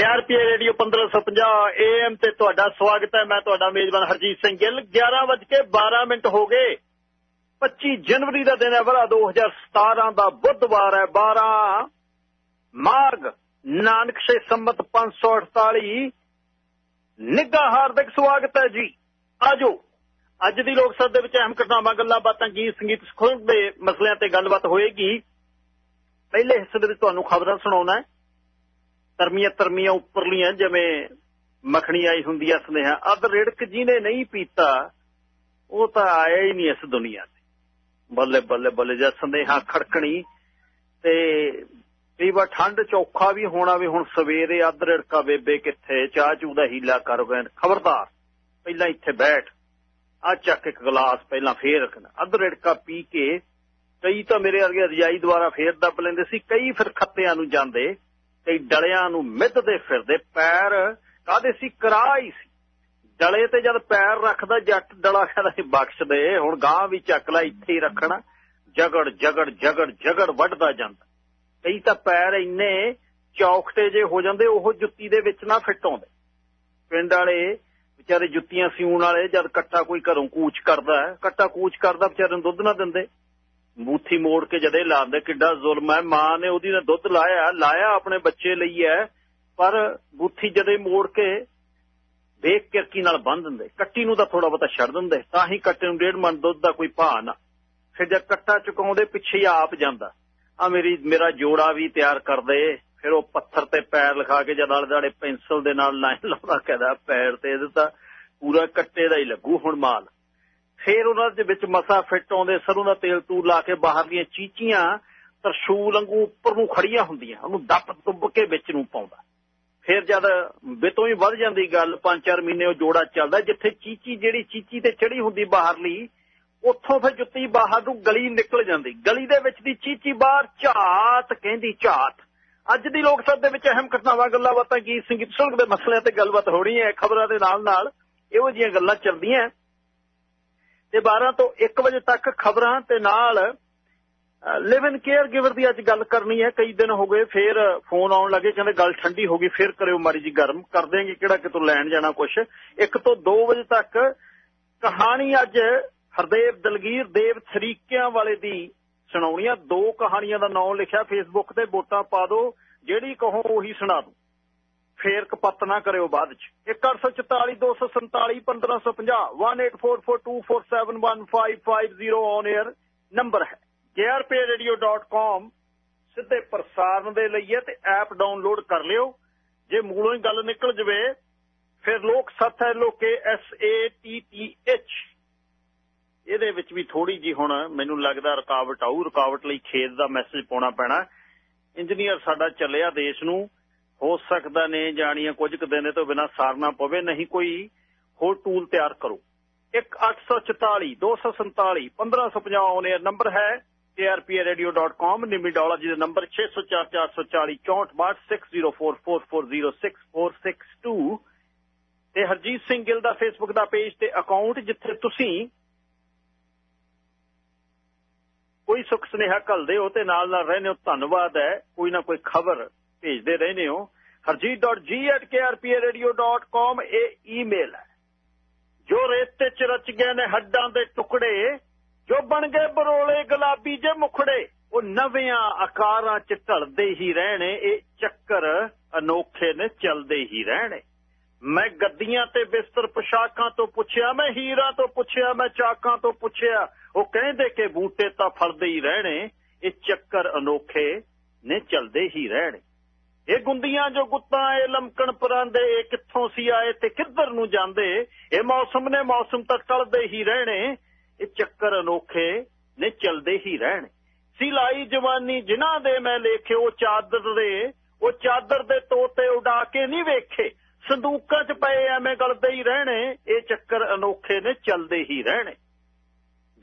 KRP radio 1550 AM ਤੇ ਤੁਹਾਡਾ ਸਵਾਗਤ ਹੈ। ਮੈਂ ਤੁਹਾਡਾ ਮੇਜ਼ਬਾਨ ਹਰਜੀਤ ਸਿੰਘ ਗਿੱਲ। 11:12 ਮਿੰਟ ਹੋ ਗਏ। 25 ਜਨਵਰੀ ਦਾ ਦਿਨ ਹੈ ਵਰਾ 2017 ਦਾ ਬੁੱਧਵਾਰ ਹੈ। 12 ਮਾਰਗ। ਨਾਨਕ ਸੇ ਸੰਮਤ 548 ਨਿੱਘਾ ਹਾਰਦਿਕ ਸਵਾਗਤ ਹੈ ਜੀ। ਆਜੋ। ਅੱਜ ਦੀ ਲੋਕ ਸਭਾ ਦੇ ਵਿੱਚ ਅਹਿਮ ਘਟਨਾਵਾਂ, ਗੱਲਾਂ ਬਾਤਾਂ, ਗੀਤ, ਸੰਗੀਤ ਸੁਖੋਂ ਦੇ ਮਸਲਿਆਂ ਤੇ ਗੱਲਬਾਤ ਹੋਏਗੀ। ਪਹਿਲੇ ਹਿੱਸੇ ਦੇ ਵਿੱਚ ਤੁਹਾਨੂੰ ਖਬਰਾਂ ਸੁਣਾਉਣਾ ਹੈ। ਤਰਮੀਆਂ ਤਰਮੀਆਂ ਉੱਪਰਲੀਆਂ ਜਿਵੇਂ ਮੱਖਣੀ ਆਈ ਹੁੰਦੀ ਆ ਸੁਨੇਹਾ ਅਦ ਰਿੜਕ ਜਿਹਨੇ ਨਹੀਂ ਪੀਤਾ, ਉਹ ਤਾਂ ਆਇਆ ਹੀ ਨਹੀਂ ਇਸ ਦੁਨੀਆ ਤੇ। ਬੱਲੇ ਬੱਲੇ ਬੱਲੇ ਜੇ ਸੁਨੇਹਾ ਖੜਕਣੀ ਤੇ ਕਈ ਵਾਰ ਠੰਡ ਚੌਖਾ ਵੀ ਹੋਣਾ ਵੀ ਹੁਣ ਸਵੇਰੇ ਅੱਧ ਰਿੜਕਾ ਬੇਬੇ ਕਿੱਥੇ, ਚਾਹ ਚੂ ਦਾ ਹੀਲਾ ਕਰ ਗਏ ਖਬਰਦਾਰ, ਪਹਿਲਾਂ ਇੱਥੇ ਬੈਠ ਆ ਚੱਕ ਇੱਕ ਗਲਾਸ ਪਹਿਲਾਂ ਫੇਰ ਰੱਖਣਾ। ਅੱਧ ਰਿੜਕਾ ਪੀ ਕੇ ਕਈ ਤਾਂ ਮੇਰੇ ਵਰਗੇ ਰਜਾਈ ਦੁਆਰਾ ਫੇਰ ਦੱਬ ਲੈਂਦੇ ਸੀ, ਕਈ ਫਿਰ ਖੱਤਿਆਂ ਨੂੰ ਜਾਂਦੇ। ਕਈ ਡਲਿਆਂ ਨੂੰ ਮਿੱਧਦੇ ਫਿਰਦੇ, ਪੈਰ ਕਾਦੇ ਸੀ? ਕਰਾਈ ਸੀ। ਡਲੇ ਤੇ ਜਦ ਪੈਰ ਰੱਖਦਾ, ਜੱਟ ਡਲਾ ਕਹਿੰਦਾ ਸੀ, ਬਖਸ਼ ਦੇ, ਹੁਣ ਗਾਂ ਵੀ ਚੱਕ ਲੈ, ਇੱਥੇ ਹੀ ਰੱਖਣਾ। ਜਗੜ ਜਗੜ ਜਗੜ ਜਗੜ ਵੱਢਦਾ ਜਾਂਦਾ। ਕਈ ਤਾਂ ਪੈਰ ਇੰਨੇ ਚੌਕਟੇ ਜੇ ਹੋ ਜਾਂਦੇ, ਉਹ ਜੁੱਤੀ ਦੇ ਵਿੱਚ ਨਾ ਫਿੱਟ ਆਉਂਦੇ। ਪਿੰਡ ਵਾਲੇ ਵਿਚਾਰੇ ਜੁੱਤੀਆਂ ਸਿਉਣ ਵਾਲੇ, ਜਦ ਕੱਟਾ ਕੋਈ ਘਰੋਂ ਕੂਚ ਕਰਦਾ, ਕੱਟਾ ਕੂਚ ਕਰਦਾ, ਵਿਚਾਰੇ ਨੂੰ ਦੁੱਧ ਨਾ ਦਿੰਦੇ। ਬੂਥੀ ਮੋੜ ਕੇ ਜਦੇ ਲਾਉਂਦੇ ਕਿੱਡਾ ਜ਼ੁਲਮ ਹੈ, ਮਾਂ ਨੇ ਉਹਦੀ ਨੇ ਦੁੱਧ ਲਾਇਆ ਲਾਇਆ ਆਪਣੇ ਬੱਚੇ ਲਈ ਹੈ, ਪਰ ਬੂਥੀ ਜਦੇ ਮੋੜ ਕੇ ਵੇਖ ਕਿਰਕੀ ਨਾਲ ਬੰਨ ਦਿੰਦੇ, ਕੱਟੀ ਨੂੰ ਤਾਂ ਥੋੜਾ ਬਹੁਤਾ ਛੱਡ ਦਿੰਦੇ, ਤਾਂ ਹੀ ਕੱਟੇ ਨੂੰ ਡੇਢ ਮਣ ਦੁੱਧ ਦਾ ਕੋਈ ਭਾਅ ਨਾ। ਫਿਰ ਜਦ ਕੱਟਾ ਚੁਕਾਉਂਦੇ, ਪਿੱਛੇ ਹੀ ਆਪ ਜਾਂਦਾ ਆ ਮੇਰੀ, ਮੇਰਾ ਜੋੜਾ ਵੀ ਤਿਆਰ ਕਰਦੇ ਫਿਰ ਉਹ ਪੱਥਰ ਤੇ ਪੈਰ ਲਿਖਾ ਕੇ ਜਦ ਆਲੇ ਦਾੜੇ ਪੈਨਸਲ ਦੇ ਨਾਲ ਲਾਈਨ ਲਾਉਂਦਾ ਕਹਿੰਦਾ ਪੈਰ ਤੇ ਇਹਦੇ ਤਾਂ ਪੂਰਾ ਕੱਟੇ ਦਾ ਹੀ ਲੱਗੂ ਹੁਣ ਮਾਲ। ਫੇਰ ਉਹਨਾਂ ਦੇ ਵਿੱਚ ਮਸਾ ਫਿੱਟ ਆਉਂਦੇ, ਸਰੋਂ ਦਾ ਤੇਲ ਤੂਰ ਲਾ ਕੇ ਬਾਹਰਲੀਆਂ ਚੀਚੀਆਂ ਤਰਸ਼ੂਲ ਵਾਂਗੂ ਉੱਪਰ ਨੂੰ ਖੜੀਆਂ ਹੁੰਦੀਆਂ, ਉਹਨੂੰ ਦੱਪ ਦੁੱਬ ਕੇ ਵਿੱਚ ਨੂੰ ਪਾਉਂਦਾ। ਫਿਰ ਜਦ ਬਿਤੋਂ ਹੀ ਵੱਧ ਜਾਂਦੀ ਗੱਲ 5-4 ਮਹੀਨੇ ਉਹ ਜੋੜਾ ਚੱਲਦਾ, ਜਿੱਥੇ ਚੀਚੀ ਜਿਹੜੀ ਚੀਚੀ ਤੇ ਚੜੀ ਹੁੰਦੀ ਬਾਹਰਲੀ, ਉੱਥੋਂ ਫਿਰ ਜੁੱਤੀ ਬਾਹਰ ਨੂੰ ਗਲੀ ਨਿਕਲ ਜਾਂਦੀ। ਗਲੀ ਦੇ ਵਿੱਚ ਦੀ ਚੀਚੀ ਬਾਹਰ ਝਾਤ ਕਹਿੰਦੀ, ਝਾਤ। ਅੱਜ ਦੀ ਲੋਕ ਸਭਾ ਦੇ ਵਿੱਚ ਅਹਿਮ ਘਟਨਾਵਾਂ, ਗੱਲਾਂ ਬਾਤਾਂ ਕੀ? ਸੰਗੀਤ ਸੁਲਗ ਦੇ ਮਸਲਿਆਂ ਤੇ ਗੱਲਬਾਤ ਹੋ ਰਹੀ ਹੈ। ਖਬਰਾਂ ਦੇ ਨਾਲ ਨਾਲ ਇਹੋ ਜਿਹੀਆਂ ਗੱਲਾਂ ਚੱਲਦੀਆਂ। ਤੇ 12 ਤੋਂ 1 ਵਜੇ ਤੱਕ ਖਬਰਾਂ ਤੇ ਨਾਲ ਲਿਵ ਇਨ ਕੇਅਰ ਗਿਵਰ ਦੀ ਅੱਜ ਗੱਲ ਕਰਨੀ ਹੈ। ਕਈ ਦਿਨ ਹੋ ਗਏ, ਫੇਰ ਫੋਨ ਆਉਣ ਲੱਗੇ, ਕਹਿੰਦੇ ਗੱਲ ਠੰਡੀ ਹੋ ਗਈ, ਫੇਰ ਕਰਿਓ ਮਾਰੀ ਜੀ ਗਰਮ। ਕਰ ਦੇਂਗੇ ਕਿਹੜਾ ਕਿਤੋਂ ਲੈਣ ਜਾਣਾ ਕੁਛ। 1 ਤੋਂ 2 ਵਜੇ ਤੱਕ ਕਹਾਣੀ ਅੱਜ ਹਰਦੇਵ ਦਲਗੀਰ ਦੇਵ ਥਰੀਕਿਆਂ ਵਾਲੇ ਦੀ ਸੁਣਾਉਣੀ ਆ। ਦੋ ਕਹਾਣੀਆਂ ਦਾ ਨਾਮ ਲਿਖਿਆ। ਫੇਸਬੁੱਕ ਤੇ ਵੋਟਾਂ ਪਾ ਦਿਓ। ਜਿਹੜੀ ਕਹੋ, ਉਹੀ ਸੁਣਾ ਦੂੰ ਫੇਰ ਕਪੱਤ ਨਾ ਕਰਿਓ ਬਾਅਦ ਚ। 1442 247 1550 18442471550 ਔਨ 에ਅਰ ਨੰਬਰ ਹੈ। jrpradio.com ਸਿੱਧੇ ਪ੍ਰਸਾਰਣ ਦੇ ਲਈ ਹੈ ਤੇ ਐਪ ਡਾਊਨਲੋਡ ਕਰ ਲਿਓ। ਜੇ ਮੂਲੋਂ ਹੀ ਗੱਲ ਨਿਕਲ ਜਵੇ, ਫਿਰ ਲੋਕ ਸੱਤ ਹੈ ਲੋਕੇ S A T T H ਇਹਦੇ ਵਿੱਚ ਵੀ ਥੋੜੀ ਜੀ ਹੁਣ ਮੈਨੂੰ ਲੱਗਦਾ ਰੁਕਾਵਟ ਆਊ। ਰੁਕਾਵਟ ਲਈ ਖੇਤ ਦਾ ਮੈਸੇਜ ਪਾਉਣਾ ਪੈਣਾ। ਇੰਜੀਨੀਅਰ ਸਾਡਾ ਚੱਲਿਆ ਦੇਸ਼ ਨੂੰ। ਹੋ ਸਕਦਾ ਨੇ ਜਾਣੀਆਂ ਕੁਝ ਕੁ ਦਿਨ ਤੋਂ ਬਿਨਾ ਸਾਰਨਾ ਪਵੇ, ਨਹੀਂ ਕੋਈ ਹੋਰ ਟੂਲ ਤਿਆਰ ਕਰੋ। 1844 247 1550 ਉਹਨੇ ਨੰਬਰ ਹੈ। Krpradio.com ਨਿਮੀ ਡਾਲਾ ਜੀ ਦਾ ਨੰਬਰ 604440644064406462 ਤੇ ਹਰਜੀਤ ਸਿੰਘ ਗਿੱਲ ਦਾ ਫੇਸਬੁੱਕ ਦਾ ਪੇਜ ਤੇ ਅਕਾਊਂਟ ਜਿੱਥੇ ਤੁਸੀਂ ਕੋਈ ਸੁਖ ਸੁਨੇਹਾ ਘੱਲਦੇ ਹੋ ਤੇ ਨਾਲ ਨਾਲ ਰਹਿੰਦੇ ਹੋ, ਧੰਨਵਾਦ ਹੈ। ਕੋਈ ਨਾ ਕੋਈ ਖਬਰ ਭੇਜਦੇ ਰਹਿੰਦੇ ਹੋ। harjeet.g@krpradio.com ਇਹ ਈਮੇਲ ਹੈ। ਜੋ ਰੇਤੇ ਚ ਰਚ ਗਏ ਨੇ ਹੱਡਾਂ ਦੇ ਟੁਕੜੇ, ਜੋ ਬਣ ਗਏ ਬਰੋਲੇ ਗੁਲਾਬੀ ਜੇ ਮੁਖੜੇ, ਉਹ ਨਵਿਆਂ ਆਕਾਰਾਂ ਚ ਢਲਦੇ ਹੀ ਰਹਿਣੇ, ਇਹ ਚੱਕਰ ਅਨੋਖੇ ਨੇ, ਚੱਲਦੇ ਹੀ ਰਹਿਣੇ। ਮੈਂ ਗੱਦੀਆਂ ਤੇ ਬਿਸਤਰ ਪੋਸ਼ਾਕਾਂ ਤੋਂ ਪੁੱਛਿਆ, ਮੈਂ ਹੀਰਾ ਤੋਂ ਪੁੱਛਿਆ, ਮੈਂ ਚਾਕਾਂ ਤੋਂ ਪੁੱਛਿਆ, ਉਹ ਕਹਿੰਦੇ ਕਿ ਬੂਟੇ ਤਾਂ ਫਲਦੇ ਹੀ ਰਹਿਣੇ, ਇਹ ਚੱਕਰ ਅਨੋਖੇ ਨੇ, ਚੱਲਦੇ ਹੀ ਰਹਿਣੇ। ਇਹ ਗੁੰਦੀਆਂ ਜੋ ਗੁੱਤਾਂ, ਇਹ ਲਮਕਣ ਪਰਾਂਦੇ, ਇਹ ਕਿੱਥੋਂ ਸੀ ਆਏ ਤੇ ਕਿੱਧਰ ਨੂੰ ਜਾਂਦੇ? ਇਹ ਮੌਸਮ ਨੇ ਮੌਸਮ ਤੱਕ ਟਲਦੇ ਹੀ ਰਹਿਣੇ, ਇਹ ਚੱਕਰ ਅਨੋਖੇ ਨੇ ਚੱਲਦੇ ਹੀ ਰਹਿਣੇ। ਸਿਲਾਈ ਜਵਾਨੀ ਜਿਨ੍ਹਾਂ ਦੇ ਮੈਂ ਲੇਖੇ, ਉਹ ਚਾਦਰ ਦੇ, ਉਹ ਚਾਦਰ ਦੇ ਤੋਤੇ ਉਡਾ ਕੇ ਨਹੀਂ ਵੇਖੇ। ਸੰਦੂਕਾਂ 'ਚ ਪਏ ਐਵੇਂ ਗਲਦੇ ਹੀ ਰਹਿਣੇ, ਇਹ ਚੱਕਰ ਅਨੋਖੇ ਨੇ ਚਲਦੇ ਹੀ ਰਹਿਣੇ।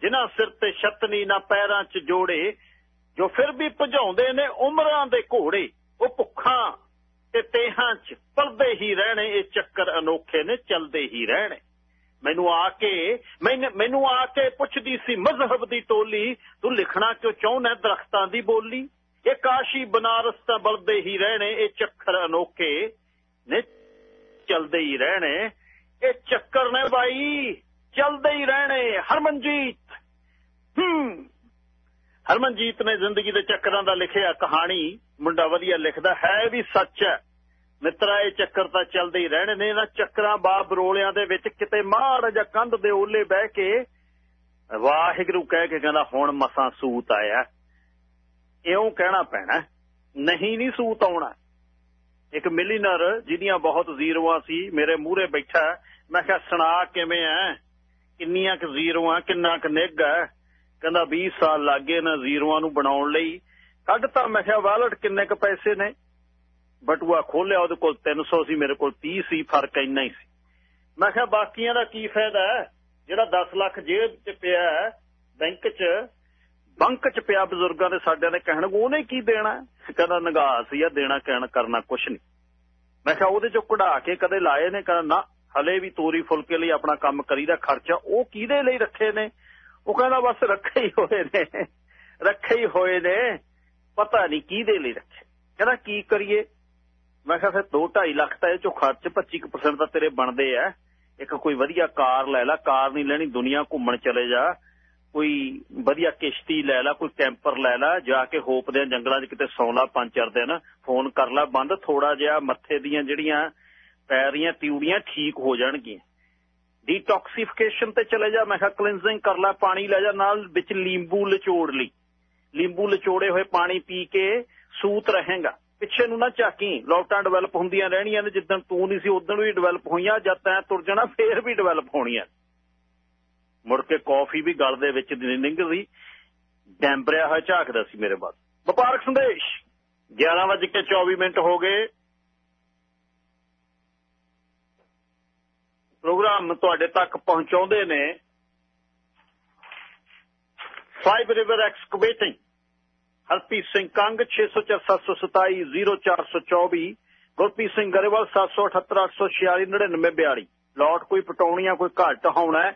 ਜਿਨ੍ਹਾਂ ਸਿਰ ਤੇ ਛਤਨੀ ਨਾ ਪੈਰਾਂ 'ਚ ਜੋੜੇ, ਜੋ ਫਿਰ ਵੀ ਭਜਾਉਂਦੇ ਨੇ ਉਮਰਾਂ ਦੇ ਘੋੜੇ ਉਹ ਭੁੱਖਾਂ ਤੇ ਤੇਹਾਂ 'ਚ ਪਲਦੇ ਹੀ ਰਹਿਣੇ, ਇਹ ਚੱਕਰ ਅਨੋਖੇ ਨੇ, ਚੱਲਦੇ ਹੀ ਰਹਿਣੇ। ਮੈਨੂੰ ਆ ਕੇ, ਮੈਨੂੰ ਆ ਕੇ ਪੁੱਛਦੀ ਸੀ ਮਜ਼ਹਬ ਦੀ ਟੋਲੀ, ਤੂੰ ਲਿਖਣਾ ਕਿਉਂ ਚਾਹੁੰਦਾ ਦਰਖਤਾਂ ਦੀ ਬੋਲੀ? ਇਹ ਕਾਸ਼ੀ ਬਨਾਰਸ ਤਾਂ ਬਲਦੇ ਹੀ ਰਹਿਣੇ, ਇਹ ਚੱਕਰ ਅਨੋਖੇ ਨੇ, ਚਲਦੇ ਹੀ ਰਹਿਣੇ। ਇਹ ਚੱਕਰ ਨੇ ਬਾਈ, ਚਲਦੇ ਹੀ ਰਹਿਣੇ, ਹਰਮਨਜੀਤ। ਹੂੰ। ਹਰਮਨਜੀਤ ਨੇ ਜ਼ਿੰਦਗੀ ਦੇ ਚੱਕਰਾਂ ਦਾ ਲਿਖਿਆ ਕਹਾਣੀ, ਮੁੰਡਾ ਵਧੀਆ ਲਿਖਦਾ ਹੈ ਵੀ ਸੱਚ ਹੈ। ਮਿੱਤਰਾ, ਇਹ ਚੱਕਰ ਤਾਂ ਚੱਲਦੇ ਹੀ ਰਹਿਣੇ ਨੇ, ਇਹਨਾਂ ਚੱਕਰਾਂ ਬਾਬ ਰੋਲਿਆਂ ਦੇ ਵਿੱਚ ਕਿਤੇ ਮਾੜ ਜਾਂ ਕੰਧ ਦੇ ਓਲੇ ਬਹਿ ਕੇ ਵਾਹਿਗੁਰੂ ਕਹਿ ਕੇ ਕਹਿੰਦਾ, ਹੁਣ ਮਸਾਂ ਸੂਤ ਆਇਆ। ਇਉਂ ਕਹਿਣਾ ਪੈਣਾ ਨਹੀਂ ਨਹੀਂ ਸੂਤ ਆਉਣਾ। ਇੱਕ ਮਿਲੀਨਰ ਜਿਹਦੀਆਂ ਬਹੁਤ ਜ਼ੀਰੋਆਂ ਸੀ, ਮੇਰੇ ਮੂਹਰੇ ਬੈਠਾ ਮੈਂ ਕਿਹਾ, ਸੁਣਾ ਕਿਵੇਂ ਐ? ਕਿੰਨੀਆਂ ਕੁ ਜ਼ੀਰੋਆਂ, ਕਿੰਨਾ ਕੁ ਨਿੱਘ ਹੈ? ਕਹਿੰਦਾ 20 ਸਾਲ ਲੱਗੇ ਨਾ ਜ਼ੀਰੋਆਂ ਨੂੰ ਬਣਾਉਣ ਲਈ। ਕੱਢ ਤਾਂ ਮੈਂ ਕਿਹਾ, ਵਾਲਟ ਕਿੰਨੇ ਕ ਪੈਸੇ ਨੇ? ਬਟੂਆ ਖੋਲਿਆ ਉਹਦੇ ਕੋਲ 300 ਸੀ ਮੇਰੇ ਕੋਲ 30 ਸੀ, ਫ਼ਰਕ ਇੰਨਾ ਹੀ ਸੀ। ਮੈਂ ਕਿਹਾ, ਬਾਕੀਆਂ ਦਾ ਕੀ ਫਾਇਦਾ ਜਿਹੜਾ 10 ਲੱਖ ਜੇਬ 'ਚ ਪਿਆ ਬੈਂਕ 'ਚ, ਬੰਕ 'ਚ ਪਿਆ ਬਜ਼ੁਰਗਾਂ ਦੇ ਸਾਡਿਆਂ ਦੇ ਕਹਿਣ, ਉਹਨੇ ਕੀ ਦੇਣਾ ਕਹਿੰਦਾ, ਨਗਾਹ ਸੀ ਆ, ਦੇਣਾ ਕਹਿਣ, ਕਰਨਾ ਕੁਛ ਨਹੀਂ। ਮੈਂ ਕਿਹਾ, ਉਹਦੇ 'ਚੋਂ ਕਢਾ ਕੇ ਕਦੇ ਲਾਏ ਨੇ? ਕਹਿੰਦਾ, ਨਾ, ਹਲੇ ਵੀ ਤੋਰੀ ਫੁਲਕੇ ਲਈ ਆਪਣਾ ਕੰਮ ਕਰੀਦਾ ਖਰਚਾ, ਉਹ ਕਿਹਦੇ ਲਈ ਰੱਖੇ ਨੇ? ਉਹ ਕਹਿੰਦਾ ਬਸ ਰੱਖੇ ਹੀ ਹੋਏ ਨੇ, ਰੱਖੇ ਹੀ ਹੋਏ ਨੇ, ਪਤਾ ਨਹੀਂ ਕਿਹਦੇ ਲਈ ਰੱਖੇ। ਕਹਿੰਦਾ ਕੀ ਕਰੀਏ? ਮੈਂ ਕਿਹਾ ਫਿਰ 2.5 ਲੱਖ ਤਾਂ ਇਹ ਚੋਂ ਖਰਚ 25% ਤਾਂ ਤੇਰੇ ਬਣਦੇ ਆ। ਇੱਕ ਕੋਈ ਵਧੀਆ ਕਾਰ ਲੈ ਲੈ, ਕਾਰ ਨਹੀਂ ਲੈਣੀ, ਦੁਨੀਆ ਘੁੰਮਣ ਚਲੇ ਜਾ। ਕੋਈ ਵਧੀਆ ਕਿਸ਼ਤੀ ਲੈ ਲੈ, ਕੋਈ ਕੈਂਪਰ ਲੈ ਲੈ, ਜਾ ਕੇ ਹੋਪ ਦੇ ਜੰਗਲਾਂ 'ਚ ਕਿਤੇ ਸੌਂ ਲਾ ਪੰਜ ਚਾਰ ਦਿਨ, ਫੋਨ ਕਰ ਲੈ, ਬੰਦ ਥੋੜਾ ਜਿਹਾ ਮੱਥੇ ਦੀਆਂ ਜਿਹੜੀਆਂ ਪੈਰੀਆਂ, ਤਿਉੜੀਆਂ ਠੀਕ ਹੋ ਜਾਣਗੀਆਂ। ਡੀਟੌਕਸੀਫਿਕੇਸ਼ਨ ਤੇ ਚਲੇ ਜਾ, ਮੈਂ ਕਿਹਾ ਕਲੀਨਜ਼ਿੰਗ ਕਰ ਲੈ, ਪਾਣੀ ਲੈ ਜਾ, ਨਾਲ ਵਿੱਚ ਲੀਂਬੂ ਲਚੋੜ ਲਈ। ਲੀਂਬੂ ਲਚੋੜੇ ਹੋਏ ਪਾਣੀ ਪੀ ਕੇ ਸੂਤ ਰਹੇਗਾ। ਪਿੱਛੇ ਨੂੰ ਨਾ ਝਾਕੀ, ਲੌਟਾਂ ਡਿਵੈਲਪ ਹੁੰਦੀਆਂ ਰਹਿਣੀਆਂ ਨੇ, ਜਿੱਦਣ ਤੂੰ ਨਹੀਂ ਸੀ, ਉਦੋਂ ਵੀ ਡਿਵੈਲਪ ਹੋਈਆਂ, ਜਦ ਤੈਂ ਤੁਰ ਜਾਣਾ, ਫੇਰ ਵੀ ਡਿਵੈਲਪ ਹੋਣੀਆਂ। ਮੁੜ ਕੇ ਕਾਫੀ ਵੀ ਗਲ ਦੇ ਵਿੱਚ ਨਿੰਗਦੀ ਡੈਂਬਰਿਆ ਹੋਇਆ, ਝਾਕਦਾ ਸੀ ਮੇਰੇ ਵੱਲ। ਵਪਾਰਕ ਸੰਦੇਸ਼। 11:24 ਮਿੰਟ ਹੋ ਗਏ। ਪ੍ਰੋਗਰਾਮ ਤੁਹਾਡੇ ਤੱਕ ਪਹੁੰਚਾਉਂਦੇ ਨੇ five river excavating Harpreet Singh Kang 6047270424 Gurpreet Singh Grewal 7788469942 ਲੋਟ ਕੋਈ ਪਟਾਉਣੀਆਂ ਕੋਈ ਘੱਟ ਹੋਣਾ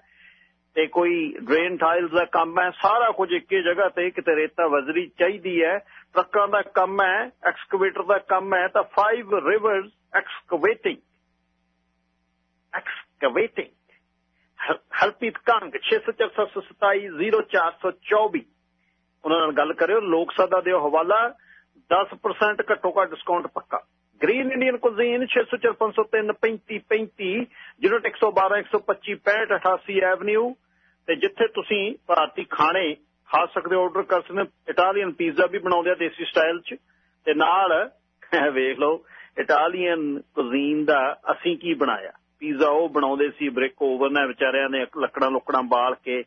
ਤੇ ਕੋਈ ਡਰੇਨ ਟਾਈਲਸ ਦਾ ਕੰਮ ਹੈ ਸਾਰਾ ਕੁਝ ਇੱਕੇ ਜਗ੍ਹਾ ਤੇ ਕਿਤੇ ਰੇਤਾ ਵਜ਼ਰੀ ਚਾਹੀਦੀ ਹੈ ਟਰੱਕਾਂ ਦਾ ਕੰਮ ਹੈ ਐਕਸਕੇਵੇਟਰ ਦਾ ਕੰਮ ਹੈ ਤਾਂ 5 rivers excavating excavating Harpreet Kang 6047270424 ਉਹਨਾਂ ਨਾਲ ਗੱਲ ਕਰਿਓ, ਲੋਕ ਸਭਾ ਦਿਓ ਹਵਾਲਾ 10% ਘੱਟੋ ਘੱਟ ਡਿਸਕਾਊਂਟ ਪੱਕਾ। Green Indian cuisine 6045033535 unit 112 125 65 88 avenue ਤੇ ਜਿੱਥੇ ਤੁਸੀਂ ਭਾਰਤੀ ਖਾਣੇ ਖਾ ਸਕਦੇ ਹੋ ਆਰਡਰ ਕਰ ਸਕਦੇ ਇਟਾਲੀਅਨ ਪੀਜ਼ਾ ਵੀ ਬਣਾਉਂਦੇ ਆ ਦੇਸੀ ਸਟਾਈਲ 'ਚ। ਤੇ ਨਾਲ, ਵੇਖ ਲਓ ਇਟਾਲੀਅਨ ਕੁਜ਼ੀਨ ਦਾ ਅਸੀਂ ਕੀ ਬਣਾਇਆ? ਪੀਜ਼ਾ ਉਹ ਬਣਾਉਂਦੇ ਸੀ, ਬ੍ਰਿਕ ਓਵਨ ਹੈ, ਵਿਚਾਰਿਆਂ ਨੇ ਲੱਕੜਾਂ ਲੁਕੜਾਂ ਬਾਲ ਕੇ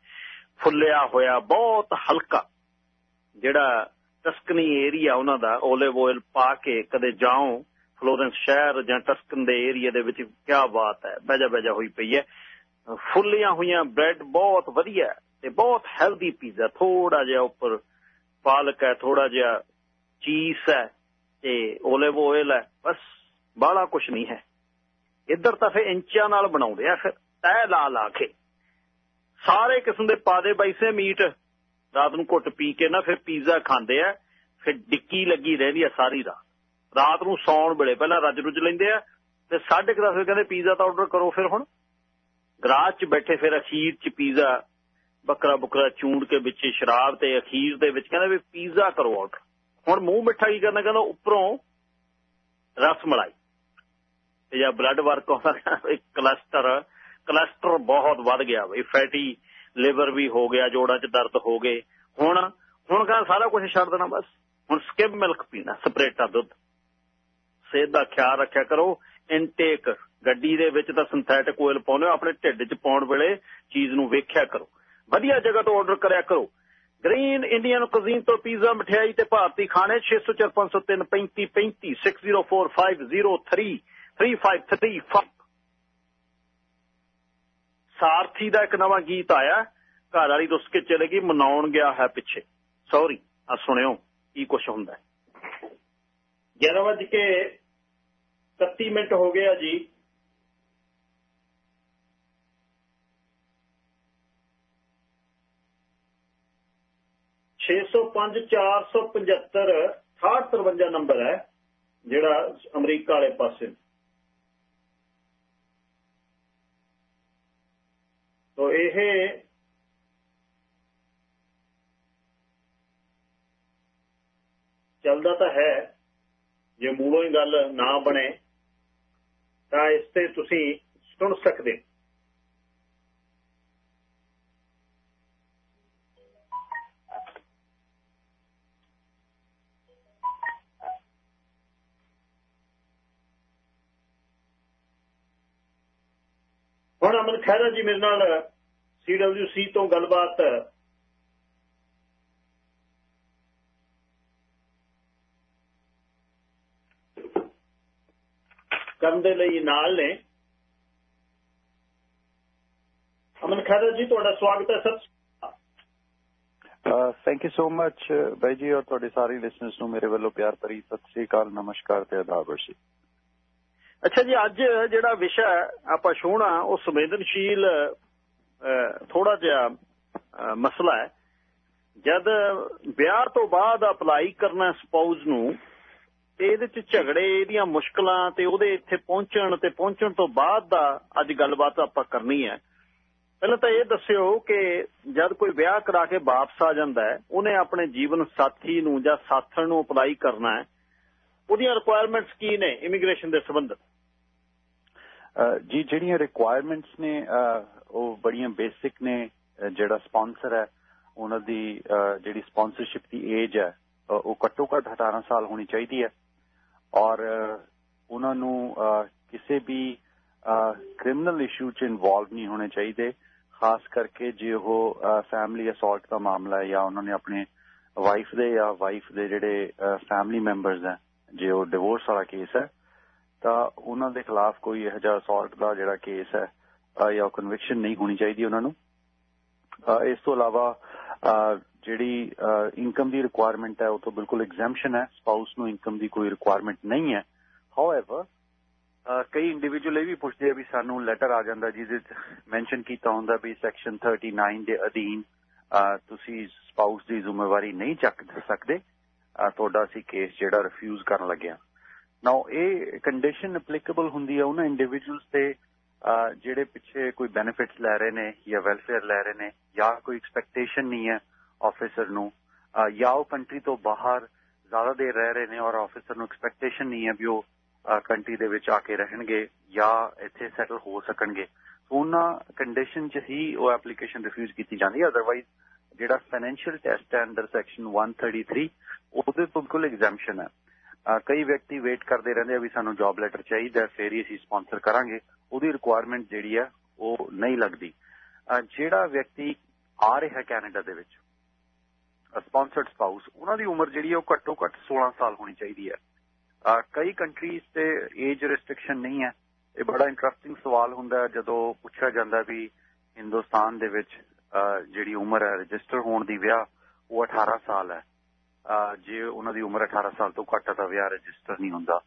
ਫੁੱਲਿਆ ਹੋਇਆ, ਬਹੁਤ ਹਲਕਾ ਜਿਹੜਾ ਟਸਕਨੀ ਏਰੀਆ ਉਹਨਾਂ ਦਾ 올ਿਵ ਆਇਲ ਪਾ ਕੇ ਕਦੇ ਜਾਓ ਫਲੋਰੈਂਸ ਸ਼ਹਿਰ ਜਾਂ ਟਸਕਨ ਦੇ ਏਰੀਆ ਦੇ ਵਿੱਚ ਕੀ ਬਾਤ ਹੈ ਬੈਜਾ ਬੈਜਾ ਹੋਈ ਪਈ ਹੈ। ਫੁੱਲੀਆਂ ਹੋਈਆਂ ਬ੍ਰੈਡ ਬਹੁਤ ਵਧੀਆ ਤੇ ਬਹੁਤ ਹੈਲਦੀ ਪੀਜ਼ਾ ਥੋੜਾ ਜਿਹਾ ਉੱਪਰ ਪਾਲਕ ਹੈ ਥੋੜਾ ਜਿਹਾ ਚੀਜ਼ ਹੈ ਤੇ 올ਿਵ ਆਇਲ ਹੈ, ਬਸ ਬਾਲਾ ਕੁਝ ਨਹੀਂ ਹੈ। ਇੱਧਰ ਤਾਂ ਫੇ ਇੰਚਾਂ ਨਾਲ ਬਣਾਉਂਦੇ ਆ, ਫਿਰ ਤੈ ਲਾ ਲਾ ਕੇ। ਸਾਰੇ ਕਿਸਮ ਦੇ ਪਾਦੇ ਬਾਈਸੇ ਮੀਟ, ਰਾਤ ਨੂੰ ਘੁੱਟ ਪੀ ਕੇ ਨਾ ਫਿਰ ਪੀਜ਼ਾ ਖਾਂਦੇ ਆ, ਫਿਰ ਡਿੱਕੀ ਲੱਗੀ ਰਹਿੰਦੀ ਆ ਸਾਰੀ ਰਾਤ। ਰਾਤ ਨੂੰ ਸੌਣ ਵੇਲੇ ਪਹਿਲਾਂ ਰੱਜ ਰੁੱਜ ਲੈਂਦੇ ਆ, ਤੇ 10:30 ਵਜੇ ਕਹਿੰਦੇ ਪੀਜ਼ਾ ਤਾਂ ਆਰਡਰ ਕਰੋ ਫਿਰ ਹੁਣ। ਗਰਾਜ 'ਚ ਬੈਠੇ ਫਿਰ ਅਖੀਰ 'ਚ ਪੀਜ਼ਾ, ਬੱਕਰਾ ਬੁਕਰਾ ਚੂੰਡ ਕੇ ਵਿੱਚ ਸ਼ਰਾਬ ਤੇ ਅਖੀਰ ਦੇ ਵਿੱਚ ਕਹਿੰਦੇ ਵੀ ਪੀਜ਼ਾ ਕਰੋ ਆਰਡਰ ਹੁਣ ਮੂੰਹ ਮਿੱਠਾ ਕੀ ਕਰਨਾ, ਕਹਿੰਦਾ ਉੱਪਰੋਂ ਰਸ ਮਲਾਈ। ਜਾਂ ਬਲੱਡ ਵਰਕ ਆਉਂਦਾ ਇੱਕ ਕਲਸਟਰ ਕਲਸਟਰ ਬਹੁਤ ਵੱਧ ਗਿਆ। ਬਈ ਫੈਟੀ ਲਿਵਰ ਵੀ ਹੋ ਗਿਆ, ਜੋੜਾਂ 'ਚ ਦਰਦ ਹੋ ਗਏ। ਹੁਣ ਹੁਣ ਕਹਿੰਦਾ ਸਾਰਾ ਕੁਝ ਛੱਡ ਦੇਣਾ ਬਸ। ਹੁਣ ਸਕਿਮ ਮਿਲਕ ਪੀਣਾ, ਸਪਰੇਟਾ ਦੁੱਧ। ਸਿਹਤ ਦਾ ਖਿਆਲ ਰੱਖਿਆ ਕਰੋ। ਇਨਟੇਕ ਗੱਡੀ ਦੇ ਵਿੱਚ ਤਾਂ ਸਿੰਥੈਟਿਕ ਆਇਲ ਹੋ, ਆਪਣੇ ਢਿੱਡ 'ਚ ਪਾਉਣ ਵੇਲੇ ਚੀਜ਼ ਨੂੰ ਵੇਖਿਆ ਕਰੋ। ਵਧੀਆ ਜਗ੍ਹਾ ਤੋਂ ਆਰਡਰ ਕਰਿਆ ਕਰੋ। ਗ੍ਰੀਨ ਇੰਡੀਅਨ ਕੁਜ਼ੀਨ ਤੋਂ ਪੀਜ਼ਾ ਮਠਿਆਈ ਤੇ ਭਾਰਤੀ ਖਾਣੇ 6045033535 604503 3535 ਸਾਰਥੀ ਦਾ ਇੱਕ ਨਵਾਂ ਗੀਤ ਆਇਆ, ਘਰ ਵਾਲੀ ਰੁੱਸ ਕੇ ਚਲੇ ਗਈ, ਮਨਾਉਣ ਗਿਆ ਹੈ ਪਿੱਛੇ। ਸੌਰੀ ਆ ਸੁਣਿਓ ਕੀ ਕੁਝ ਹੁੰਦਾ 11 ਵਜੇ ਕੇ 31 ਮਿੰਟ ਹੋ ਗਿਆ ਜੀ। ਛੇ ਸੌ ਪੰਜ, ਚਾਰ ਸੌ ਪਝੱਤਰ ਅਠਾਹਠ ਤਰਵੰਜਾ ਨੰਬਰ ਹੈ, ਜਿਹੜਾ ਅਮਰੀਕਾ ਵਾਲੇ ਪਾਸੇ। ਇਹ ਚੱਲਦਾ ਤਾਂ ਹੈ, ਜੇ ਮੂਲੋਂ ਹੀ ਗੱਲ ਨਾ ਬਣੇ, ਤਾਂ ਇਸ ਤੇ ਤੁਸੀਂ ਸੁਣ ਸਕਦੇ ਹੁਣ ਅਮਨ ਖੈਰਾ ਜੀ ਮੇਰੇ ਨਾਲ ਸੀਡਬਲਯੂਸੀ ਤੋਂ ਗੱਲਬਾਤ। ਕਰਨ ਦੇ ਲਈ ਨਾਲ ਨੇ। ਅਮਨ ਖੈਰਾ ਜੀ ਤੁਹਾਡਾ ਸਵਾਗਤ ਹੈ sir thank you so much ਬਾਈ ਜੀ ਔਰ ਤੁਹਾਡੇ ਸਾਰੇ ਲਿਸਨਰਸ ਨੂੰ ਮੇਰੇ ਵੱਲੋਂ ਪਿਆਰ ਭਰੀ ਸਤਿ ਸ੍ਰੀ ਅਕਾਲ ਨਮਸਕਾਰ ਤੇ ਆਦਾਬ ਅਰਸ਼ੀ ਅੱਛਾ ਜੀ ਅੱਜ ਜਿਹੜਾ ਵਿਸ਼ਾ ਆਪਾਂ ਛੋਣਾ ਉਹ ਸੰਵੇਦਨਸ਼ੀਲ ਥੋੜਾ ਜਿਹਾ ਮਸਲਾ ਹੈ। ਜਦ ਵਿਆਹ ਤੋਂ ਬਾਅਦ ਅਪਲਾਈ ਕਰਨਾ ਸਪਾਊਸ ਨੂੰ, ਤੇ ਇਹਦੇ ਚ ਝਗੜੇ, ਇਹਦੀਆਂ ਮੁਸ਼ਕਲਾਂ ਤੇ ਉਹਦੇ ਇੱਥੇ ਪਹੁੰਚਣ ਤੇ ਪਹੁੰਚਣ ਤੋਂ ਬਾਅਦ ਦਾ ਅੱਜ ਗੱਲਬਾਤ ਆਪਾਂ ਕਰਨੀ ਹੈ। ਪਹਿਲਾਂ ਤਾਂ ਇਹ ਦੱਸਿਓ ਕਿ ਜਦ ਕੋਈ ਵਿਆਹ ਕਰਾ ਕੇ ਵਾਪਸ ਆ ਜਾਂਦਾ ਹੈ, ਉਹਨੇ ਆਪਣੇ ਜੀਵਨ ਸਾਥੀ ਨੂੰ ਜਾਂ ਸਾਥਣ ਨੂੰ ਅਪਲਾਈ ਕਰਨਾ ਹੈ। ਉਹਦੀਆਂ ਰਿਕੁਆਇਰਮੈਂਟਸ ਕੀ ਨੇ ਇਮੀਗ੍ਰੇਸ਼ਨ ਦੇ ਸੰਬੰਧਤ ਜੀ, ਜਿਹੜੀਆਂ ਰਿਕੁਆਇਰਮੈਂਟਸ ਨੇ ਉਹ ਬੜੀਆਂ ਬੇਸਿਕ ਨੇ ਜਿਹੜਾ ਸਪਾਂਸਰ ਹੈ, ਉਹਨਾਂ ਦੀ ਜਿਹੜੀ ਸਪਾਂਸਰਸ਼ਿਪ ਦੀ ਏਜ ਹੈ ਉਹ ਘੱਟੋ ਘੱਟ 18 ਸਾਲ ਹੋਣੀ ਚਾਹੀਦੀ ਹੈ। ਔਰ ਉਹਨਾਂ ਨੂੰ ਕਿਸੇ ਵੀ ਕ੍ਰਿਮੀਨਲ ਇਸ਼ੂ 'ਚ ਇਨਵੋਲਵ ਨਹੀਂ ਹੋਣੇ ਚਾਹੀਦੇ। ਖਾਸ ਕਰਕੇ ਜੇ ਉਹ ਫੈਮਿਲੀ ਅਸੌਲਟ ਦਾ ਮਾਮਲਾ ਹੈ ਜਾਂ ਉਹਨਾਂ ਨੇ ਆਪਣੇ ਵਾਈਫ ਦੇ ਜਾਂ ਵਾਈਫ ਦੇ ਜਿਹੜੇ ਫੈਮਿਲੀ ਮੈਂਬਰਸ ਹੈ, ਜੇ ਉਹ ਡਿਵੋਰਸ ਵਾਲਾ ਕੇਸ ਹੈ, ਤਾਂ ਉਹਨਾਂ ਦੇ ਖਿਲਾਫ ਕੋਈ ਇਹੋ ਜਿਹਾ ਅਸੌਲਟ ਦਾ ਜਿਹੜਾ ਕੇਸ ਹੈ ਜਾਂ ਕਨਵਿਕਸ਼ਨ ਨਹੀਂ ਹੋਣੀ ਚਾਹੀਦੀ ਉਹਨਾਂ ਨੂੰ। ਇਸ ਤੋਂ ਇਲਾਵਾ ਜਿਹੜੀ ਇਨਕਮ ਦੀ ਰਿਕੁਆਇਰਮੈਂਟ ਹੈ, ਉਹ ਤੋਂ ਬਿਲਕੁਲ ਐਗਜ਼ੈਂਪਸ਼ਨ ਹੈ। ਸਪਾਊਸ ਨੂੰ ਇਨਕਮ ਦੀ ਕੋਈ ਰਿਕੁਆਇਰਮੈਂਟ ਨਹੀਂ ਹੈ। ਹਾਊਐਵਰ ਕਈ ਇੰਡੀਵਿਜੂਅਲ ਇਹ ਵੀ ਪੁੱਛਦੇ ਆ ਵੀ ਸਾਨੂੰ ਲੈਟਰ ਆ ਜਾਂਦਾ ਜਿਹਦੇ ਵਿੱਚ ਮੈਂਸ਼ਨ ਕੀਤਾ ਹੁੰਦਾ ਵੀ ਸੈਕਸ਼ਨ 39 ਦੇ ਅਧੀਨ ਤੁਸੀਂ ਸਪਾਊਸ ਦੀ ਜ਼ਿੰਮੇਵਾਰੀ ਨਹੀਂ ਚੱਕ ਸਕਦੇ। ਤੁਹਾਡਾ ਸੀ ਕੇਸ ਜਿਹੜਾ ਰਿਫਿਊਜ਼ ਕਰਨ ਲੱਗਿਆ ਨਾਓ ਇਹ ਕੰਡੀਸ਼ਨ ਐਪਲੀਕੇਬਲ ਹੁੰਦੀ ਹੈ ਉਹਨਾਂ ਇੰਡੀਵਿਜੂਅਲਸ ਤੇ ਜਿਹੜੇ ਪਿੱਛੇ ਕੋਈ ਬੈਨੀਫਿਟਸ ਲੈ ਰਹੇ ਨੇ ਜਾਂ ਵੈਲਫੇਅਰ ਲੈ ਰਹੇ ਨੇ ਜਾਂ ਕੋਈ ਐਕਸਪੈਕਟੇਸ਼ਨ ਨਹੀਂ ਹੈ ਆਫੀਸਰ ਨੂੰ ਜਾਂ ਉਹ ਕੰਟਰੀ ਤੋਂ ਬਾਹਰ ਜ਼ਿਆਦਾ ਦੇਰ ਰਹਿ ਰਹੇ ਨੇ ਔਰ ਆਫੀਸਰ ਨੂੰ ਐਕਸਪੈਕਟੇਸ਼ਨ ਨਹੀਂ ਹੈ ਵੀ ਉਹ ਕੰਟਰੀ ਦੇ ਵਿੱਚ ਆ ਕੇ ਰਹਿਣਗੇ ਜਾਂ ਇੱਥੇ ਸੈਟਲ ਹੋ ਸਕਣਗੇ। ਉਹਨਾਂ ਕੰਡੀਸ਼ਨ 'ਚ ਹੀ ਉਹ ਐਪਲੀਕੇਸ਼ਨ ਰਿਫਿਊਜ਼ ਕੀਤੀ ਜਾਂਦੀ ਹੈ। ਅਦਰਵਾਈਜ਼ ਜਿਹੜਾ ਫਾਈਨੈਂਸ਼ੀਅਲ ਟੈਸਟ ਹੈ ਅੰਡਰ ਸੈਕਸ਼ਨ 133 ਉਹਦੇ ਤੋਂ ਬਿਲਕੁਲ ਐਗਜ਼ੈਂਪਸ਼ਨ ਹੈ। ਕਈ ਵਿਅਕਤੀ ਵੇਟ ਕਰਦੇ ਰਹਿੰਦੇ ਆ ਵੀ ਸਾਨੂੰ ਜੌਬ ਲੈਟਰ ਚਾਹੀਦਾ, ਫੇਰ ਹੀ ਅਸੀਂ ਸਪਾਂਸਰ ਕਰਾਂਗੇ। ਉਹਦੀ ਰਿਕੁਆਇਰਮੈਂਟ ਜਿਹੜੀ ਹੈ ਉਹ ਨਹੀਂ ਲੱਗਦੀ। ਜਿਹੜਾ ਵਿਅਕਤੀ ਆ ਰਿਹਾ ਕੈਨੇਡਾ ਦੇ ਵਿੱਚ ਸਪਾਂਸਰਡ ਸਪਾਊਸ ਉਹਨਾਂ ਦੀ ਉਮਰ ਜਿਹੜੀ ਉਹ ਘੱਟੋ ਘੱਟ 16 ਸਾਲ ਹੋਣੀ ਚਾਹੀਦੀ ਹੈ ਕਈ ਕੰਟਰੀਜ਼ ਤੇ ਏਜ ਰੈਸਟ੍ਰਿਕਸ਼ਨ ਨਹੀਂ ਹੈ ਇਹ ਬੜਾ ਇੰਟਰਸਟਿੰਗ ਸਵਾਲ ਹੁੰਦਾ ਜਦੋਂ ਪੁੱਛਿਆ ਜਾਂਦਾ ਵੀ ਹਿੰਦੁਸਤਾਨ ਦੇ ਵਿੱਚ ਜਿਹੜੀ ਉਮਰ ਹੈ ਰਜਿਸਟਰ ਹੋਣ ਦੀ ਵਿਆਹ, ਉਹ 18 ਸਾਲ ਹੈ। ਜੇ ਉਹਨਾਂ ਦੀ ਉਮਰ 18 ਸਾਲ ਤੋਂ ਘੱਟ ਹੈ ਤਾਂ ਵਿਆਹ ਰਜਿਸਟਰ ਨਹੀਂ ਹੁੰਦਾ।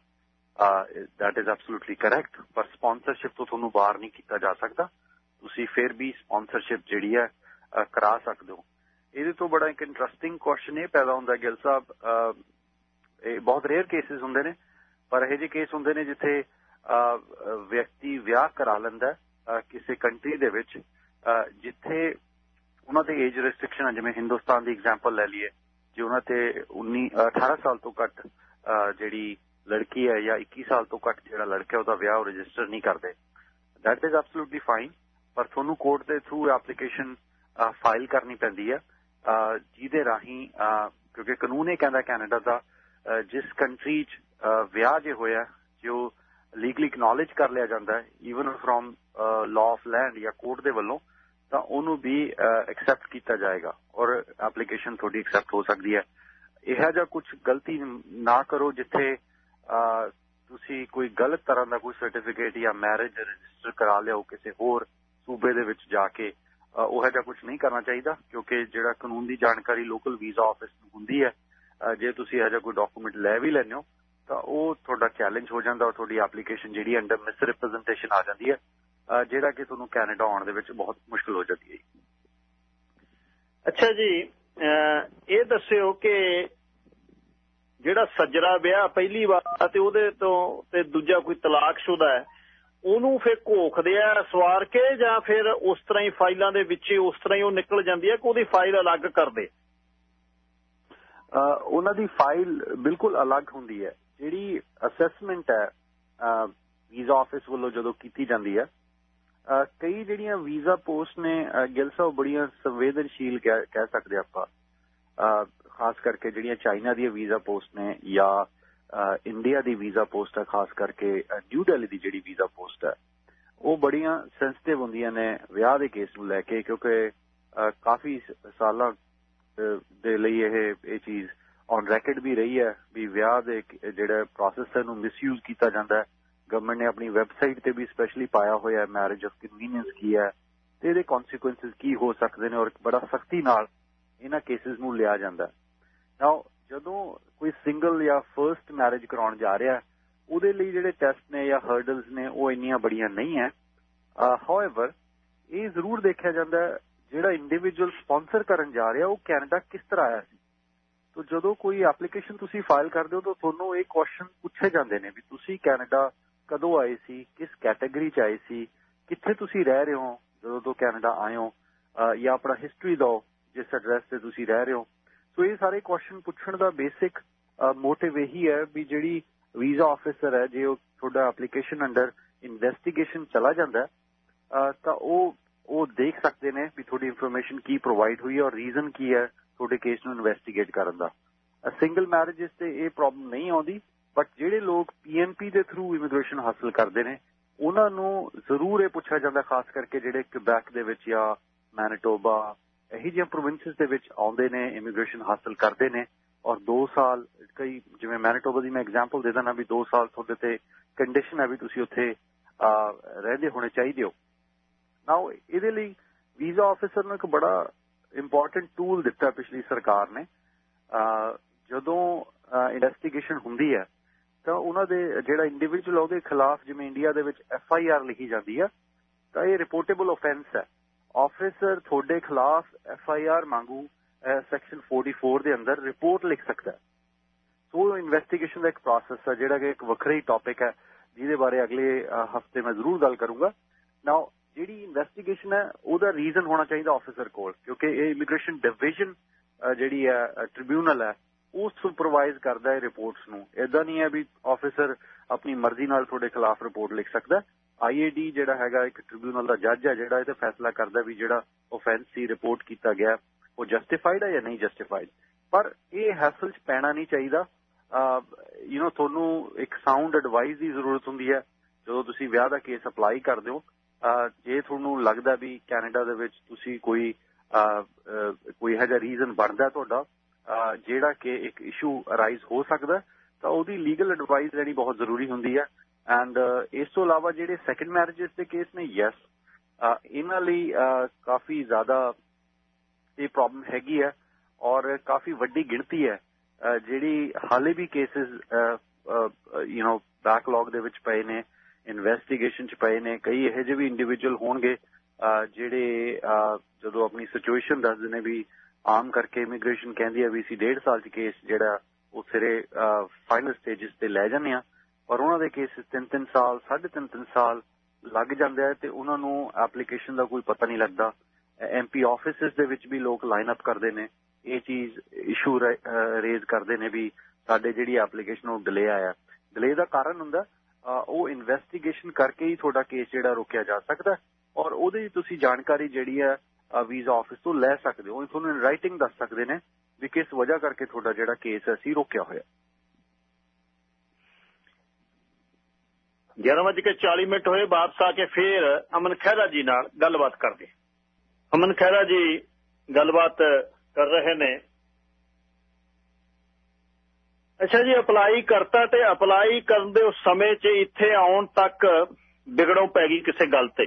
ਦੈਟ ਇਜ਼ ਐਬਸੋਲੂਟਲੀ ਕਰੈਕਟ ਪਰ ਸਪਾਂਸਰਸ਼ਿਪ ਤੋਂ ਤੁਹਾਨੂੰ ਬਾਹਰ ਨਹੀਂ ਕੀਤਾ ਜਾ ਸਕਦਾ। ਤੁਸੀਂ ਫਿਰ ਵੀ ਸਪਾਂਸਰਸ਼ਿਪ ਜਿਹੜੀ ਹੈ ਕਰਾ ਸਕਦੇ ਹੋ। ਇਹਦੇ ਤੋਂ ਬੜਾ ਇੱਕ ਇੰਟਰਸਟਿੰਗ ਕੁਐਸਚਨ ਇਹ ਪੈਦਾ ਹੁੰਦਾ ਗਿਲ ਸਾਹਿਬ। ਇਹ ਬਹੁਤ ਰੇਅਰ ਕੇਸਿਸ ਹੁੰਦੇ ਨੇ, ਪਰ ਇਹ ਜਿਹੇ ਕੇਸ ਹੁੰਦੇ ਨੇ ਜਿੱਥੇ ਵਿਅਕਤੀ ਵਿਆਹ ਕਰਾ ਲੈਂਦਾ ਕਿਸੇ ਕੰਟਰੀ ਦੇ ਵਿੱਚ। ਜਿੱਥੇ ਉਹਨਾਂ ਦੇ ਏਜ ਰੈਸਟ੍ਰਿਕਸ਼ਨ ਜਿਵੇਂ ਹਿੰਦੁਸਤਾਨ ਦੀ ਐਗਜ਼ਾਮਪਲ ਲੈ ਲਈਏ। ਜੇ ਉਹਨਾਂ ਤੇ 19 18 ਸਾਲ ਤੋਂ ਘੱਟ ਜਿਹੜੀ ਲੜਕੀ ਹੈ ਜਾਂ 21 ਸਾਲ ਤੋਂ ਘੱਟ ਜਿਹੜਾ ਲੜਕਾ ਉਹਦਾ ਵਿਆਹ ਰਜਿਸਟਰ ਨਹੀਂ ਕਰਦੇ। ਦੈਟ ਇਜ਼ ਐਬਸੋਲੂਟਲੀ ਫਾਈਨ ਪਰ ਤੁਹਾਨੂੰ ਕੋਰਟ ਦੇ ਥਰੂ ਐਪਲੀਕੇਸ਼ਨ ਫਾਈਲ ਕਰਨੀ ਪੈਂਦੀ ਹੈ। ਜਿਹਦੇ ਰਾਹੀਂ ਕਿਉਂਕਿ ਕਾਨੂੰਨ ਇਹ ਕਹਿੰਦਾ ਕੈਨੇਡਾ ਦਾ ਜਿਸ ਕੰਟਰੀ 'ਚ ਵਿਆਹ ਜੇ ਹੋਇਆ, ਜੋ ਲੀਗਲੀ ਐਕਨੋਲਜ ਕਰ ਲਿਆ ਜਾਂਦਾ ਹੈ even from law of land ਜਾਂ ਕੋਰਟ ਦੇ ਵੱਲੋਂ ਤਾਂ ਉਹਨੂੰ ਵੀ ਐਕਸੈਪਟ ਕੀਤਾ ਜਾਏਗਾ ਔਰ ਐਪਲੀਕੇਸ਼ਨ ਤੁਹਾਡੀ ਐਕਸੈਪਟ ਹੋ ਸਕਦੀ ਹੈ। ਇਹੋ ਜਿਹਾ ਕੁਝ ਗਲਤੀ ਨਾ ਕਰੋ ਜਿੱਥੇ ਤੁਸੀਂ ਕੋਈ ਗਲਤ ਤਰ੍ਹਾਂ ਦਾ ਕੋਈ ਸਰਟੀਫਿਕੇਟ ਜਾਂ ਮੈਰਿਜ ਰਜਿਸਟਰ ਕਰਾ ਲਿਓ ਕਿਸੇ ਹੋਰ ਸੂਬੇ ਦੇ ਵਿੱਚ ਜਾ ਕੇ। ਉਹ ਜਿਹਾ ਕੁਝ ਨਹੀਂ ਕਰਨਾ ਚਾਹੀਦਾ ਕਿਉਂਕਿ ਜਿਹੜਾ ਕਾਨੂੰਨ ਦੀ ਜਾਣਕਾਰੀ ਲੋਕਲ ਵੀਜ਼ਾ ਆਫਿਸ ਨੂੰ ਹੁੰਦੀ ਹੈ ਜੇ ਤੁਸੀਂ ਇਹੋ ਜਿਹਾ ਕੋਈ ਡਾਕੂਮੈਂਟ ਲੈ ਵੀ ਲੈਂਦੇ ਹੋ, ਤਾਂ ਉਹ ਤੁਹਾਡਾ ਚੈਲੰਜ ਹੋ ਜਾਂਦਾ ਔਰ ਤੁਹਾਡੀ ਐਪਲੀਕੇਸ਼ਨ ਜਿਹੜੀ ਅੰਡਰ ਮਿਸ ਰਿਪਰੈਜ਼ੈਂਟੇਸ਼ਨ ਆ ਜਾਂਦੀ ਹੈ। ਜਿਹੜਾ ਕਿ ਤੁਹਾਨੂੰ ਕੈਨੇਡਾ ਆਉਣ ਦੇ ਵਿੱਚ ਬਹੁਤ ਮੁਸ਼ਕਲ ਹੋ ਜਾਂਦੀ ਹੈ ਅੱਛਾ ਜੀ ਇਹ ਦੱਸਿਓ ਕਿ ਜਿਹੜਾ ਸੱਜਰਾ ਵਿਆਹ ਪਹਿਲੀ ਵਾਰ ਤੇ ਉਹਦੇ ਤੋਂ ਤੇ ਦੂਜਾ ਕੋਈ ਤਲਾਕਸ਼ੁਦਾ ਹੈ ਉਹਨੂੰ ਫਿਰ ਘੋਖਦੇ ਆ ਸਵਾਰ ਕੇ ਜਾਂ ਫਿਰ ਉਸ ਤਰ੍ਹਾਂ ਹੀ ਫਾਈਲਾਂ ਦੇ ਵਿੱਚ ਉਸ ਤਰ੍ਹਾਂ ਹੀ ਉਹ ਨਿਕਲ ਜਾਂਦੀ ਹੈ ਕਿ ਉਹਦੀ ਫਾਈਲ ਅਲੱਗ ਕਰਦੇ ਉਹਨਾਂ ਦੀ ਫਾਈਲ ਬਿਲਕੁਲ ਅਲੱਗ ਹੁੰਦੀ ਹੈ। ਜਿਹੜੀ ਅਸੈਸਮੈਂਟ ਹੈ ਵੀਜ਼ਾ ਆਫਿਸ ਵੱਲੋਂ ਜਦੋਂ ਕੀਤੀ ਜਾਂਦੀ ਹੈ ਕਈ ਜਿਹੜੀਆਂ ਵੀਜ਼ਾ ਪੋਸਟ ਨੇ ਗਿਲ ਸਾਹਿਬ ਬੜੀਆਂ ਸੰਵੇਦਨਸ਼ੀਲ ਕਹਿ ਸਕਦੇ ਆਪਾਂ। ਖਾਸ ਕਰਕੇ ਜਿਹੜੀਆਂ ਚਾਈਨਾ ਦੀਆਂ ਵੀਜ਼ਾ ਪੋਸਟ ਨੇ ਜਾਂ ਇੰਡੀਆ ਦੀ ਵੀਜ਼ਾ ਪੋਸਟ ਹੈ ਖਾਸ ਕਰਕੇ ਨਿਊ ਦਿੱਲੀ ਦੀ ਜਿਹੜੀ ਵੀਜ਼ਾ ਪੋਸਟ ਹੈ ਉਹ ਬੜੀਆਂ ਸੈਂਸਿਟਿਵ ਹੁੰਦੀਆਂ ਨੇ ਵਿਆਹ ਦੇ ਕੇਸ ਨੂੰ ਲੈ ਕੇ, ਕਿਉਂਕਿ ਕਾਫੀ ਸਾਲਾਂ ਦੇ ਲਈ ਇਹ ਇਹ ਚੀਜ਼ ਔਨ ਰੈਕਡ ਵੀ ਰਹੀ ਹੈ ਵੀ ਵਿਆਹ ਦੇ ਜਿਹੜਾ ਪ੍ਰੋਸੈਸ ਹੈ ਨੂੰ ਮਿਸਯੂਜ਼ ਕੀਤਾ ਜਾਂਦਾ ਹੈ। ਗਵਰਨਮੈਂਟ ਨੇ ਆਪਣੀ ਵੈਬਸਾਈਟ ਤੇ ਵੀ ਸਪੈਸ਼ਲੀ ਪਾਇਆ ਹੋਇਆ ਹੈ ਮੈਰਿਜ ਆਫ ਕਨਵੀਨੀਅੰਸ ਕੀ ਹੈ, ਤੇ ਇਹਦੇ ਕਨਸੀਕੁਐਂਸਸ ਕੀ ਹੋ ਸਕਦੇ ਨੇ ਔਰ ਬੜਾ ਸਖਤੀ ਨਾਲ ਇਹਨਾਂ ਕੇਸਿਸ ਨੂੰ ਲਿਆ ਜਾਂਦਾ ਨਾਓ ਜਦੋਂ ਕੋਈ ਸਿੰਗਲ ਜਾਂ ਫਰਸਟ ਮੈਰਿਜ ਕਰਾਉਣ ਜਾ ਰਿਹਾ ਉਹਦੇ ਲਈ ਜਿਹੜੇ ਟੈਸਟ ਨੇ ਜਾਂ ਹਰਡਲਸ ਨੇ, ਉਹ ਇੰਨੀਆਂ ਬੜੀਆਂ ਨਹੀਂ ਹੈ। ਹਾਊਐਵਰ ਇਹ ਜ਼ਰੂਰ ਦੇਖਿਆ ਜਾਂਦਾ ਜਿਹੜਾ ਇੰਡੀਵਿਜੂਅਲ ਸਪਾਂਸਰ ਕਰਨ ਜਾ ਰਿਹਾ, ਉਹ ਕੈਨੇਡਾ ਕਿਸ ਤਰ੍ਹਾਂ ਆਇਆ ਸੀ? ਤੋ ਜਦੋਂ ਕੋਈ ਐਪਲੀਕੇਸ਼ਨ ਤੁਸੀਂ ਫਾਈਲ ਕਰਦੇ ਹੋ, ਤਾਂ ਤੁਹਾਨੂੰ ਇਹ ਕੁਐਸਚਨ ਪੁੱਛੇ ਜਾਂਦੇ ਨੇ ਵੀ ਤੁਸੀਂ ਕੈਨੇਡਾ ਕਦੋਂ ਆਏ ਸੀ? ਕਿਸ ਕੈਟਾਗਰੀ ਚ ਆਏ ਸੀ? ਕਿੱਥੇ ਤੁਸੀਂ ਰਹਿ ਰਹੇ ਹੋ ਜਦੋਂ ਤੋਂ ਕੈਨੇਡਾ ਆਏ ਹੋ? ਜਾਂ ਆਪਣਾ ਹਿਸਟਰੀ ਦਿਓ, ਜਿਸ ਐਡਰੈਸ ਤੇ ਤੁਸੀਂ ਰਹਿ ਰਹੇ ਹੋ। ਸੋ ਇਹ ਸਾਰੇ ਕੁਐਸਚਨ ਪੁੱਛਣ ਦਾ ਬੇਸਿਕ ਮੋਟਿਵ ਇਹੀ ਹੈ ਵੀ ਜਿਹੜੀ ਵੀਜ਼ਾ ਆਫੀਸਰ ਹੈ, ਜੇ ਉਹ ਤੁਹਾਡਾ ਐਪਲੀਕੇਸ਼ਨ ਅੰਡਰ ਇਨਵੈਸਟੀਗੇਸ਼ਨ ਚਲਾ ਜਾਂਦਾ ਤਾਂ ਉਹ ਉਹ ਦੇਖ ਸਕਦੇ ਨੇ ਵੀ ਤੁਹਾਡੀ ਇਨਫੋਰਮੇਸ਼ਨ ਕੀ ਪ੍ਰੋਵਾਈਡ ਹੋਈ ਹੈ ਔਰ ਰੀਜ਼ਨ ਕੀ ਹੈ ਤੁਹਾਡੇ ਕੇਸ ਨੂੰ ਇਨਵੈਸਟੀਗੇਟ ਕਰਨ ਦਾ। ਸਿੰਗਲ ਮੈਰਿਜਸ ਤੇ ਇਹ ਪ੍ਰੋਬਲਮ ਨਹੀਂ ਆਉਂਦੀ। ਬਟ ਜਿਹੜੇ ਲੋਕ ਪੀਐਨਪੀ ਦੇ ਥਰੂ ਇਮੀਗ੍ਰੇਸ਼ਨ ਹਾਸਲ ਕਰਦੇ ਨੇ, ਉਹਨਾਂ ਨੂੰ ਜ਼ਰੂਰ ਇਹ ਪੁੱਛਿਆ ਜਾਂਦਾ, ਖਾਸ ਕਰਕੇ ਜਿਹੜੇ ਕਿਬੈਕ ਦੇ ਵਿੱਚ ਜਾਂ ਮੈਨੀਟੋਬਾ ਇਹੀ ਜਿਹੇ ਪ੍ਰੋਵਿੰਸਸ ਦੇ ਵਿੱਚ ਆਉਂਦੇ ਨੇ ਇਮੀਗ੍ਰੇਸ਼ਨ ਹਾਸਲ ਕਰਦੇ ਨੇ। ਔਰ 2 ਸਾਲ, ਕਈ ਜਿਵੇਂ ਮੈਨੀਟੋਬਾ ਦੀ ਮੈਂ ਐਗਜ਼ਾਮਪਲ ਦੇ ਦਿੰਦਾ ਵੀ 2 ਸਾਲ ਤੁਹਾਡੇ ਤੇ ਕੰਡੀਸ਼ਨ ਹੈ ਵੀ ਤੁਸੀਂ ਉੱਥੇ ਰਹਿੰਦੇ ਹੋਣੇ ਚਾਹੀਦੇ ਹੋ। ਨਾਓ ਇਹਦੇ ਲਈ ਵੀਜ਼ਾ ਆਫੀਸਰ ਨੂੰ ਇੱਕ ਬੜਾ ਇੰਪੋਰਟੈਂਟ ਟੂਲ ਦਿੱਤਾ ਪਿਛਲੀ ਸਰਕਾਰ ਨੇ। ਜਦੋਂ ਇਨਵੈਸਟੀਗੇਸ਼ਨ ਹੁੰਦੀ ਹੈ ਤਾਂ ਉਹਨਾਂ ਦੇ ਜਿਹੜਾ ਇੰਡੀਵਿਜੂਅਲ ਉਹਦੇ ਖਿਲਾਫ ਜਿਵੇਂ ਇੰਡੀਆ ਦੇ ਵਿੱਚ ਐਫ ਆਈ ਆਰ ਲਿਖੀ ਜਾਂਦੀ ਹੈ ਤਾਂ ਇਹ ਰਿਪੋਰਟੇਬਲ ਆਫੈਂਸ ਹੈ ਆਫੀਸਰ ਤੁਹਾਡੇ ਖਿਲਾਫ ਐਫ ਆਈ ਆਰ ਮੰਗੂ ਸੈਕਸ਼ਨ 44 ਦੇ ਅੰਦਰ ਰਿਪੋਰਟ ਲਿਖ ਸਕਦਾ ਹੈ। ਸੋ ਇਨਵੈਸਟੀਗੇਸ਼ਨ ਦਾ ਇੱਕ ਪ੍ਰੋਸੈਸ ਹੈ ਜਿਹੜਾ ਕਿ ਇੱਕ ਵੱਖਰਾ ਹੀ ਟੌਪਿਕ ਹੈ ਜਿਹਦੇ ਬਾਰੇ ਅਗਲੇ ਹਫ਼ਤੇ ਮੈਂ ਜ਼ਰੂਰ ਗੱਲ ਕਰੂੰਗਾ। ਨਾਓ ਜਿਹੜੀ ਇਨਵੈਸਟੀਗੇਸ਼ਨ ਹੈ, ਉਹਦਾ ਰੀਜ਼ਨ ਹੋਣਾ ਚਾਹੀਦਾ ਆਫੀਸਰ ਕੋਲ, ਕਿਉਂਕਿ ਇਹ ਇਮੀਗ੍ਰੇਸ਼ਨ ਡਿਵੀਜ਼ਨ ਜਿਹੜੀ ਹੈ ਟ੍ਰਿਬਿਊਨਲ ਹੈ ਉਹ ਸੁਪਰਵਾਈਜ਼ ਕਰਦਾ ਹੈ ਰਿਪੋਰਟਸ ਨੂੰ। ਇਦਾਂ ਨਹੀਂ ਹੈ ਵੀ ਆਫੀਸਰ ਆਪਣੀ ਮਰਜ਼ੀ ਨਾਲ ਤੁਹਾਡੇ ਖਿਲਾਫ ਰਿਪੋਰਟ ਲਿਖ ਸਕਦਾ। ਆਈਏਡੀ ਜਿਹੜਾ ਹੈਗਾ, ਇੱਕ ਟ੍ਰਿਬਿਊਨਲ ਦਾ ਜੱਜ ਹੈ, ਜਿਹੜਾ ਇਹ ਤੇ ਫੈਸਲਾ ਕਰਦਾ ਵੀ ਜਿਹੜਾ ਆਫੈਂਸ ਸੀ ਰਿਪੋਰਟ ਕੀਤਾ ਗਿਆ, ਉਹ ਜਸਟੀਫਾਈਡ ਹੈ ਜਾਂ ਨਹੀਂ ਜਸਟੀਫਾਈਡ ਪਰ ਇਹ ਹੈਸਲ 'ਚ ਪੈਣਾ ਨਹੀਂ ਚਾਹੀਦਾ। ਯੂ نو ਤੁਹਾਨੂੰ ਇੱਕ ਸਾਊਂਡ ਐਡਵਾਈਸ ਦੀ ਜ਼ਰੂਰਤ ਹੁੰਦੀ ਹੈ। ਜਦੋਂ ਤੁਸੀਂ ਵਿਆਹ ਦਾ ਕੇਸ ਅਪਲਾਈ ਕਰਦੇ ਹੋ ਜੇ ਤੁਹਾਨੂੰ ਲੱਗਦਾ ਵੀ ਕੈਨੇਡਾ ਦੇ ਵਿੱਚ ਤੁਸੀਂ ਕੋਈ ਕੋਈ ਹੈ ਜਿਹਾ ਰੀਜ਼ਨ ਬਣਦਾ ਤੁਹਾਡਾ ਜਿਹੜਾ ਕਿ ਇੱਕ ਇਸ਼ੂ ਅਰਾਈਜ਼ ਹੋ ਸਕਦਾ ਤਾਂ ਉਹਦੀ ਲੀਗਲ ਐਡਵਾਈਸ ਲੈਣੀ ਬਹੁਤ ਜ਼ਰੂਰੀ ਹੁੰਦੀ ਹੈ। ਐਂਡ ਇਸ ਤੋਂ ਇਲਾਵਾ ਜਿਹੜੇ ਸੈਕੰਡ ਮੈਰਿਜਸ ਦੇ ਕੇਸ ਨੇ ਯੈਸ ਇਹਨਾਂ ਲਈ ਕਾਫੀ ਜ਼ਿਆਦਾ ਇਹ ਪ੍ਰੋਬਲਮ ਹੈਗੀ ਹੈ ਔਰ ਕਾਫੀ ਵੱਡੀ ਗਿਣਤੀ ਹੈ। ਜਿਹੜੀ ਹਾਲੇ ਵੀ ਕੇਸਿਸ ਯੂ نو ਬੈਕਲੌਗ ਦੇ ਵਿੱਚ ਪਏ ਨੇ ਇਨਵੈਸਟੀਗੇਸ਼ਨ ਚ ਪਏ ਨੇ, ਕਈ ਇਹੋ ਜਿਹੇ ਵੀ ਇੰਡੀਵਿਜੂਅਲ ਹੋਣਗੇ ਜਿਹੜੇ ਜਦੋਂ ਆਪਣੀ ਸਿਚੁਏਸ਼ਨ ਦੱਸਦੇ ਨੇ ਵੀ ਆਮ ਕਰਕੇ ਇਮੀਗ੍ਰੇਸ਼ਨ ਕਹਿੰਦੀ ਆ ਵੀ ਅਸੀਂ 1.5 ਸਾਲ ਚ ਕੇਸ ਜਿਹੜਾ ਉਹ ਸਿਰੇ ਫਾਈਨਲ ਸਟੇਜਸ ਤੇ ਲੈ ਜਾਂਦੇ ਆ। ਪਰ ਉਹਨਾਂ ਦੇ ਕੇਸ 3-3 ਸਾਲ 3.5 ਸਾਲ ਲੱਗ ਜਾਂਦੇ ਆ ਤੇ ਉਹਨਾਂ ਨੂੰ ਐਪਲੀਕੇਸ਼ਨ ਦਾ ਕੋਈ ਪਤਾ ਨਹੀਂ ਲੱਗਦਾ। ਐਮਪੀ ਆਫਿਸਿਸ ਦੇ ਵਿੱਚ ਵੀ ਲੋਕ ਲਾਈਨ ਅਪ ਕਰਦੇ ਨੇ। ਇਹ ਚੀਜ਼ ਇਸ਼ੂ ਰੇਜ਼ ਕਰਦੇ ਨੇ ਵੀ ਸਾਡੇ ਜਿਹੜੀ ਐਪਲੀਕੇਸ਼ਨ ਉਹ ਡਿਲੇ ਆਇਆ। ਡਿਲੇ ਦਾ ਕਾਰਨ ਹੁੰਦਾ ਉਹ ਇਨਵੈਸਟੀਗੇਸ਼ਨ ਕਰਕੇ ਹੀ ਤੁਹਾਡਾ ਕੇਸ ਜਿਹੜਾ ਰੋਕਿਆ ਜਾ ਸਕਦਾ। ਔਰ ਉਹਦੇ ਤੁਸੀਂ ਜਾਣਕਾਰੀ ਜਿਹੜੀ ਹੈ ਵੀਜ਼ਾ ਆਫਿਸ ਤੋਂ ਲੈ ਸਕਦੇ ਹੋ। ਤੁਹਾਨੂੰ ਰਾਈਟਿੰਗ ਦੱਸ ਸਕਦੇ ਨੇ ਵੀ ਕਿਸ ਵਜ੍ਹਾ ਕਰਕੇ ਤੁਹਾਡਾ ਜਿਹੜਾ ਕੇਸ ਅਸੀਂ ਰੋਕਿਆ ਹੋਇਆ। 11:40 ਮਿੰਟ ਹੋਏ, ਵਾਪਸ ਆ ਕੇ ਫੇਰ ਅਮਨ ਖਹਿਰਾ ਜੀ ਨਾਲ ਗੱਲਬਾਤ ਕਰਦੇ ਅਮਨ ਖਹਿਰਾ ਜੀ ਗੱਲਬਾਤ ਕਰ ਰਹੇ ਨੇ। ਅੱਛਾ ਜੀ ਅਪਲਾਈ ਕਰਤਾ ਤੇ ਅਪਲਾਈ ਕਰਨ ਦੇ ਉਸ ਸਮੇਂ 'ਚ ਇੱਥੇ ਆਉਣ ਤੱਕ ਵਿਗੜੋਂ ਪੈ ਗਈ ਕਿਸੇ ਗੱਲ ਤੇ।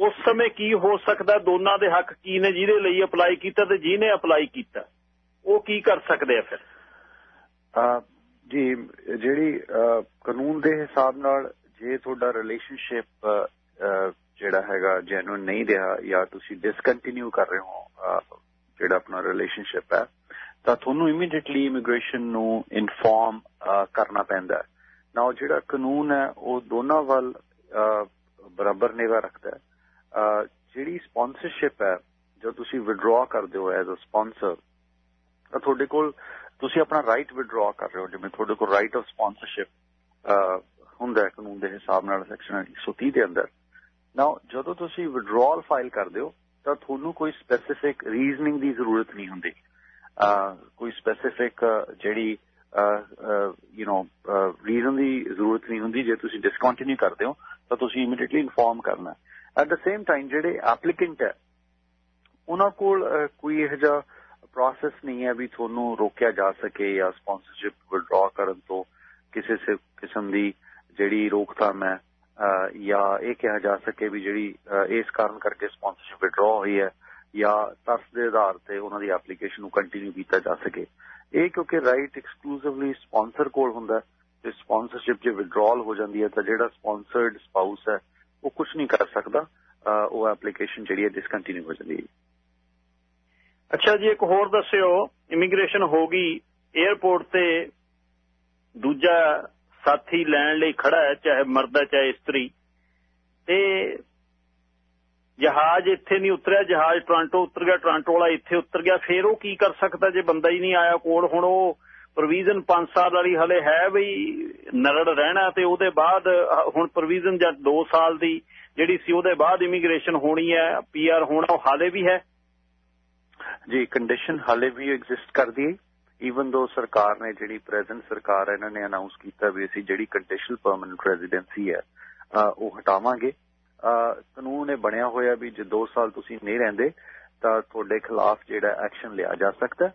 ਉਸ ਸਮੇਂ ਕੀ ਹੋ ਸਕਦਾ, ਦੋਨਾਂ ਦੇ ਹੱਕ ਕੀ ਨੇ, ਜਿਹਦੇ ਲਈ ਅਪਲਾਈ ਕੀਤਾ ਤੇ ਜਿਹਨੇ ਅਪਲਾਈ ਕੀਤਾ। ਉਹ ਕੀ ਕਰ ਸਕਦੇ ਆ ਫਿਰ? ਜੀ, ਜਿਹੜੀ ਕਾਨੂੰਨ ਦੇ ਹਿਸਾਬ ਨਾਲ ਜੇ ਤੁਹਾਡਾ ਰਿਲੇਸ਼ਨਸ਼ਿਪ ਜਿਹੜਾ ਹੈਗਾ ਜੈਨੂਇਨ ਨਹੀਂ ਰਿਹਾ ਜਾਂ ਤੁਸੀਂ ਡਿਸਕੰਟੀਨਿਊ ਕਰ ਰਹੇ ਹੋ ਜਿਹੜਾ ਆਪਣਾ ਰਿਲੇਸ਼ਨਸ਼ਿਪ ਹੈ, ਤਾਂ ਤੁਹਾਨੂੰ ਇਮੀਡੀਏਟਲੀ ਇਮੀਗ੍ਰੇਸ਼ਨ ਨੂੰ ਇਨਫਾਰਮ ਕਰਨਾ ਪੈਂਦਾ ਨਾ ਜਿਹੜਾ ਕਾਨੂੰਨ ਹੈ, ਉਹ ਦੋਨਾਂ ਵੱਲ ਬਰਾਬਰ ਨਿਗਾ ਰੱਖਦਾ ਹੈ। ਜਿਹੜੀ ਸਪਾਂਸਰਸ਼ਿਪ ਹੈ, ਜੋ ਤੁਸੀਂ ਵਿਡਰਾ ਕਰਦੇ ਹੋ ਐਜ਼ ਅ ਸਪਾਂਸਰ ਤਾਂ ਤੁਹਾਡੇ ਕੋਲ ਤੁਸੀਂ ਆਪਣਾ ਰਾਈਟ ਵਿਡਰਾ ਕਰ ਰਹੇ ਹੋ, ਜਿਵੇਂ ਤੁਹਾਡੇ ਕੋਲ ਰਾਈਟ ਆਫ ਸਪਾਂਸਰਸ਼ਿਪ ਹੁੰਦਾ ਹੈ ਕਾਨੂੰਨ ਦੇ ਹਿਸਾਬ ਨਾਲ ਸੈਕਸ਼ਨ 130 ਦੇ ਅੰਦਰ। ਨਾਓ ਜਦੋਂ ਤੁਸੀਂ ਵਿਡਰਾਅਲ ਫਾਈਲ ਕਰਦੇ ਹੋ, ਤਾਂ ਤੁਹਾਨੂੰ ਕੋਈ ਸਪੈਸੀਫਿਕ ਰੀਜ਼ਨਿੰਗ ਦੀ ਜ਼ਰੂਰਤ ਨਹੀਂ ਹੁੰਦੀ। ਕੋਈ ਸਪੈਸੀਫਿਕ ਜਿਹੜੀ ਯੂ نو ਰੀਜ਼ਨ ਦੀ ਜ਼ਰੂਰਤ ਨਹੀਂ ਹੁੰਦੀ। ਜੇ ਤੁਸੀਂ ਡਿਸਕੰਟੀਨਿਊ ਕਰਦੇ ਹੋ, ਤਾਂ ਤੁਸੀਂ ਇਮੀਡੀਏਟਲੀ ਇਨਫੋਰਮ ਕਰਨਾ। ਐਟ ਦ ਸੇਮ ਟਾਈਮ ਜਿਹੜੇ ਐਪਲੀਕੈਂਟ ਹੈ ਉਹਨਾਂ ਕੋਲ ਕੋਈ ਇਹ ਜਿਹਾ ਪ੍ਰੋਸੈਸ ਨਹੀਂ ਹੈ ਵੀ ਤੁਹਾਨੂੰ ਰੋਕਿਆ ਜਾ ਸਕੇ ਜਾਂ ਸਪਾਂਸਰਸ਼ਿਪ ਵਿਡਰਾ ਕਰਨ ਤੋਂ ਕਿਸੇ ਕਿਸਮ ਦੀ ਜਿਹੜੀ ਰੋਕਥਾਮ ਹੈ ਜਾਂ ਇਹ ਕਿਹਾ ਜਾ ਸਕੇ ਵੀ ਜਿਹੜੀ ਇਸ ਕਾਰਨ ਕਰਕੇ ਸਪਾਂਸਰਸ਼ਿਪ ਵਿਡਰਾ ਹੋਈ ਹੈ ਜਾਂ ਤਰਸ ਦੇ ਆਧਾਰ ਤੇ ਉਹਨਾਂ ਦੀ ਐਪਲੀਕੇਸ਼ਨ ਨੂੰ ਕੰਟੀਨਿਊ ਕੀਤਾ ਜਾ ਸਕੇ ਇਹ ਕਿਉਂਕਿ ਰਾਈਟ ਐਕਸਕਲੂਸਿਵਲੀ ਸਪਾਂਸਰ ਕੋਲ ਹੁੰਦਾ ਤੇ ਸਪਾਂਸਰਸ਼ਿਪ ਜੇ ਵਿਡਰਾਲ ਹੋ ਜਾਂਦੀ ਹੈ ਤਾਂ ਜਿਹੜਾ ਸਪਾਂਸਰਡ ਸਪਾਊਸ ਹੈ ਉਹ ਕੁਝ ਨਹੀਂ ਕਰ ਸਕਦਾ ਉਹ ਐਪਲੀਕੇਸ਼ਨ ਜਿਹੜੀ ਹੈ ਡਿਸਕੰਟੀਨਿਊ ਹੋ ਜਾਂਦੀ ਹੈ ਅੱਛਾ ਜੀ, ਇੱਕ ਹੋਰ ਦੱਸਿਓ ਇਮੀਗ੍ਰੇਸ਼ਨ ਹੋ ਗਈ 에어ਪੋਰਟ ਤੇ ਦੂਜਾ ਸਾਥੀ ਲੈਣ ਲਈ ਖੜਾ ਹੈ, ਚਾਹੇ ਮਰਦ ਹੈ, ਚਾਹੇ ਇਸਤਰੀ, ਤੇ ਜਹਾਜ਼ ਇੱਥੇ ਨਹੀਂ ਉਤਰਿਆ, ਜਹਾਜ਼ ਟੋਰਾਂਟੋ ਉਤਰ ਗਿਆ, ਟੋਰਾਂਟੋ ਵਾਲਾ ਇੱਥੇ ਉਤਰ ਗਿਆ, ਫੇਰ ਉਹ ਕੀ ਕਰ ਸਕਦਾ ਜੇ ਬੰਦਾ ਹੀ ਨਹੀਂ ਆਇਆ ਕੋਲ, ਹੁਣ ਉਹ ਪ੍ਰੋਵੀਜ਼ਨ 5 ਸਾਲ ਵਾਲੀ ਹਲੇ ਹੈ ਵੀ ਨਰੜ ਰਹਿਣਾ ਤੇ ਉਹਦੇ ਬਾਅਦ ਹੁਣ ਪ੍ਰੋਵੀਜ਼ਨ ਜਦ 2 ਸਾਲ ਦੀ ਜਿਹੜੀ ਸੀ ਉਹਦੇ ਬਾਅਦ ਇਮੀਗ੍ਰੇਸ਼ਨ ਹੋਣੀ ਹੈ ਪੀਆਰ ਹੋਣਾ ਉਹ ਹਾਲੇ ਵੀ ਹੈ। ਜੀ ਕੰਡੀਸ਼ਨ ਹਾਲੇ ਵੀ ਐਗਜ਼ਿਸਟ ਕਰਦੀ ਹੈ। ਈਵਨ ਦੋ ਸਰਕਾਰ ਨੇ ਜਿਹੜੀ ਪ੍ਰੈਜ਼ੈਂਟ ਸਰਕਾਰ ਹੈ, ਇਹਨਾਂ ਨੇ ਅਨਾਉਂਸ ਕੀਤਾ ਵੀ ਅਸੀਂ ਜਿਹੜੀ ਕੰਡੀਸ਼ਨਲ ਪਰਮਨੈਂਟ ਰੈਜ਼ੀਡੈਂਸੀ ਹੈ ਉਹ ਹਟਾਵਾਂਗੇ। ਕਾਨੂੰਨ ਇਹ ਬਣਿਆ ਹੋਇਆ ਵੀ ਜੇ 2 ਸਾਲ ਤੁਸੀਂ ਨਹੀਂ ਰਹਿੰਦੇ, ਤਾਂ ਤੁਹਾਡੇ ਖਿਲਾਫ ਜਿਹੜਾ ਐਕਸ਼ਨ ਲਿਆ ਜਾ ਸਕਦਾ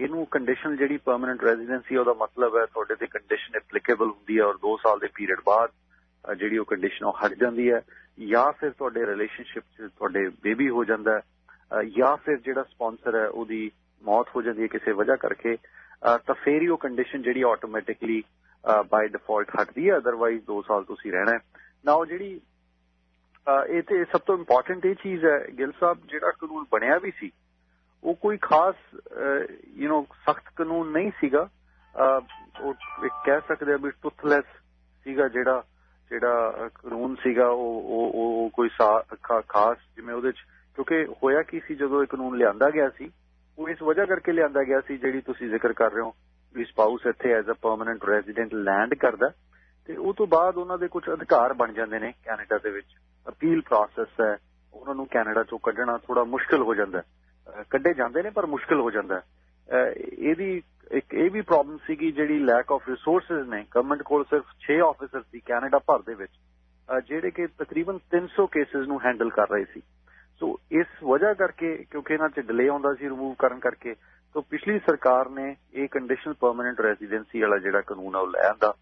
ਇਹਨੂੰ ਕੰਡੀਸ਼ਨ ਜਿਹੜੀ ਪਰਮਨੈਂਟ ਰੈਜ਼ੀਡੈਂਸੀ ਉਹਦਾ ਮਤਲਬ ਹੈ ਤੁਹਾਡੇ ਤੇ ਕੰਡੀਸ਼ਨ ਐਪਲੀਕੇਬਲ ਹੁੰਦੀ ਹੈ ਔਰ 2 ਸਾਲ ਦੇ ਪੀਰੀਅਡ ਬਾਅਦ ਜਿਹੜੀ ਉਹ ਕੰਡੀਸ਼ਨ ਉਹ ਹਟ ਜਾਂਦੀ ਹੈ। ਜਾਂ ਫਿਰ ਤੁਹਾਡੇ ਰਿਲੇਸ਼ਨਸ਼ਿਪ 'ਚ ਤੁਹਾਡੇ ਬੇਬੀ ਹੋ ਜਾਂਦਾ ਹੈ ਜਾਂ ਫਿਰ ਜਿਹੜਾ ਸਪਾਂਸਰ ਹੈ, ਉਹਦੀ ਮੌਤ ਹੋ ਜਾਂਦੀ ਹੈ ਕਿਸੇ ਵਜ੍ਹਾ ਕਰਕੇ ਤਾਂ ਫੇਰ ਹੀ ਉਹ ਕੰਡੀਸ਼ਨ ਜਿਹੜੀ ਆਟੋਮੈਟਿਕਲੀ ਬਾਈ ਡਿਫਾਲਟ ਹਟਦੀ ਹੈ ਅਦਰਵਾਈਜ਼ 2 ਸਾਲ ਤੁਸੀਂ ਰਹਿਣਾ ਹੈ। ਉਹ ਜਿਹੜੀ ਇਹ ਤੇ ਸਭ ਤੋਂ ਇੰਪੋਰਟੈਂਟ ਇਹ ਚੀਜ਼ ਹੈ ਗਿਲ ਸਾਹਿਬ, ਜਿਹੜਾ ਕਾਨੂੰਨ ਬਣਿਆ ਵੀ ਸੀ ਉਹ ਕੋਈ ਖਾਸ ਯੂ نو ਸਖਤ ਕਾਨੂੰਨ ਨਹੀਂ ਸੀਗਾ। ਉਹ ਕਹਿ ਸਕਦੇ ਆ ਵੀ ਟੁੱਥਲੈਸ ਸੀਗਾ ਜਿਹੜਾ ਜਿਹੜਾ ਕਾਨੂੰਨ ਸੀਗਾ, ਉਹ ਉਹ ਕੋਈ ਖਾਸ ਜਿਵੇਂ ਉਹਦੇ ਚ, ਕਿਉਂਕਿ ਹੋਇਆ ਕੀ ਸੀ ਜਦੋਂ ਇਹ ਕਾਨੂੰਨ ਲਿਆਂਦਾ ਗਿਆ ਸੀ, ਉਹ ਇਸ ਵਜ੍ਹਾ ਕਰਕੇ ਲਿਆਂਦਾ ਗਿਆ ਸੀ ਜਿਹੜੀ ਤੁਸੀਂ ਜ਼ਿਕਰ ਕਰ ਰਹੇ ਹੋ ਵੀ ਸਪਾਊਸ ਇੱਥੇ as a permanent resident land ਕਰਦਾ ਤੇ ਉਹ ਤੋਂ ਬਾਅਦ ਉਹਨਾਂ ਦੇ ਕੁਝ ਅਧਿਕਾਰ ਬਣ ਜਾਂਦੇ ਨੇ ਕੈਨੇਡਾ ਦੇ ਵਿੱਚ। ਅਪੀਲ ਪ੍ਰੋਸੈਸ ਹੈ, ਉਹਨਾਂ ਨੂੰ ਕੈਨੇਡਾ ਚੋਂ ਕੱਢਣਾ ਥੋੜਾ ਮੁਸ਼ਕਲ ਹੋ ਜਾਂਦਾ ਕੱਢੇ ਜਾਂਦੇ ਨੇ, ਪਰ ਮੁਸ਼ਕਲ ਹੋ ਜਾਂਦਾ ਇਹਦੀ ਇੱਕ ਇਹ ਵੀ ਪ੍ਰੋਬਲਮ ਸੀਗੀ ਜਿਹੜੀ ਲੈਕ ਆਫ ਰਿਸੋਰਸਸ ਨੇ। ਗਵਰਨਮੈਂਟ ਕੋਲ ਸਿਰਫ 6 ਆਫੀਸਰ ਸੀ ਕੈਨੇਡਾ ਭਰ ਦੇ ਵਿੱਚ ਜਿਹੜੇ ਕਿ ਤਕਰੀਬਨ 300 ਕੇਸਿਸ ਨੂੰ ਹੈਂਡਲ ਕਰ ਰਹੇ ਸੀ। ਸੋ ਇਸ ਵਜ੍ਹਾ ਕਰਕੇ, ਕਿਉਂਕਿ ਇਹਨਾਂ 'ਚ ਡਿਲੇ ਆਉਂਦਾ ਸੀ ਰਿਮੂਵ ਕਰਨ ਕਰਕੇ ਸੋ ਪਿਛਲੀ ਸਰਕਾਰ ਨੇ ਇਹ ਕੰਡੀਸ਼ਨਲ ਪਰਮਨੈਂਟ ਰੈਜ਼ੀਡੈਂਸੀ ਵਾਲਾ ਜਿਹੜਾ ਕਾਨੂੰਨ ਆ ਉਹ ਲੈ ਆਂਦਾ।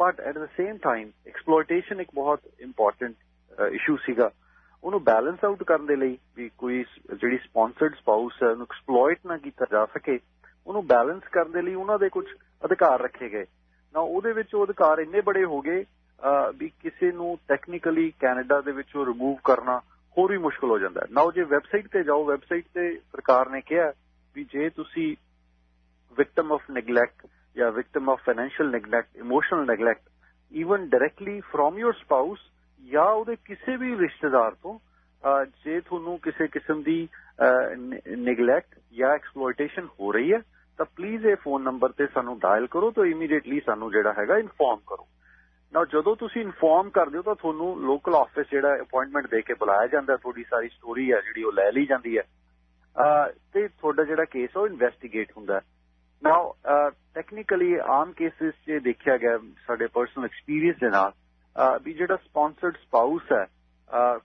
But at the same time exploitation ਇੱਕ ਬਹੁਤ ਇੰਪੋਰਟੈਂਟ ਇਸ਼ੂ ਸੀਗਾ। ਉਹਨੂੰ ਬੈਲੈਂਸ ਆਊਟ ਕਰਨ ਦੇ ਲਈ ਵੀ ਕੋਈ ਜਿਹੜੀ ਸਪਾਂਸਰਡ ਸਪਾਊਸ ਹੈ, ਉਹਨੂੰ ਐਕਸਪਲੋਇਟ ਨਾ ਕੀਤਾ ਜਾ ਸਕੇ, ਉਹਨੂੰ ਬੈਲੈਂਸ ਕਰਨ ਦੇ ਲਈ ਉਹਨਾਂ ਦੇ ਕੁਝ ਅਧਿਕਾਰ ਰੱਖੇ ਗਏ। ਨਾ ਉਹਦੇ ਵਿੱਚ ਉਹ ਅਧਿਕਾਰ ਇੰਨੇ ਬੜੇ ਹੋ ਗਏ ਵੀ ਕਿਸੇ ਨੂੰ ਟੈਕਨੀਕਲੀ ਕੈਨੇਡਾ ਦੇ ਵਿੱਚੋਂ ਰਿਮੂਵ ਕਰਨਾ ਹੋਰ ਵੀ ਮੁਸ਼ਕਲ ਹੋ ਜਾਂਦਾ ਨਾ ਜੇ ਵੈਬਸਾਈਟ ਤੇ ਜਾਓ ਵੈਬਸਾਈਟ ਤੇ ਸਰਕਾਰ ਨੇ ਕਿਹਾ ਵੀ ਜੇ ਤੁਸੀਂ ਵਿਕਟਮ ਆਫ ਨੈਗਲੈਕਟ ਜਾਂ victim of financial neglect emotional neglect even directly from your spouse ਜਾਂ ਉਹਦੇ ਕਿਸੇ ਵੀ ਰਿਸ਼ਤੇਦਾਰ ਤੋਂ ਜੇ ਤੁਹਾਨੂੰ ਕਿਸੇ ਕਿਸਮ ਦੀ ਨਿਗਲੈਕਟ ਜਾਂ ਐਕਸਪਲੋਇਟੇਸ਼ਨ ਹੋ ਰਹੀ ਹੈ, ਤਾਂ ਪਲੀਜ਼ ਇਹ ਫੋਨ ਨੰਬਰ ਤੇ ਸਾਨੂੰ ਡਾਇਲ ਕਰੋ ਤਾਂ ਇਮੀਡੀਏਟਲੀ ਸਾਨੂੰ ਜਿਹੜਾ ਹੈਗਾ ਇਨਫੋਰਮ ਕਰੋ। ਨਾ ਜਦੋਂ ਤੁਸੀਂ ਇਨਫੋਰਮ ਕਰਦੇ ਹੋ ਤਾਂ ਤੁਹਾਨੂੰ ਲੋਕਲ ਆਫਿਸ ਜਿਹੜਾ ਅਪਾਇੰਟਮੈਂਟ ਦੇ ਕੇ ਬੁਲਾਇਆ ਜਾਂਦਾ ਤੁਹਾਡੀ ਸਾਰੀ ਸਟੋਰੀ ਹੈ ਜਿਹੜੀ ਉਹ ਲੈ ਲਈ ਜਾਂਦੀ ਹੈ। ਤੇ ਤੁਹਾਡਾ ਜਿਹੜਾ ਕੇਸ ਉਹ ਇਨਵੈਸਟੀਗੇਟ ਹੁੰਦਾ ਨਾਓ ਟੈਕਨੀਕਲੀ ਆਮ ਕੇਸਿਸ 'ਚ ਦੇਖਿਆ ਗਿਆ ਸਾਡੇ ਪਰਸਨਲ ਐਕਸਪੀਰੀਅੰਸ ਦੇ ਨਾਲ ਵੀ ਜਿਹੜਾ ਸਪਾਂਸਰਡ ਸਪਾਊਸ ਹੈ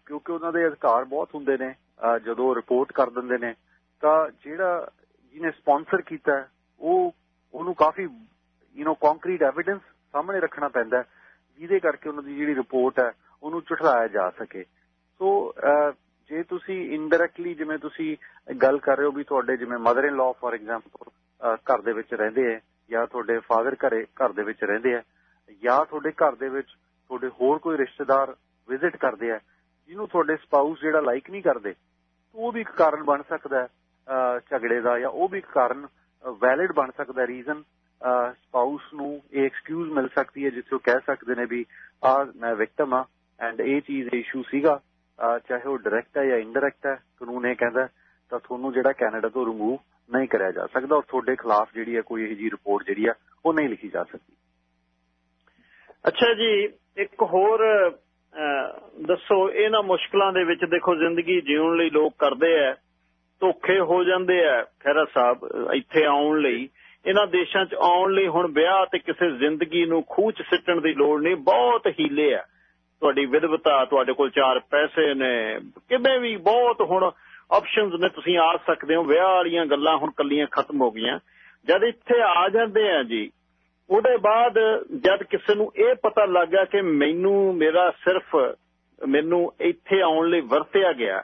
ਕਿਉਂਕਿ ਉਹਨਾਂ ਦੇ ਅਧਿਕਾਰ ਬਹੁਤ ਹੁੰਦੇ ਨੇ ਜਦੋਂ ਰਿਪੋਰਟ ਕਰ ਦਿੰਦੇ ਨੇ, ਤਾਂ ਜਿਹੜਾ ਜਿਹਨੇ ਸਪਾਂਸਰ ਕੀਤਾ ਉਹ, ਉਹਨੂੰ ਕਾਫੀ ਯੂ نو ਕੰਕਰੀਟ ਐਵੀਡੈਂਸ ਸਾਹਮਣੇ ਰੱਖਣਾ ਪੈਂਦਾ ਜਿਹਦੇ ਕਰਕੇ ਉਹਨਾਂ ਦੀ ਜਿਹੜੀ ਰਿਪੋਰਟ ਹੈ, ਉਹਨੂੰ ਝੁਠਲਾਇਆ ਜਾ ਸਕੇ। ਸੋ ਜੇ ਤੁਸੀਂ ਇਨਡਾਇਰੈਕਟਲੀ ਜਿਵੇਂ ਤੁਸੀਂ ਗੱਲ ਕਰ ਰਹੇ ਹੋ ਵੀ ਤੁਹਾਡੇ ਜਿਵੇਂ mother in law for example ਘਰ ਦੇ ਵਿੱਚ ਰਹਿੰਦੇ ਆ ਜਾਂ ਤੁਹਾਡੇ ਫਾਦਰ ਘਰੇ, ਘਰ ਦੇ ਵਿੱਚ ਰਹਿੰਦੇ ਆ ਜਾਂ ਤੁਹਾਡੇ ਘਰ ਦੇ ਵਿੱਚ ਤੁਹਾਡੇ ਹੋਰ ਕੋਈ ਰਿਸ਼ਤੇਦਾਰ ਵਿਜ਼ਿਟ ਕਰਦੇ ਆ, ਜਿਹਨੂੰ ਤੁਹਾਡੇ ਸਪਾਊਸ ਜਿਹੜਾ ਲਾਈਕ ਨਹੀਂ ਕਰਦੇ ਉਹ ਵੀ ਇੱਕ ਕਾਰਨ ਬਣ ਸਕਦਾ ਹੈ ਝਗੜੇ ਦਾ ਜਾਂ ਉਹ ਵੀ ਇੱਕ ਕਾਰਨ ਵੈਲਿਡ ਬਣ ਸਕਦਾ ਰੀਜ਼ਨ ਸਪਾਊਸ ਨੂੰ ਇਹ ਐਕਸਕਿਊਜ਼ ਮਿਲ ਸਕਦੀ ਹੈ ਜਿੱਥੇ ਉਹ ਕਹਿ ਸਕਦੇ ਨੇ ਵੀ, ਆ, ਮੈਂ ਵਿਕਟਮ ਆ ਐਂਡ ਇਹ ਚੀਜ਼ ਇਸ਼ੂ ਸੀਗਾ ਚਾਹੇ ਉਹ ਡਾਇਰੈਕਟ ਹੈ ਜਾਂ ਇਨਡਾਇਰੈਕਟ ਹੈ, ਕਾਨੂੰਨ ਇਹ ਕਹਿੰਦਾ ਤਾਂ ਤੁਹਾਨੂੰ ਜਿਹੜਾ ਕੈਨੇਡਾ ਤੋਂ ਰਿਮੂਵ ਨਹੀਂ ਕਰਿਆ ਜਾ ਸਕਦਾ ਔਰ ਤੁਹਾਡੇ ਖਿਲਾਫ ਜਿਹੜੀ ਹੈ ਕੋਈ ਇਹੋ ਜੀ ਰਿਪੋਰਟ ਜਿਹੜੀ ਆ ਉਹ ਨਹੀਂ ਲਿਖੀ ਜਾ ਸਕਦੀ। ਅੱਛਾ ਜੀ, ਇੱਕ ਹੋਰ ਦੱਸੋ, ਇਹਨਾਂ ਮੁਸ਼ਕਲਾਂ ਦੇ ਵਿੱਚ ਦੇਖੋ, ਜ਼ਿੰਦਗੀ ਜਿਉਣ ਲਈ ਲੋਕ ਕਰਦੇ ਆ ਧੋਖੇ ਹੋ ਜਾਂਦੇ ਆ ਖੈਰਾ ਸਾਹਿਬ ਇੱਥੇ ਆਉਣ ਲਈ। ਇਹਨਾਂ ਦੇਸ਼ਾਂ 'ਚ ਆਉਣ ਲਈ ਹੁਣ ਵਿਆਹ ਤੇ ਕਿਸੇ ਜ਼ਿੰਦਗੀ ਨੂੰ ਖੂਹ ਚ ਸਿੱਟਣ ਦੀ ਲੋੜ ਨਹੀਂ, ਬਹੁਤ ਹੀਲੇ ਆ ਤੁਹਾਡੀ ਵਿਦਵਤਾ ਤੁਹਾਡੇ ਕੋਲ ਚਾਰ ਪੈਸੇ ਨੇ, ਕਿਵੇਂ ਵੀ ਬਹੁਤ ਹੁਣ ਆਪਸ਼ਨਸ ਨੇ, ਤੁਸੀਂ ਆ ਸਕਦੇ ਹੋ। ਵਿਆਹ ਵਾਲੀਆਂ ਗੱਲਾਂ ਹੁਣ ਕੱਲੀਆਂ ਖਤਮ ਹੋ ਗਈਆਂ। ਜਦ ਇੱਥੇ ਆ ਜਾਂਦੇ ਆ ਜੀ ਉਹਦੇ ਬਾਅਦ ਜਦ ਕਿਸੇ ਨੂੰ ਇਹ ਪਤਾ ਲੱਗ ਗਿਆ ਕਿ ਮੈਨੂੰ, ਮੇਰਾ ਸਿਰਫ ਮੈਨੂੰ ਇੱਥੇ ਆਉਣ ਲਈ ਵਰਤਿਆ ਗਿਆ,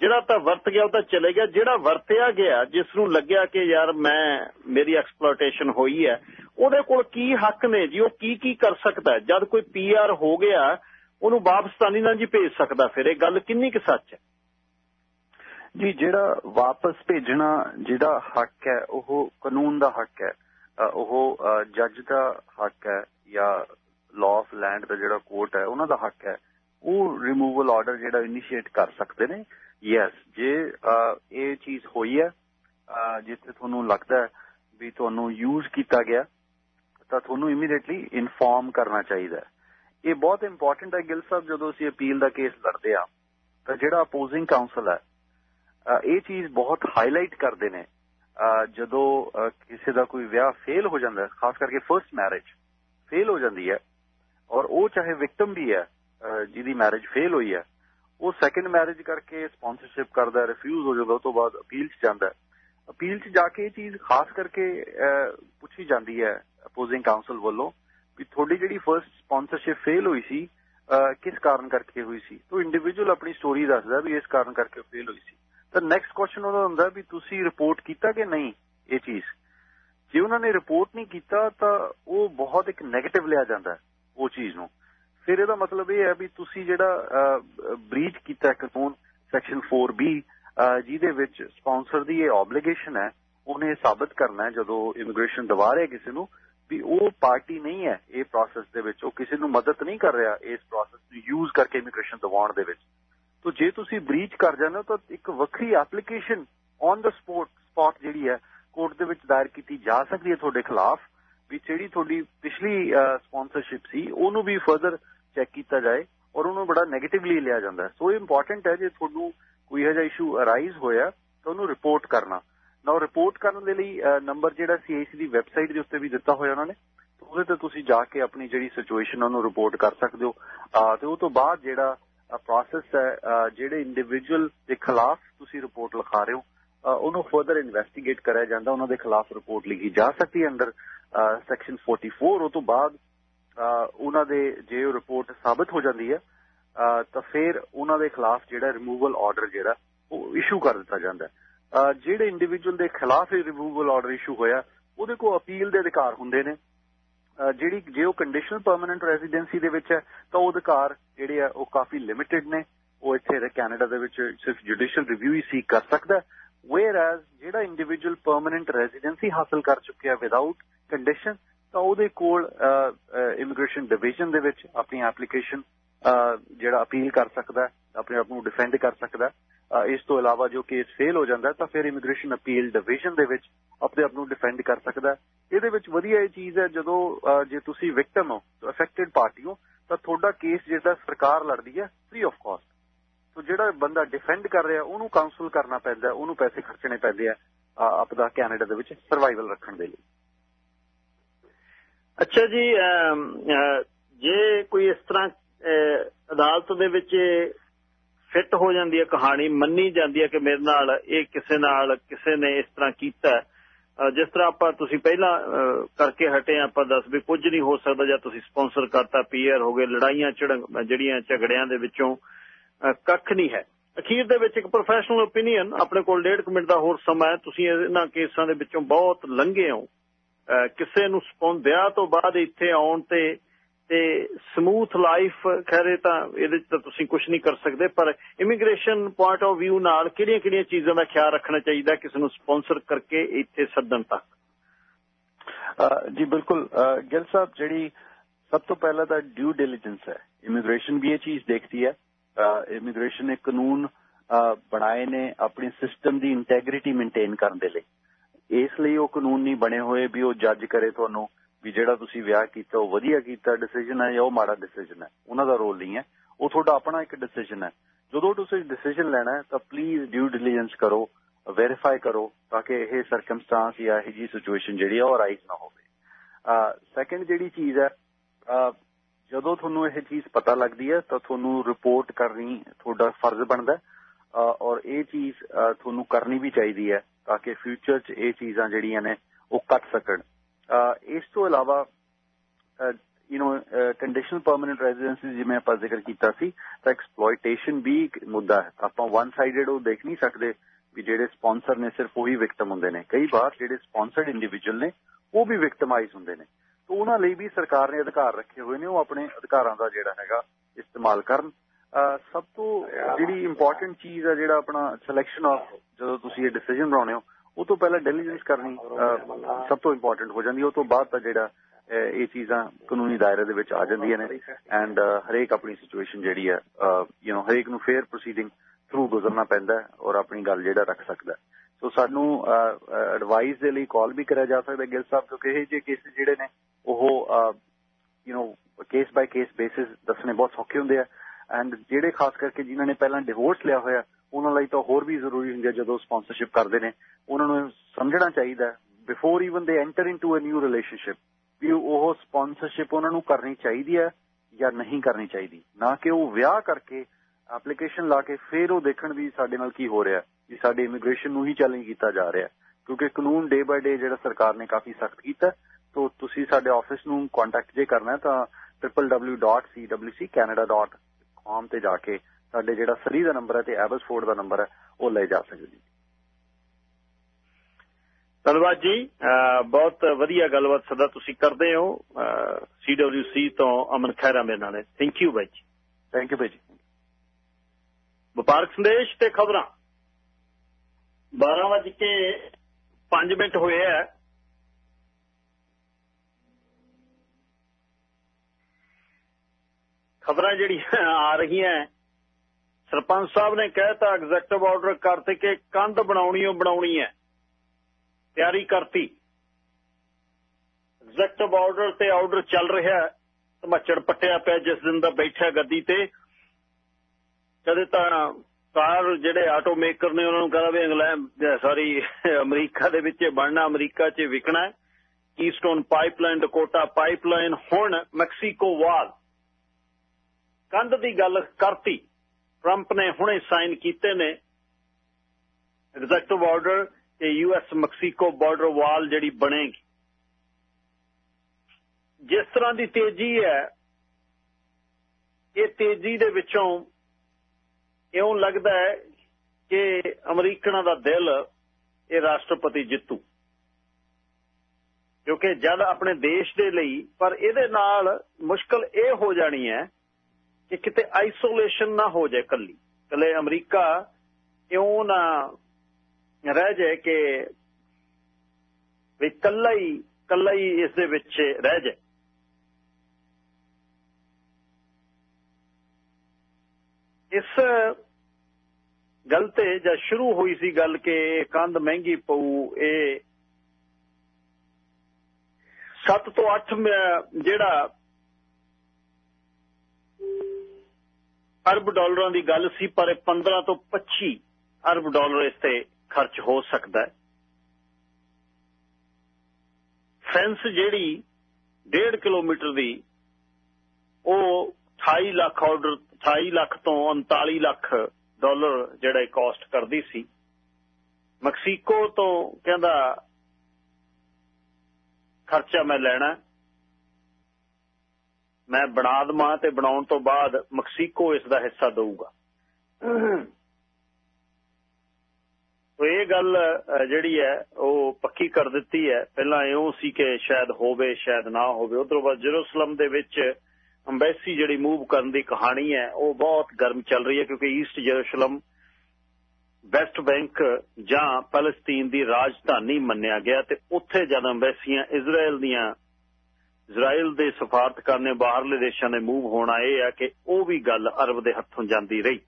ਜਿਹੜਾ ਤਾਂ ਵਰਤ ਗਿਆ ਉਹ ਤਾਂ ਚਲੇ ਗਿਆ। ਜਿਹੜਾ ਵਰਤਿਆ ਗਿਆ, ਜਿਸ ਨੂੰ ਲੱਗਿਆ ਕਿ ਯਾਰ ਮੈਂ, ਮੇਰੀ ਐਕਸਪਲੋਇਟੇਸ਼ਨ ਹੋਈ ਹੈ, ਉਹਦੇ ਕੋਲ ਕੀ ਹੱਕ ਨੇ ਜੀ? ਉਹ ਕੀ ਕੀ ਕਰ ਸਕਦਾ? ਜਦ ਕੋਈ ਪੀਆਰ ਹੋ ਗਿਆ, ਉਹਨੂੰ ਵਾਪਸ ਤਾਂ ਨਹੀਂ ਨਾ ਜੀ ਭੇਜ ਸਕਦਾ ਫਿਰ। ਇਹ ਗੱਲ ਕਿੰਨੀ ਕਿ ਸੱਚ ਹੈ? ਜੀ, ਜਿਹੜਾ ਵਾਪਸ ਭੇਜਣਾ ਜਿਹੜਾ ਹੱਕ ਹੈ, ਉਹ ਕਾਨੂੰਨ ਦਾ ਹੱਕ ਹੈ। ਉਹ ਜੱਜ ਦਾ ਹੱਕ ਹੈ ਜਾਂ ਲਾਅ ਆਫ ਲੈਂਡ ਦਾ ਜਿਹੜਾ ਕੋਰਟ ਹੈ, ਉਹਨਾਂ ਦਾ ਹੱਕ ਹੈ, ਉਹ ਰਿਮੂਵਲ ਆਰਡਰ ਜਿਹੜਾ ਇਨੀਸ਼ੀਏਟ ਕਰ ਸਕਦੇ ਨੇ। ਯੈਸ ਜੇ ਇਹ ਚੀਜ਼ ਹੋਈ ਹੈ ਜਿੱਥੇ ਤੁਹਾਨੂੰ ਲੱਗਦਾ ਵੀ ਤੁਹਾਨੂੰ ਯੂਜ਼ ਕੀਤਾ ਗਿਆ, ਤਾਂ ਤੁਹਾਨੂੰ ਇਮੀਡੀਏਟਲੀ ਇਨਫਾਰਮ ਕਰਨਾ ਚਾਹੀਦਾ ਇਹ ਬਹੁਤ ਇੰਪੋਰਟੈਂਟ ਹੈ, ਗਿਲ ਸਾਹਿਬ, ਜਦੋਂ ਅਸੀਂ ਅਪੀਲ ਦਾ ਕੇਸ ਲੜਦੇ ਆ ਤਾਂ ਜਿਹੜਾ ਅਪੋਜ਼ਿੰਗ ਕਾਉਂਸਲ ਹੈ ਇਹ ਚੀਜ਼ ਬਹੁਤ ਹਾਈਲਾਈਟ ਕਰਦੇ ਨੇ। ਜਦੋਂ ਕਿਸੇ ਦਾ ਕੋਈ ਵਿਆਹ ਫੇਲ ਹੋ ਜਾਂਦਾ ਖਾਸ ਕਰਕੇ ਫਰਸਟ ਮੈਰਿਜ ਫੇਲ ਹੋ ਜਾਂਦੀ ਹੈ, ਔਰ ਉਹ ਚਾਹੇ ਵਿਕਟਮ ਵੀ ਹੈ ਜਿਹਦੀ ਮੈਰਿਜ ਫੇਲ ਹੋਈ ਹੈ, ਉਹ ਸੈਕੰਡ ਮੈਰਿਜ ਕਰਕੇ ਸਪਾਂਸਰਸ਼ਿਪ ਕਰਦਾ ਰਿਫਿਊਜ਼ ਹੋ ਜਾਂਦਾ ਉਸ ਤੋਂ ਬਾਅਦ ਅਪੀਲ 'ਚ ਜਾਂਦਾ ਅਪੀਲ 'ਚ ਜਾ ਕੇ ਇਹ ਚੀਜ਼ ਖਾਸ ਕਰਕੇ ਪੁੱਛੀ ਜਾਂਦੀ ਹੈ ਅਪੋਜ਼ਿੰਗ ਕਾਉਂਸਲ ਵੱਲੋਂ ਵੀ ਤੁਹਾਡੀ ਜਿਹੜੀ ਫਰਸਟ ਸਪਾਂਸਰਸ਼ਿਪ ਫੇਲ ਹੋਈ ਸੀ ਕਿਸ ਕਾਰਨ ਕਰਕੇ ਹੋਈ ਸੀ? ਤੋਂ ਇੰਡੀਵਿਜੂਅਲ ਆਪਣੀ ਸਟੋਰੀ ਦੱਸਦਾ ਵੀ ਇਸ ਕਾਰਨ ਕਰਕੇ ਫੇਲ ਹੋਈ ਸੀ। ਤਾਂ ਨੈਕਸਟ ਕੁਐਸਚਨ ਉਹਦਾ ਹੁੰਦਾ ਵੀ ਤੁਸੀਂ ਰਿਪੋਰਟ ਕੀਤਾ ਕਿ ਨਹੀਂ ਇਹ ਚੀਜ਼? ਜੇ ਉਹਨਾਂ ਨੇ ਰਿਪੋਰਟ ਨਹੀਂ ਕੀਤਾ ਤਾਂ ਉਹ ਬਹੁਤ ਇੱਕ 네ਗੇਟਿਵ ਲਿਆ ਜਾਂਦਾ ਉਹ ਚੀਜ਼ ਨੂੰ। ਫਿਰ ਇਹਦਾ ਮਤਲਬ ਇਹ ਹੈ ਵੀ ਤੁਸੀਂ ਜਿਹੜਾ ਬ੍ਰੀਚ ਕੀਤਾ ਕਾਨੂੰਨ ਸੈਕਸ਼ਨ 4B ਜਿਹਦੇ ਵਿੱਚ ਸਪਾਂਸਰ ਦੀ ਇਹ ਆਬਲੀਗੇਸ਼ਨ ਹੈ, ਉਹਨੇ ਸਾਬਤ ਕਰਨਾ ਹੈ ਜਦੋਂ ਇਮੀਗ੍ਰੇਸ਼ਨ ਦਵਾ ਰਿਹਾ ਕਿਸੇ ਨੂੰ ਵੀ ਉਹ ਪਾਰਟੀ ਨਹੀਂ ਹੈ ਇਹ ਪ੍ਰੋਸੈਸ ਦੇ ਵਿੱਚ, ਉਹ ਕਿਸੇ ਨੂੰ ਮਦਦ ਨਹੀਂ ਕਰ ਰਿਹਾ ਇਸ ਪ੍ਰੋਸੈਸ ਨੂੰ ਯੂਜ਼ ਕਰਕੇ ਇਮੀਗ੍ਰੇਸ਼ਨ ਦਵਾਉਣ ਦੇ ਵਿੱਚ। ਤੋ ਜੇ ਤੁਸੀਂ ਬ੍ਰੀਚ ਕਰ ਜਾਂਦੇ ਹੋ ਤਾਂ ਇੱਕ ਵੱਖਰੀ application on the spot spot ਜਿਹੜੀ ਹੈ ਕੋਰਟ ਦੇ ਵਿੱਚ ਦਾਇਰ ਕੀਤੀ ਜਾ ਸਕਦੀ ਹੈ ਤੁਹਾਡੇ ਖਿਲਾਫ ਵੀ ਜਿਹੜੀ ਤੁਹਾਡੀ ਪਿਛਲੀ ਸਪਾਂਸਰਸ਼ਿਪ ਸੀ, ਉਹਨੂੰ ਵੀ ਫਰਦਰ ਚੈੱਕ ਕੀਤਾ ਜਾਏ ਔਰ ਉਹਨੂੰ ਬੜਾ 네ਗੇਟਿਵਲੀ ਲਿਆ ਜਾਂਦਾ ਸੋ ਇਹ ਇੰਪੋਰਟੈਂਟ ਹੈ ਜੇ ਤੁਹਾਨੂੰ ਕੋਈ ਇਹੋ ਜਿਹਾ ਇਸ਼ੂ ਅਰਾਈਜ਼ ਹੋਇਆ, ਤਾਂ ਉਹਨੂੰ ਰਿਪੋਰਟ ਕਰਨਾ। ਨਾ ਰਿਪੋਰਟ ਕਰਨ ਦੇ ਲਈ ਨੰਬਰ ਜਿਹੜਾ ਸੀਆਈਸੀ ਦੀ ਵੈਬਸਾਈਟ ਦੇ ਉੱਤੇ ਵੀ ਦਿੱਤਾ ਹੋਇਆ ਉਹਨਾਂ ਨੇ, ਉਹਦੇ ਤੇ ਤੁਸੀਂ ਜਾ ਕੇ ਆਪਣੀ ਜਿਹੜੀ ਸਿਚੁਏਸ਼ਨ ਉਹਨੂੰ ਰਿਪੋਰਟ ਕਰ ਸਕਦੇ ਹੋ। ਤੇ ਉਹ ਤੋਂ ਬਾਅਦ ਜਿਹੜਾ ਪ੍ਰੋਸੈਸ ਹੈ ਜਿਹੜੇ ਇੰਡੀਵਿਜੂਅਲ ਦੇ ਖਿਲਾਫ ਤੁਸੀਂ ਰਿਪੋਰਟ ਲਿਖਾ ਰਹੇ ਹੋ ਉਹਨੂੰ ਫਰਦਰ ਇਨਵੈਸਟੀਗੇਟ ਕਰਿਆ ਜਾਂਦਾ, ਉਹਨਾਂ ਦੇ ਖਿਲਾਫ ਰਿਪੋਰਟ ਲਿਖੀ ਜਾ ਸਕਦੀ ਹੈ ਅੰਡਰ ਸੈਕਸ਼ਨ 44 ਉਹ ਤੋਂ ਬਾਅਦ ਉਹਨਾਂ ਦੇ ਜੇ ਉਹ ਰਿਪੋਰਟ ਸਾਬਤ ਹੋ ਜਾਂਦੀ ਹੈ ਤਾਂ ਫਿਰ ਉਹਨਾਂ ਦੇ ਖਿਲਾਫ ਜਿਹੜਾ ਰਿਮੂਵਲ ਆਰਡਰ ਜਿਹੜਾ, ਉਹ ਇਸ਼ੂ ਕਰ ਦਿੱਤਾ ਜਾਂਦਾ ਹੈ। ਜਿਹੜੇ ਇੰਡੀਵਿਜੂਅਲ ਦੇ ਖਿਲਾਫ ਇਹ ਰਿਮੂਵਲ ਆਰਡਰ ਇਸ਼ੂ ਹੋਇਆ, ਉਹਦੇ ਕੋਲ ਅਪੀਲ ਦੇ ਅਧਿਕਾਰ ਹੁੰਦੇ ਨੇ। ਜਿਹੜੀ ਜੇ ਉਹ ਕੰਡੀਸ਼ਨਲ ਪਰਮਨੈਂਟ ਰੈਜ਼ੀਡੈਂਸੀ ਦੇ ਵਿੱਚ ਹੈ, ਤਾਂ ਉਹ ਅਧਿਕਾਰ ਜਿਹੜੇ ਆ, ਉਹ ਕਾਫੀ ਲਿਮਿਟਿਡ ਨੇ। ਉਹ ਇੱਥੇ ਕੈਨੇਡਾ ਦੇ ਵਿੱਚ ਸਿਰਫ ਜੁਡੀਸ਼ੀਅਲ ਰਿਵਿਊ ਹੀ ਸੀ ਕਰ ਸਕਦਾ ਵੇਅਰ ਐਜ਼ ਜਿਹੜਾ ਇੰਡੀਵਿਜੂਅਲ ਪਰਮਨੈਂਟ ਰੈਜ਼ੀਡੈਂਸੀ ਹਾਸਲ ਕਰ ਚੁੱਕਿਆ ਵਿਦਆਊਟ ਕੰਡੀਸ਼ਨ ਤਾਂ ਉਹਦੇ ਕੋਲ ਇਮੀਗ੍ਰੇਸ਼ਨ ਡਿਵੀਜ਼ਨ ਦੇ ਵਿੱਚ ਆਪਣੀ ਐਪਲੀਕੇਸ਼ਨ ਜਿਹੜਾ ਅਪੀਲ ਕਰ ਸਕਦਾ ਆਪਣੇ ਆਪ ਨੂੰ ਡਿਫੈਂਡ ਕਰ ਸਕਦਾ ਇਸ ਤੋਂ ਇਲਾਵਾ ਜੋ ਕੇਸ ਫੇਲ ਹੋ ਜਾਂਦਾ ਤਾਂ ਫਿਰ ਇਮੀਗ੍ਰੇਸ਼ਨ ਅਪੀਲ ਡਿਵੀਜ਼ਨ ਦੇ ਵਿੱਚ ਆਪਣੇ ਆਪ ਨੂੰ ਡਿਫੈਂਡ ਕਰ ਸਕਦਾ ਇਹਦੇ ਵਿੱਚ ਵਧੀਆ ਇਹ ਚੀਜ਼ ਹੈ, ਜਦੋਂ ਜੇ ਤੁਸੀਂ ਵਿਕਟਮ ਹੋ ਅਫੈਕਟਡ ਪਾਰਟੀ ਹੋ, ਤਾਂ ਤੁਹਾਡਾ ਕੇਸ ਜਿਹੜਾ ਸਰਕਾਰ ਲੜਦੀ ਹੈ ਫ੍ਰੀ ਆਫ ਕਾਸਟ ਸੋ ਜਿਹੜਾ ਬੰਦਾ ਡਿਫੈਂਡ ਕਰ ਰਿਹਾ, ਉਹਨੂੰ ਕਾਉਂਸਲ ਕਰਨਾ ਪੈਂਦਾ ਉਹਨੂੰ ਪੈਸੇ ਖਰਚਣੇ ਪੈਂਦੇ ਆ ਆਪਦਾ ਕੈਨੇਡਾ ਦੇ ਵਿੱਚ ਸਰਵਾਈਵਲ ਰੱਖਣ ਦੇ ਲਈ। ਅੱਛਾ ਜੀ ਜੇ ਕੋਈ ਇਸ ਤਰ੍ਹਾਂ ਅਦਾਲਤ ਦੇ ਵਿੱਚ ਫਿੱਟ ਹੋ ਜਾਂਦੀ ਹੈ, ਕਹਾਣੀ ਮੰਨੀ ਜਾਂਦੀ ਹੈ ਕਿ ਮੇਰੇ ਨਾਲ ਇਹ ਕਿਸੇ ਨਾਲ ਕਿਸੇ ਨੇ ਇਸ ਤਰ੍ਹਾਂ ਕੀਤਾ ਜਿਸ ਤਰ੍ਹਾਂ ਆਪਾਂ ਤੁਸੀਂ ਪਹਿਲਾਂ ਕਰਕੇ ਹਟੇ ਆਪਾਂ ਦੱਸ ਵੀ ਕੁਝ ਨਹੀਂ ਹੋ ਸਕਦਾ ਜਾਂ ਤੁਸੀਂ ਸਪਾਂਸਰ ਕਰਤਾ ਪੀਆਰ ਹੋ ਗਏ, ਲੜਾਈਆਂ ਝੜਾਂ, ਜਿਹੜੀਆਂ ਝਗੜਿਆਂ ਦੇ ਵਿੱਚੋਂ ਕੱਖ ਨਹੀਂ ਹੈ। ਅਖੀਰ ਦੇ ਵਿੱਚ ਇੱਕ ਪ੍ਰੋਫੈਸ਼ਨਲ ਓਪੀਨੀਅਨ ਆਪਣੇ ਕੋਲ 1.5 ਮਿੰਟ ਦਾ ਹੋਰ ਸਮਾਂ ਹੈ, ਤੁਸੀਂ ਇਹਨਾਂ ਕੇਸਾਂ ਦੇ ਵਿੱਚੋਂ ਬਹੁਤ ਲੰਘੇ ਹੋ। ਕਿਸੇ ਨੂੰ ਸਪੌਨ ਵਿਆਹ ਤੋਂ ਬਾਅਦ ਇੱਥੇ ਆਉਣ ਤੇ ਤੇ ਸਮੂਥ ਲਾਈਫ ਖੈਰੇ ਤਾਂ ਇਹਦੇ ਚ ਤਾਂ ਤੁਸੀਂ ਕੁਝ ਨਹੀਂ ਕਰ ਸਕਦੇ, ਪਰ ਇਮੀਗ੍ਰੇਸ਼ਨ ਪੁਆਇੰਟ ਆਫ View ਨਾਲ ਕਿਹੜੀਆਂ-ਕਿਹੜੀਆਂ ਚੀਜ਼ਾਂ ਦਾ ਖਿਆਲ ਰੱਖਣਾ ਚਾਹੀਦਾ ਕਿਸ ਨੂੰ ਸਪਾਂਸਰ ਕਰਕੇ ਇੱਥੇ ਸੱਦਣ ਤੱਕ? ਜੀ ਬਿਲਕੁਲ ਗਿਲ ਸਾਹਿਬ, ਜਿਹੜੀ ਸਭ ਤੋਂ ਪਹਿਲਾਂ ਤਾਂ ਡਿਊ ਡਿਲੀਜੈਂਸ ਹੈ। ਇਮੀਗ੍ਰੇਸ਼ਨ ਵੀ ਇਹ ਚੀਜ਼ ਦੇਖਦੀ ਹੈ। ਇਮੀਗ੍ਰੇਸ਼ਨ ਨੇ ਕਾਨੂੰਨ ਬਣਾਏ ਨੇ ਆਪਣੇ ਸਿਸਟਮ ਦੀ ਇੰਟੈਗ੍ਰਿਟੀ ਮੇਨਟੇਨ ਕਰਨ ਦੇ ਲਈ। ਇਸ ਲਈ ਉਹ ਕਾਨੂੰਨ ਨਹੀਂ ਬਣੇ ਹੋਏ ਵੀ ਉਹ ਜੱਜ ਕਰੇ ਤੁਹਾਨੂੰ। ਵੀ ਜਿਹੜਾ ਤੁਸੀਂ ਵਿਆਹ ਕੀਤਾ, ਉਹ ਵਧੀਆ ਕੀਤਾ ਡਿਸੀਜਨ ਹੈ ਜਾਂ ਉਹ ਮਾੜਾ ਡਿਸੀਜਨ ਹੈ। ਉਹਨਾਂ ਦਾ ਰੋਲ ਨਹੀਂ ਹੈ। ਉਹ ਤੁਹਾਡਾ ਆਪਣਾ ਇੱਕ ਡਿਸੀਜਨ ਹੈ। ਜਦੋਂ ਤੁਸੀਂ ਡਿਸੀਜਨ ਲੈਣਾ ਹੈ, ਤਾਂ ਪਲੀਜ਼ ਡਿਊ ਡਿਲੀਜੈਂਸ ਕਰੋ ਵੈਰੀਫਾਈ ਕਰੋ, ਤਾਂ ਕਿ ਇਹ ਸਰਕਮਸਟੈਂਸ ਜਾਂ ਇਹ ਜੀ ਸਿਚੁਏਸ਼ਨ ਜਿਹੜੀ ਹੈ, ਉਹ ਰਾਈਜ਼ ਨਾ ਹੋਵੇ। ਸੈਕੰਡ ਜਿਹੜੀ ਚੀਜ਼ ਹੈ ਜਦੋਂ ਤੁਹਾਨੂੰ ਇਹ ਚੀਜ਼ ਪਤਾ ਲੱਗਦੀ ਹੈ, ਤਾਂ ਤੁਹਾਨੂੰ ਰਿਪੋਰਟ ਕਰਨੀ ਤੁਹਾਡਾ ਫਰਜ਼ ਬਣਦਾ ਔਰ ਇਹ ਚੀਜ਼ ਤੁਹਾਨੂੰ ਕਰਨੀ ਵੀ ਚਾਹੀਦੀ ਹੈ, ਤਾਂ ਕਿ ਫਿਊਚਰ 'ਚ ਇਹ ਚੀਜ਼ਾਂ ਜਿਹੜੀਆਂ ਨੇ, ਉਹ ਕੱਟ ਸਕਣ। ਇਸ ਤੋਂ ਇਲਾਵਾ you know conditional permanent residency ਜਿਵੇਂ ਆਪਾਂ ਜ਼ਿਕਰ ਕੀਤਾ ਸੀ, ਤਾਂ ਐਕਸਪਲੋਇਟੇਸ਼ਨ ਵੀ ਇੱਕ ਮੁੱਦਾ ਹੈ। ਆਪਾਂ ਵਨ ਸਾਈਡਡ ਉਹ ਦੇਖ ਨਹੀਂ ਸਕਦੇ ਵੀ ਜਿਹੜੇ ਸਪਾਂਸਰ ਨੇ ਸਿਰਫ ਉਹੀ ਵਿਕਟਮ ਹੁੰਦੇ ਨੇ। ਕਈ ਵਾਰ ਜਿਹੜੇ ਸਪਾਂਸਰਡ ਇੰਡੀਵਿਜੂਅਲ ਨੇ, ਉਹ ਵੀ ਵਿਕਟਮਾਈਜ਼ ਹੁੰਦੇ ਨੇ। ਤਾਂ ਉਹਨਾਂ ਲਈ ਵੀ ਸਰਕਾਰ ਨੇ ਅਧਿਕਾਰ ਰੱਖੇ ਹੋਏ ਨੇ, ਉਹ ਆਪਣੇ ਅਧਿਕਾਰਾਂ ਦਾ ਜਿਹੜਾ ਹੈਗਾ ਇਸਤੇਮਾਲ ਕਰਨ। ਸਭ ਤੋਂ ਜਿਹੜੀ ਇੰਪੋਰਟੈਂਟ ਚੀਜ਼ ਆ ਜਿਹੜਾ ਆਪਣਾ ਸਿਲੈਕਸ਼ਨ ਆਫ ਜਦੋਂ ਤੁਸੀਂ ਇਹ ਡਿਸੀਜਨ ਬਣਾਉਣੇ ਹੋ ਉਹ ਤੋਂ ਪਹਿਲਾਂ ਡੈਲੀਜੈਂਸ ਕਰਨੀ ਸਭ ਤੋਂ ਇੰਪੋਰਟੈਂਟ ਹੋ ਜਾਂਦੀ ਉਹ ਤੋਂ ਬਾਅਦ ਤਾਂ ਜਿਹੜਾ ਇਹ ਚੀਜ਼ਾਂ ਕਾਨੂੰਨੀ ਦਾਇਰੇ ਦੇ ਵਿੱਚ ਆ ਜਾਂਦੀਆਂ ਨੇ ਐਂਡ ਹਰੇਕ ਆਪਣੀ ਸਿਚੁਏਸ਼ਨ ਜਿਹੜੀ ਹੈ ਯੂ نو ਹਰੇਕ ਨੂੰ ਫੇਅਰ ਪ੍ਰੋਸੀਡਿੰਗ ਥਰੂ ਗੁਜ਼ਰਨਾ ਪੈਂਦਾ ਔਰ ਆਪਣੀ ਗੱਲ ਜਿਹੜਾ ਰੱਖ ਸਕਦਾ ਸੋ ਸਾਨੂੰ ਐਡਵਾਈਸ ਦੇ ਲਈ ਕਾਲ ਵੀ ਕਰਿਆ ਜਾ ਸਕਦਾ ਗਿਲ ਸਾਹਿਬ ਕਿਉਂਕਿ ਇਹ ਜੇ ਕੇਸ ਜਿਹੜੇ ਨੇ ਉਹ you know case by case basis ਦੱਸਣੇ ਬਹੁਤ ਸੌਖੇ ਹੁੰਦੇ ਆ ਐਂਡ ਜਿਹੜੇ ਖਾਸ ਕਰਕੇ ਜਿਨ੍ਹਾਂ ਨੇ ਪਹਿਲਾਂ ਡਿਵੋਰਸ ਲਿਆ ਹੋਇਆ ਉਹਨਾਂ ਲਈ ਤਾਂ ਹੋਰ ਵੀ ਜ਼ਰੂਰੀ ਹੁੰਦਾ ਜਦੋਂ ਸਪਾਂਸਰਸ਼ਿਪ ਕਰਦੇ ਨੇ। ਉਹਨਾਂ ਨੂੰ ਸਮਝਣਾ ਚਾਹੀਦਾ before even they enter into a new relationship ਵੀ ਉਹ ਸਪਾਂਸਰਸ਼ਿਪ ਉਹਨਾਂ ਨੂੰ ਕਰਨੀ ਚਾਹੀਦੀ ਹੈ ਜਾਂ ਨਹੀਂ ਕਰਨੀ ਚਾਹੀਦੀ। ਨਾ ਕਿ ਉਹ ਵਿਆਹ ਕਰਕੇ ਐਪਲੀਕੇਸ਼ਨ ਲਾ ਕੇ ਫਿਰ ਉਹ ਦੇਖਣ ਵੀ ਸਾਡੇ ਨਾਲ ਕੀ ਹੋ ਰਿਹਾ ਵੀ ਸਾਡੇ ਇਮੀਗ੍ਰੇਸ਼ਨ ਨੂੰ ਹੀ ਚੈਲੰਜ ਕੀਤਾ ਜਾ ਰਿਹਾ ਕਿਉਂਕਿ ਕਾਨੂੰਨ ਡੇ ਬਾਈ ਡੇ ਜਿਹੜਾ ਸਰਕਾਰ ਨੇ ਕਾਫੀ ਸਖਤ ਕੀਤਾ ਤੋਂ ਤੁਸੀਂ ਸਾਡੇ ਆਫਿਸ ਨੂੰ ਕੰਟੈਕਟ ਜੇ ਕਰਨਾ ਤਾਂ www.cwccanada.com ਤੇ ਜਾ ਕੇ ਸਾਡੇ ਜਿਹੜਾ ਸਰੀ ਦਾ ਨੰਬਰ ਹੈ ਤੇ ਐਬਸਫੋਰਡ ਦਾ ਨੰਬਰ ਹੈ ਉਹ ਲੈ ਜਾ ਸਕਦੇ ਜੀ। ਧੰਨਵਾਦ ਜੀ। ਬਹੁਤ ਵਧੀਆ ਗੱਲਬਾਤ ਸਦਾ ਤੁਸੀਂ ਕਰਦੇ ਹੋ। ਸੀਡਬਲਯੂਸੀ ਤੋਂ ਅਮਨ ਖੈਰਾ ਮੇਰੇ ਨਾਲ ਥੈਂਕ ਯੂ ਬਾਈ ਜੀ। ਥੈਂਕ ਯੂ ਬਾਈ ਜੀ। ਵਪਾਰਕ ਸੰਦੇਸ਼ ਤੇ ਖਬਰਾਂ। 12 ਵਜੇ ਕੇ 5 ਮਿੰਟ ਹੋਏ ਆ ਖਬਰਾਂ ਜਿਹੜੀਆਂ ਆ ਰਹੀਆਂ ਸਰਪੰਚ ਸਾਹਿਬ ਨੇ ਕਹਿਤਾ ਐਗਜ਼ੈਕਟਿਵ ਆਰਡਰ ਕਰਤੇ ਕਿ ਕੰਧ ਬਣਾਉਣੀ, ਉਹ ਬਣਾਉਣੀ ਹੈ। ਤਿਆਰੀ ਕਰਤੀ। ਐਗਜ਼ੈਕਟਿਵ ਆਰਡਰ ਤੇ ਆਰਡਰ ਚੱਲ ਰਿਹਾ ਧਮੱਚੜ ਪੱਟਿਆ ਪਿਆ ਜਿਸ ਦਿਨ ਦਾ ਬੈਠਾ ਗੱਦੀ ਤੇ। ਕਦੇ ਤਾਂ ਕਾਰ ਜਿਹੜੇ ਆਟੋ ਮੇਕਰ ਨੇ, ਉਹਨਾਂ ਨੂੰ ਕਹਿੰਦਾ ਵੀ ਇੰਗਲੈਂਡ ਸੌਰੀ ਅਮਰੀਕਾ ਦੇ ਵਿੱਚ ਬਣਨਾ, ਅਮਰੀਕਾ 'ਚ ਵਿਕਣਾ ਈਸਟਰਨ ਪਾਈਪਲਾਈਨ ਡਕੋਟਾ ਪਾਈਪਲਾਈਨ ਹੁਣ ਮੈਕਸੀਕੋ ਵਾਲ ਕੰਧ ਦੀ ਗੱਲ ਕਰਤੀ। ਟਰੰਪ ਨੇ ਹੁਣੇ ਸਾਈਨ ਕੀਤੇ ਨੇ ਐਗਜ਼ੈਕਟਿਵ ਆਰਡਰ ਕਿ ਯੂਐਸ ਮੈਕਸੀਕੋ ਬਾਰਡਰ ਵਾਲ ਜਿਹੜੀ ਬਣੇਗੀ। ਜਿਸ ਤਰ੍ਹਾਂ ਦੀ ਤੇਜ਼ੀ ਹੈ, ਇਹ ਤੇਜ਼ੀ ਦੇ ਵਿੱਚੋਂ ਇਉਂ ਲੱਗਦਾ ਹੈ ਕਿ ਅਮਰੀਕਨਾਂ ਦਾ ਦਿਲ ਇਹ ਰਾਸ਼ਟਰਪਤੀ ਜਿੱਤੂ। ਕਿਉਂਕਿ ਜਦ ਆਪਣੇ ਦੇਸ਼ ਦੇ ਲਈ, ਪਰ ਇਹਦੇ ਨਾਲ ਮੁਸ਼ਕਲ ਇਹ ਹੋ ਜਾਣੀ ਹੈ ਕਿ ਕਿਤੇ ਆਈਸੋਲੇਸ਼ਨ ਨਾ ਹੋ ਜਾਏ ਕੱਲੀ ਕੱਲੇ ਅਮਰੀਕਾ ਕਿਉਂ ਨਾ ਰਹਿ ਜਾਏ ਕਿ ਵੀ ਕੱਲਾ ਹੀ ਕੱਲਾ ਹੀ ਇਸ ਦੇ ਵਿੱਚ ਰਹਿ ਜਾਏ। ਇਸ ਗੱਲ ਤੇ ਜਦ ਸ਼ੁਰੂ ਹੋਈ ਸੀ ਗੱਲ ਕਿ ਕੰਧ ਮਹਿੰਗੀ ਪਊ, ਇਹ 7 ਤੋਂ 8 ਜਿਹੜਾ ਅਰਬ ਡਾਲਰਾਂ ਦੀ ਗੱਲ ਸੀ, ਪਰ 15 ਤੋਂ 25 ਅਰਬ ਡਾਲਰ ਇਸ ਤੇ ਖਰਚ ਹੋ ਸਕਦਾ ਹੈ। ਫੈਂਸ ਜਿਹੜੀ 1.5 ਕਿਲੋਮੀਟਰ ਦੀ, ਉਹ 28 ਲੱਖ ਆਰਡਰ 28 ਲੱਖ ਤੋਂ 39 ਲੱਖ ਡਾਲਰ ਜਿਹੜਾ ਕਾਸਟ ਕਰਦੀ ਸੀ। ਮੈਕਸੀਕੋ ਤੋਂ ਕਹਿੰਦਾ, ਖਰਚਾ ਮੈਂ ਲੈਣਾ ਮੈਂ ਬਣਾ ਦਵਾਂ ਤੇ ਬਣਾਉਣ ਤੋਂ ਬਾਅਦ ਮੈਕਸੀਕੋ ਇਸ ਦਾ ਹਿੱਸਾ ਦੇਊਗਾ। ਤੋ ਇਹ ਗੱਲ ਜਿਹੜੀ ਹੈ, ਉਹ ਪੱਕੀ ਕਰ ਦਿੱਤੀ ਹੈ। ਪਹਿਲਾਂ ਇਉਂ ਸੀ ਕਿ ਸ਼ਾਇਦ ਹੋਵੇ, ਸ਼ਾਇਦ ਨਾ ਹੋਵੇ। ਉਧਰੋਂ ਬਾਅਦ ਜਰੂਸਲਮ ਦੇ ਵਿੱਚ ਅੰਬੈਸੀ ਜਿਹੜੀ ਮੂਵ ਕਰਨ ਦੀ ਕਹਾਣੀ ਹੈ, ਉਹ ਬਹੁਤ ਗਰਮ ਚੱਲ ਰਹੀ ਹੈ ਕਿਉਂਕਿ ਈਸਟ ਜਰੂਸਲਮ, ਵੈਸਟ ਬੈਂਕ ਜਾਂ ਫਲਸਤੀਨ ਦੀ ਰਾਜਧਾਨੀ ਮੰਨਿਆ ਗਿਆ ਤੇ ਉੱਥੇ ਜਦ ਅੰਬੈਸੀਆਂ ਇਜ਼ਰਾਈਲ ਦੀਆਂ ਇਜ਼ਰਾਈਲ ਦੇ ਸਫਾਰਤਕਾਰ ਨੇ ਬਾਹਰਲੇ ਦੇਸ਼ਾਂ ਦੇ ਮੂਵ ਹੋਣਾ ਇਹ ਹੈ ਕਿ ਉਹ ਵੀ ਗੱਲ ਅਰਬ ਦੇ ਹੱਥੋਂ ਜਾਂਦੀ ਰਹੀ।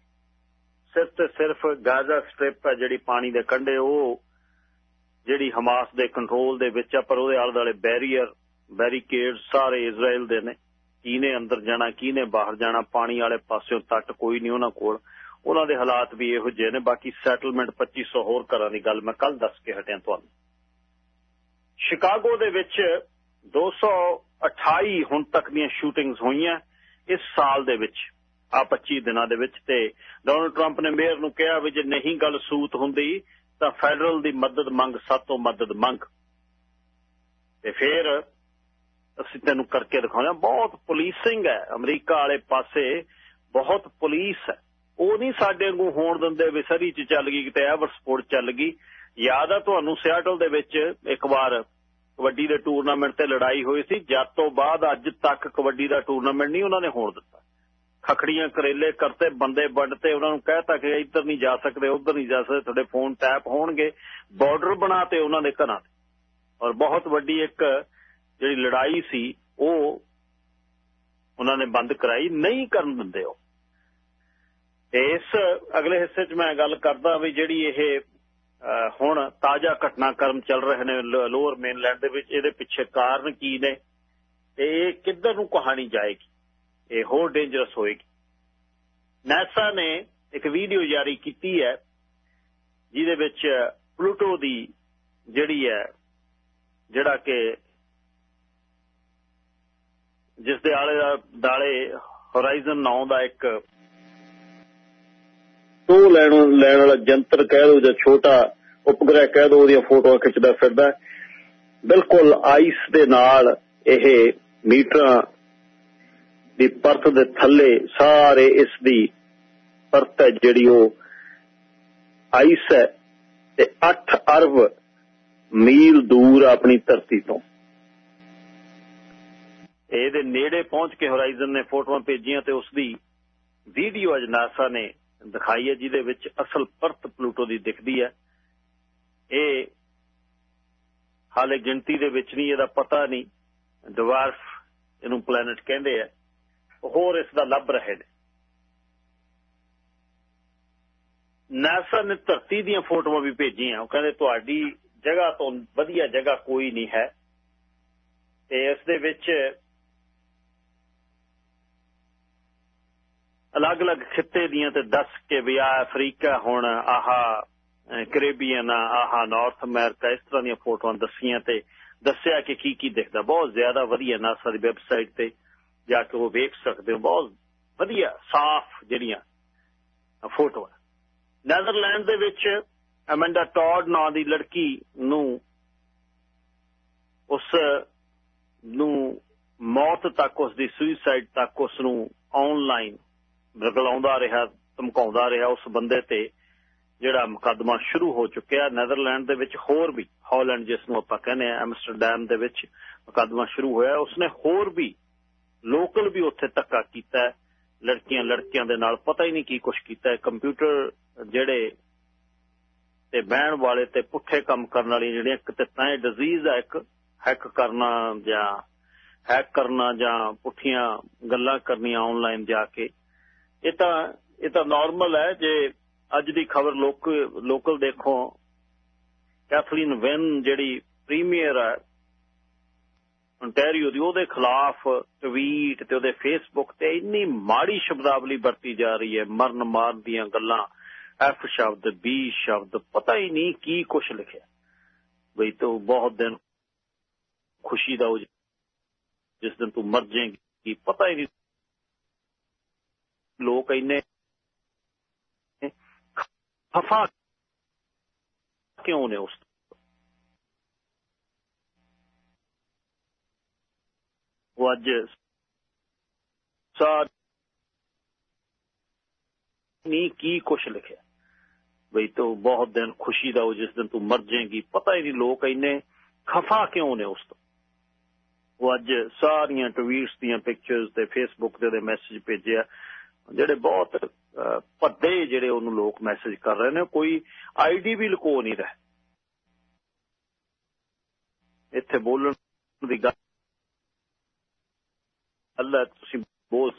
ਸਿਰਫ ਤੇ ਸਿਰਫ ਗਾਜ਼ਾ ਸਟ੍ਰਿਪ ਹੈ ਜਿਹੜੀ ਪਾਣੀ ਦੇ ਕੰਢੇ, ਉਹ ਜਿਹੜੀ ਹਮਾਸ ਦੇ ਕੰਟਰੋਲ ਦੇ ਵਿੱਚ ਆ, ਪਰ ਉਹਦੇ ਆਲੇ ਦੁਆਲੇ ਬੈਰੀਅਰ, ਬੈਰੀਕੇਡ ਸਾਰੇ ਇਜ਼ਰਾਈਲ ਦੇ ਨੇ। ਕਿਹਨੇ ਅੰਦਰ ਜਾਣਾ ਕਿਹਨੇ ਬਾਹਰ ਜਾਣਾ, ਪਾਣੀ ਵਾਲੇ ਪਾਸਿਓਂ ਤੱਟ ਕੋਈ ਨਹੀਂ ਉਹਨਾਂ ਕੋਲ। ਉਹਨਾਂ ਦੇ ਹਾਲਾਤ ਵੀ ਇਹੋ ਜਿਹੇ ਨੇ। ਬਾਕੀ ਸੈਟਲਮੈਂਟ 2500 ਹੋਰ ਘਰਾਂ ਦੀ ਗੱਲ ਮੈਂ ਕੱਲ ਦੱਸ ਕੇ ਹਟਿਆ ਤੁਹਾਨੂੰ। ਸ਼ਿਕਾਗੋ ਦੇ ਵਿੱਚ 228 ਹੁਣ ਤੱਕ ਦੀਆਂ ਸ਼ੂਟਿੰਗਸ ਹੋਈਆਂ ਇਸ ਸਾਲ ਦੇ ਵਿੱਚ, ਆ 25 ਦਿਨਾਂ ਦੇ ਵਿੱਚ ਤੇ ਡੋਨਲਡ ਟਰੰਪ ਨੇ ਮੇਅਰ ਨੂੰ ਕਿਹਾ ਵੀ ਜੇ ਨਹੀਂ ਗੱਲ ਸੂਤ ਹੁੰਦੀ ਤਾਂ ਫੈਡਰਲ ਦੀ ਮਦਦ ਮੰਗ ਸਾਤੋਂ ਮਦਦ ਮੰਗ। ਤੇ ਫਿਰ ਅਸੀਂ ਤੈਨੂੰ ਕਰਕੇ ਦਿਖਾਉਂਦੇ ਬਹੁਤ ਪੁਲਿਸਿੰਗ ਹੈ। ਅਮਰੀਕਾ ਵਾਲੇ ਪਾਸੇ ਬਹੁਤ ਪੁਲਿਸ ਹੈ। ਉਹ ਨਹੀਂ ਸਾਡੇ ਵਾਂਗੂ ਹੋਣ ਦਿੰਦੇ ਵਿਸਰੀ ਚ ਚੱਲ ਗਈ, ਕਿਤੇ ਐਵਰਸਪੋਰਟ ਚੱਲ ਗਈ। ਯਾਦ ਆ ਤੁਹਾਨੂੰ ਸਿਆਟਲ ਦੇ ਵਿੱਚ ਇੱਕ ਵਾਰ ਕਬੱਡੀ ਦੇ ਟੂਰਨਾਮੈਂਟ ਤੇ ਲੜਾਈ ਹੋਈ ਸੀ। ਜਦ ਤੋਂ ਬਾਅਦ ਅੱਜ ਤੱਕ ਕਬੱਡੀ ਦਾ ਟੂਰਨਾਮੈਂਟ ਨਹੀਂ ਉਹਨਾਂ ਨੇ ਹੋਣ ਦਿੱਤਾ। ਖਖੜੀਆਂ, ਕਰੇਲੇ, ਕਰਤੇ, ਬੰਦੇ ਵੰਡਤੇ ਉਹਨਾਂ ਨੂੰ ਕਹਿਤਾ ਕਿ ਇੱਧਰ ਨਹੀਂ ਜਾ ਸਕਦੇ, ਉੱਧਰ ਨਹੀਂ ਜਾ ਸਕਦੇ, ਤੁਹਾਡੇ ਫੋਨ ਟੈਪ ਹੋਣਗੇ। ਬਾਰਡਰ ਬਣਾਤੇ ਉਹਨਾਂ ਦੇ ਘਰਾਂ ਤੇ। ਔਰ ਬਹੁਤ ਵੱਡੀ ਇੱਕ ਜਿਹੜੀ ਲੜਾਈ ਸੀ, ਉਹ ਉਹਨਾਂ ਨੇ ਬੰਦ ਕਰਾਈ, ਨਹੀਂ ਕਰਨ ਦਿੰਦੇ ਉਹ। ਇਸ ਅਗਲੇ ਹਿੱਸੇ 'ਚ ਮੈਂ ਗੱਲ ਕਰਦਾ ਵੀ ਜਿਹੜੀ ਇਹ ਹੁਣ ਤਾਜ਼ਾ ਘਟਨਾਕ੍ਰਮ ਚੱਲ ਰਹੇ ਨੇ ਲੋਅਰ ਮੇਨਲੈਂਡ ਦੇ ਵਿੱਚ, ਇਹਦੇ ਪਿੱਛੇ ਕਾਰਨ ਕੀ ਨੇ? ਤੇ ਇਹ ਕਿੱਧਰ ਨੂੰ ਕਹਾਣੀ ਜਾਏਗੀ? ਇਹ ਹੋਰ ਡੇਂਜਰਸ ਹੋਏਗੀ। ਨਾਸਾ ਨੇ ਇੱਕ ਵੀਡੀਓ ਜਾਰੀ ਕੀਤੀ ਹੈ, ਜਿਹਦੇ ਵਿੱਚ ਪਲੂਟੋ ਦੀ ਜਿਹੜੀ ਹੈ, ਜਿਹੜਾ ਕਿ ਜਿਸ ਦੇ ਆਲੇ ਦਾਲੇ ਹੋਰਾਈਜ਼ਨ ਨਾਮ ਦਾ ਇੱਕ ਟੋ ਲੈਣ ਲੈਣ ਵਾਲਾ ਜੰਤਰ ਕਹਿ ਲਓ ਜਾਂ ਛੋਟਾ ਉਪਗ੍ਰਹਿ ਕਹਿ ਲਓ ਉਹਦੀਆਂ ਫੋਟੋਆਂ ਖਿੱਚਦਾ ਫਿਰਦਾ। ਬਿਲਕੁਲ ਆਈਸ ਦੇ ਨਾਲ ਇਹ ਮੀਟਰਾਂ ਦੀ ਪਰਤ ਦੇ ਥੱਲੇ ਸਾਰੇ ਇਸ ਦੀ ਪਰਤ ਹੈ ਜਿਹੜੀ ਉਹ ਆਈਸ ਹੈ ਤੇ 8 ਅਰਬ ਮੀਲ ਦੂਰ ਆਪਣੀ ਧਰਤੀ ਤੋਂ। ਇਹਦੇ ਨੇੜੇ ਪਹੁੰਚ ਕੇ ਹੋਰਾਈਜ਼ਨ ਨੇ ਫੋਟੋਆਂ ਭੇਜੀਆਂ ਤੇ ਉਸ ਦੀ ਵੀਡੀਓ ਅਜ ਨਾਸਾ ਨੇ ਦਿਖਾਈ ਹੈ ਜਿਹਦੇ ਵਿੱਚ ਅਸਲ ਪਰਤ ਪਲੂਟੋ ਦੀ ਦਿਖਦੀ ਹੈ। ਇਹ ਹਾਲੇ ਗਿਣਤੀ ਦੇ ਵਿੱਚ ਨਹੀਂ, ਇਹਦਾ ਪਤਾ ਨਹੀਂ। ਡਵਾਰਫ ਇਹਨੂੰ ਪਲੈਨਟ ਕਹਿੰਦੇ ਆ। ਹੋਰ ਇਸ ਦਾ ਲੱਭ ਰਹੇ ਨੇ। ਨਾਸਾ ਨੇ ਧਰਤੀ ਦੀਆਂ ਫੋਟੋਆਂ ਵੀ ਭੇਜੀਆਂ। ਉਹ ਕਹਿੰਦੇ ਤੁਹਾਡੀ ਜਗ੍ਹਾ ਤੋਂ ਵਧੀਆ ਜਗ੍ਹਾ ਕੋਈ ਨਹੀਂ ਹੈ। ਤੇ ਇਸ ਦੇ ਵਿੱਚ ਅਲੱਗ-ਅਲੱਗ ਖਿੱਤੇ ਦੀਆਂ ਤੇ ਦੱਸ ਕੇ ਵੀ ਆ ਅਫਰੀਕਾ ਹੁਣ ਆਹਾ ਕੈਰੇਬੀਅਨ, ਆਹਾ ਨਾਰਥ ਅਮਰੀਕਾ ਇਸ ਤਰ੍ਹਾਂ ਦੀਆਂ ਫੋਟੋਆਂ ਦੱਸੀਆਂ ਤੇ ਦੱਸਿਆ ਕਿ ਕੀ ਕੀ ਦਿਖਦਾ। ਬਹੁਤ ਜ਼ਿਆਦਾ ਵਧੀਆ ਨਾਸਾ ਦੀ ਵੈਬਸਾਈਟ ਤੇ ਜਾ ਕੇ ਉਹ ਵੇਖ ਸਕਦੇ ਹੋ। ਬਹੁਤ ਵਧੀਆ, ਸਾਫ਼ ਜਿਹੜੀਆਂ ਫੋਟੋਆਂ। ਨੈਦਰਲੈਂਡ ਦੇ ਵਿੱਚ ਅਮੈਂਡਾ ਟੌਡ ਨਾਂ ਦੀ ਲੜਕੀ ਨੂੰ ਉਸ ਨੂੰ ਮੌਤ ਤੱਕ ਉਸ ਦੀ ਸੁਸਾਈਡ ਤੱਕ ਉਸ ਨੂੰ ਆਨਲਾਈਨ ਰਗਲਾਉਂਦਾ ਰਿਹਾ, ਧਮਕਾਉਂਦਾ ਰਿਹਾ ਉਸ ਬੰਦੇ ਤੇ, ਜਿਹੜਾ ਮੁਕੱਦਮਾ ਸ਼ੁਰੂ ਹੋ ਚੁੱਕਿਆ ਨੈਦਰਲੈਂਡ ਦੇ ਵਿੱਚ, ਹੋਰ ਵੀ ਹਾਲੈਂਡ ਜਿਸ ਨੂੰ ਆਪਾਂ ਕਹਿੰਦੇ ਆ ਐਮਸਟਰਡਮ ਦੇ ਵਿੱਚ ਮੁਕੱਦਮਾ ਸ਼ੁਰੂ ਹੋਇਆ। ਉਸਨੇ ਹੋਰ ਵੀ ਲੋਕਲ ਵੀ ਉੱਥੇ ਧੱਕਾ ਕੀਤਾ ਲੜਕੀਆਂ ਲੜਕਿਆਂ ਦੇ ਨਾਲ ਪਤਾ ਹੀ ਨਹੀਂ ਕੀ ਕੁਝ ਕੀਤਾ ਕੰਪਿਊਟਰ ਜਿਹੜੇ ਤੇ ਬਹਿਣ ਵਾਲੇ ਤੇ ਪੁੱਠੇ ਕੰਮ ਕਰਨ ਵਾਲੀ ਜਿਹੜੀਆਂ ਇੱਕ ਤੇ ਡਿਜ਼ੀਜ਼ ਆ, ਇੱਕ ਹੈਕ ਕਰਨਾ ਜਾਂ ਹੈਕ ਕਰਨਾ ਜਾਂ ਪੁੱਠੀਆਂ ਗੱਲਾਂ ਕਰਨੀਆਂ ਆਨਲਾਈਨ ਜਾ ਕੇ ਇਹ ਤਾਂ ਇਹ ਤਾਂ ਨਾਰਮਲ ਹੈ ਜੇ ਅੱਜ ਦੀ ਖਬਰ ਲੋਕਲ ਦੇਖੋ। ਕੈਥਲੀਨ ਵੈਨ ਜਿਹੜੀ ਪ੍ਰੀਮੀਅਰ ਹੈ, ontario ਦੀ, ਉਹਦੇ ਖਿਲਾਫ ਟਵੀਟ ਤੇ ਉਹਦੇ ਫੇਸਬੁੱਕ ਤੇ ਇੰਨੀ ਮਾੜੀ ਸ਼ਬਦਾਵਲੀ ਵਰਤੀ ਜਾ ਰਹੀ ਹੈ, ਮਰਨ ਮਾਰ ਦੀਆਂ ਗੱਲਾਂ। ਐਫ ਸ਼ਬਦ ਬੀ ਸ਼ਬਦ, ਪਤਾ ਹੀ ਨਹੀਂ ਕੀ ਕੁਝ ਲਿਖਿਆ। ਬਈ ਤੂੰ ਬਹੁਤ ਦਿਨ ਖੁਸ਼ੀ ਦਾ ਜਿਸ ਦਿਨ ਤੂੰ ਮਰ ਜਾਏਂਗੀ, ਪਤਾ ਹੀ ਨਹੀਂ ਲੋਕ ਇੰਨੇ ਖਫਾ ਕਿਉਂ ਨੇ ਉਸ ਉਹ ਅੱਜ ਸਾਰ ਨਹੀਂ ਕੀ ਕੁਛ ਲਿਖਿਆ ਬਈ ਤੂੰ ਬਹੁਤ ਦਿਨ ਖੁਸ਼ੀ ਦਾ ਉਹ ਜਿਸ ਦਿਨ ਤੂੰ ਮਰ ਜਾਏਂਗੀ ਪਤਾ ਹੀ ਨਹੀਂ ਲੋਕ ਇੰਨੇ ਖਫਾ ਕਿਉਂ ਨੇ ਉਸ ਤੋਂ ਉਹ ਅੱਜ ਸਾਰੀਆਂ ਟਵੀਟਸ ਦੀਆਂ ਪਿਕਚਰਸ ਤੇ ਫੇਸਬੁੱਕ ਤੇ ਦੇ ਮੈਸੇਜ ਭੇਜਿਆ ਜਿਹੜੇ ਬਹੁਤ ਭੱਦੇ ਜਿਹੜੇ ਉਹਨੂੰ ਲੋਕ ਮੈਸੇਜ ਕਰ ਰਹੇ ਨੇ, ਕੋਈ ਆਈਡੀ ਵੀ ਲੁਕੋ ਨਹੀਂ ਰਿਹਾ। ਇੱਥੇ ਬੋਲਣ ਦੀ ਗੱਲ ਹੈ ਤੁਸੀਂ ਬੋਲ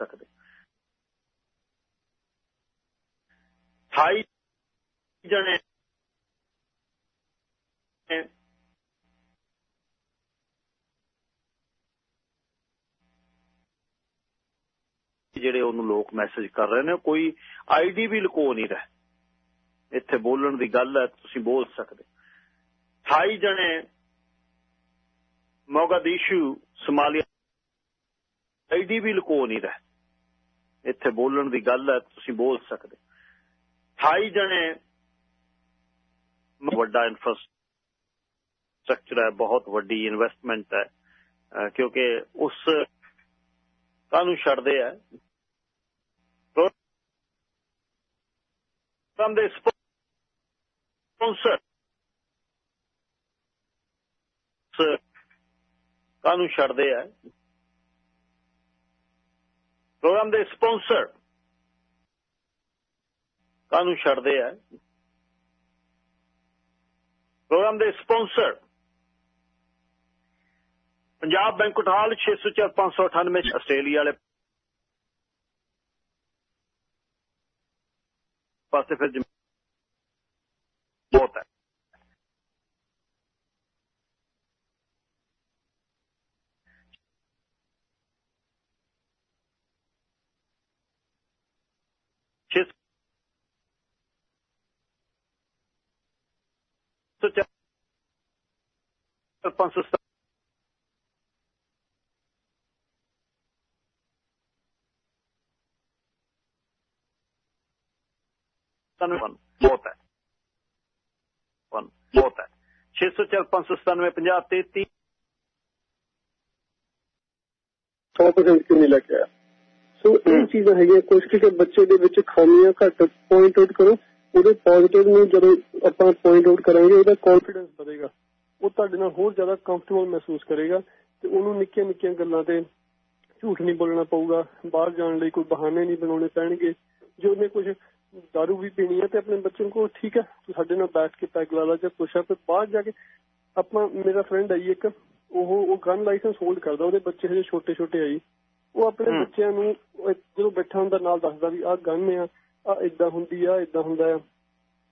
ਸਕਦੇ 28 ਜਣੇ ਜਿਹੜੇ ਉਹਨੂੰ ਲੋਕ ਮੈਸੇਜ ਕਰ ਰਹੇ ਨੇ, ਕੋਈ ਆਈਡੀ ਵੀ ਲੁਕੋ ਨਹੀਂ ਰਿਹਾ। ਇੱਥੇ ਬੋਲਣ ਦੀ ਗੱਲ ਹੈ, ਤੁਸੀਂ ਬੋਲ ਸਕਦੇ 28 ਜਣੇ ਮੋਗਾਦੀਸ਼ੂ, ਸੋਮਾਲੀਆ ਆਈਡੀ ਵੀ ਲੁਕੋ ਨਹੀਂ ਰਿਹਾ। ਇੱਥੇ ਬੋਲਣ ਦੀ ਗੱਲ ਹੈ, ਤੁਸੀਂ ਬੋਲ ਸਕਦੇ 28 ਜਣੇ ਵੱਡਾ ਇਨਫਰਾਸਟ੍ਰਕਚਰ ਹੈ, ਬਹੁਤ ਵੱਡੀ ਇਨਵੈਸਟਮੈਂਟ ਹੈ ਕਿਉਂਕਿ ਉਸ ਕਾਨੂੰ ਛੱਡਦੇ ਆ। From the sponsor. ਕਾਨੂੰ ਛੱਡਦੇ ਆ ਪ੍ਰੋਗਰਾਮ ਦੇ ਸਪਾਂਸਰ ਕਾਹਨੂੰ ਛੱਡਦੇ ਆ ਪ੍ਰੋਗਰਾਮ ਦੇ sponsor Punjab banquet hall 604 598 Australia ਵਾਲੇ ספר ג'מאטה. Пан Сустав. 697 ਮੌਤ ਹੈ। ਨਹੀਂ ਲੱਗਿਆ ਸੋ ਇਹ ਚੀਜ਼ਾਂ ਹੈਗੀਆਂ ਕੁਝ ਕਿ ਬੱਚੇ ਦੇ ਵਿੱਚ ਖਾਮੀਆਂ ਘੱਟ ਪੁਆਇੰਟ ਆਊਟ ਕਰੋ। ਉਹਦੇ ਪੋਜ਼ਿਟਿਵ ਨੂੰ ਜਦੋਂ ਆਪਾਂ ਪੁਆਇੰਟ ਆਊਟ ਕਰਾਂਗੇ ਉਹਦਾ ਕੌਨਫੀਡੈਂਸ ਵਧੇਗਾ। ਉਹ ਤੁਹਾਡੇ ਨਾਲ ਹੋਰ ਜ਼ਿਆਦਾ ਕੰਫਰਟੇਬਲ ਮਹਿਸੂਸ ਕਰੇਗਾ ਤੇ ਉਹਨੂੰ ਨਿੱਕੀਆਂ ਨਿੱਕੀਆਂ ਗੱਲਾਂ ਤੇ ਝੂਠ ਨਹੀਂ ਬੋਲਣਾ ਪਊਗਾ। ਬਾਹਰ ਜਾਣ ਲਈ ਕੋਈ ਬਹਾਨੇ ਨਹੀਂ ਬਣਾਉਣੇ ਪੈਣਗੇ। ਜੇ ਉਹਨੇ ਕੁਝ ਦਾਰੂ ਵੀ ਪੀਣੀ ਹੈ ਤੇ ਆਪਣੇ ਬੱਚੇ ਨੂੰ ਕੋ ਠੀਕ ਹੈ ਤੂੰ ਸਾਡੇ ਨਾਲ ਬੈਠ ਕੇ ਪੈਗ ਲਾ ਲਾ ਜਾਂ ਕੁਛ ਆ ਤੇ ਬਾਹਰ ਜਾ ਕੇ ਆਪਾਂ ਮੇਰਾ ਫਰੈਂਡ ਆਈ ਇੱਕ ਉਹ ਉਹ ਗਨ ਲਾਇਸੈਂਸ ਹੋਲਡ ਕਰਦਾ ਉਹਦੇ ਬੱਚੇ ਹਜੇ ਛੋਟੇ ਛੋਟੇ ਆਈ ਉਹ ਆਪਣੇ ਬੱਚਿਆਂ ਨੂੰ ਜਦੋਂ ਬੈਠਾ ਹੁੰਦਾ ਨਾਲ ਦੱਸਦਾ ਵੀ ਆਹ ਗਨ ਆ ਆ ਇਦਾਂ ਹੁੰਦੀ ਆ ਇਦਾਂ ਹੁੰਦਾ ਆ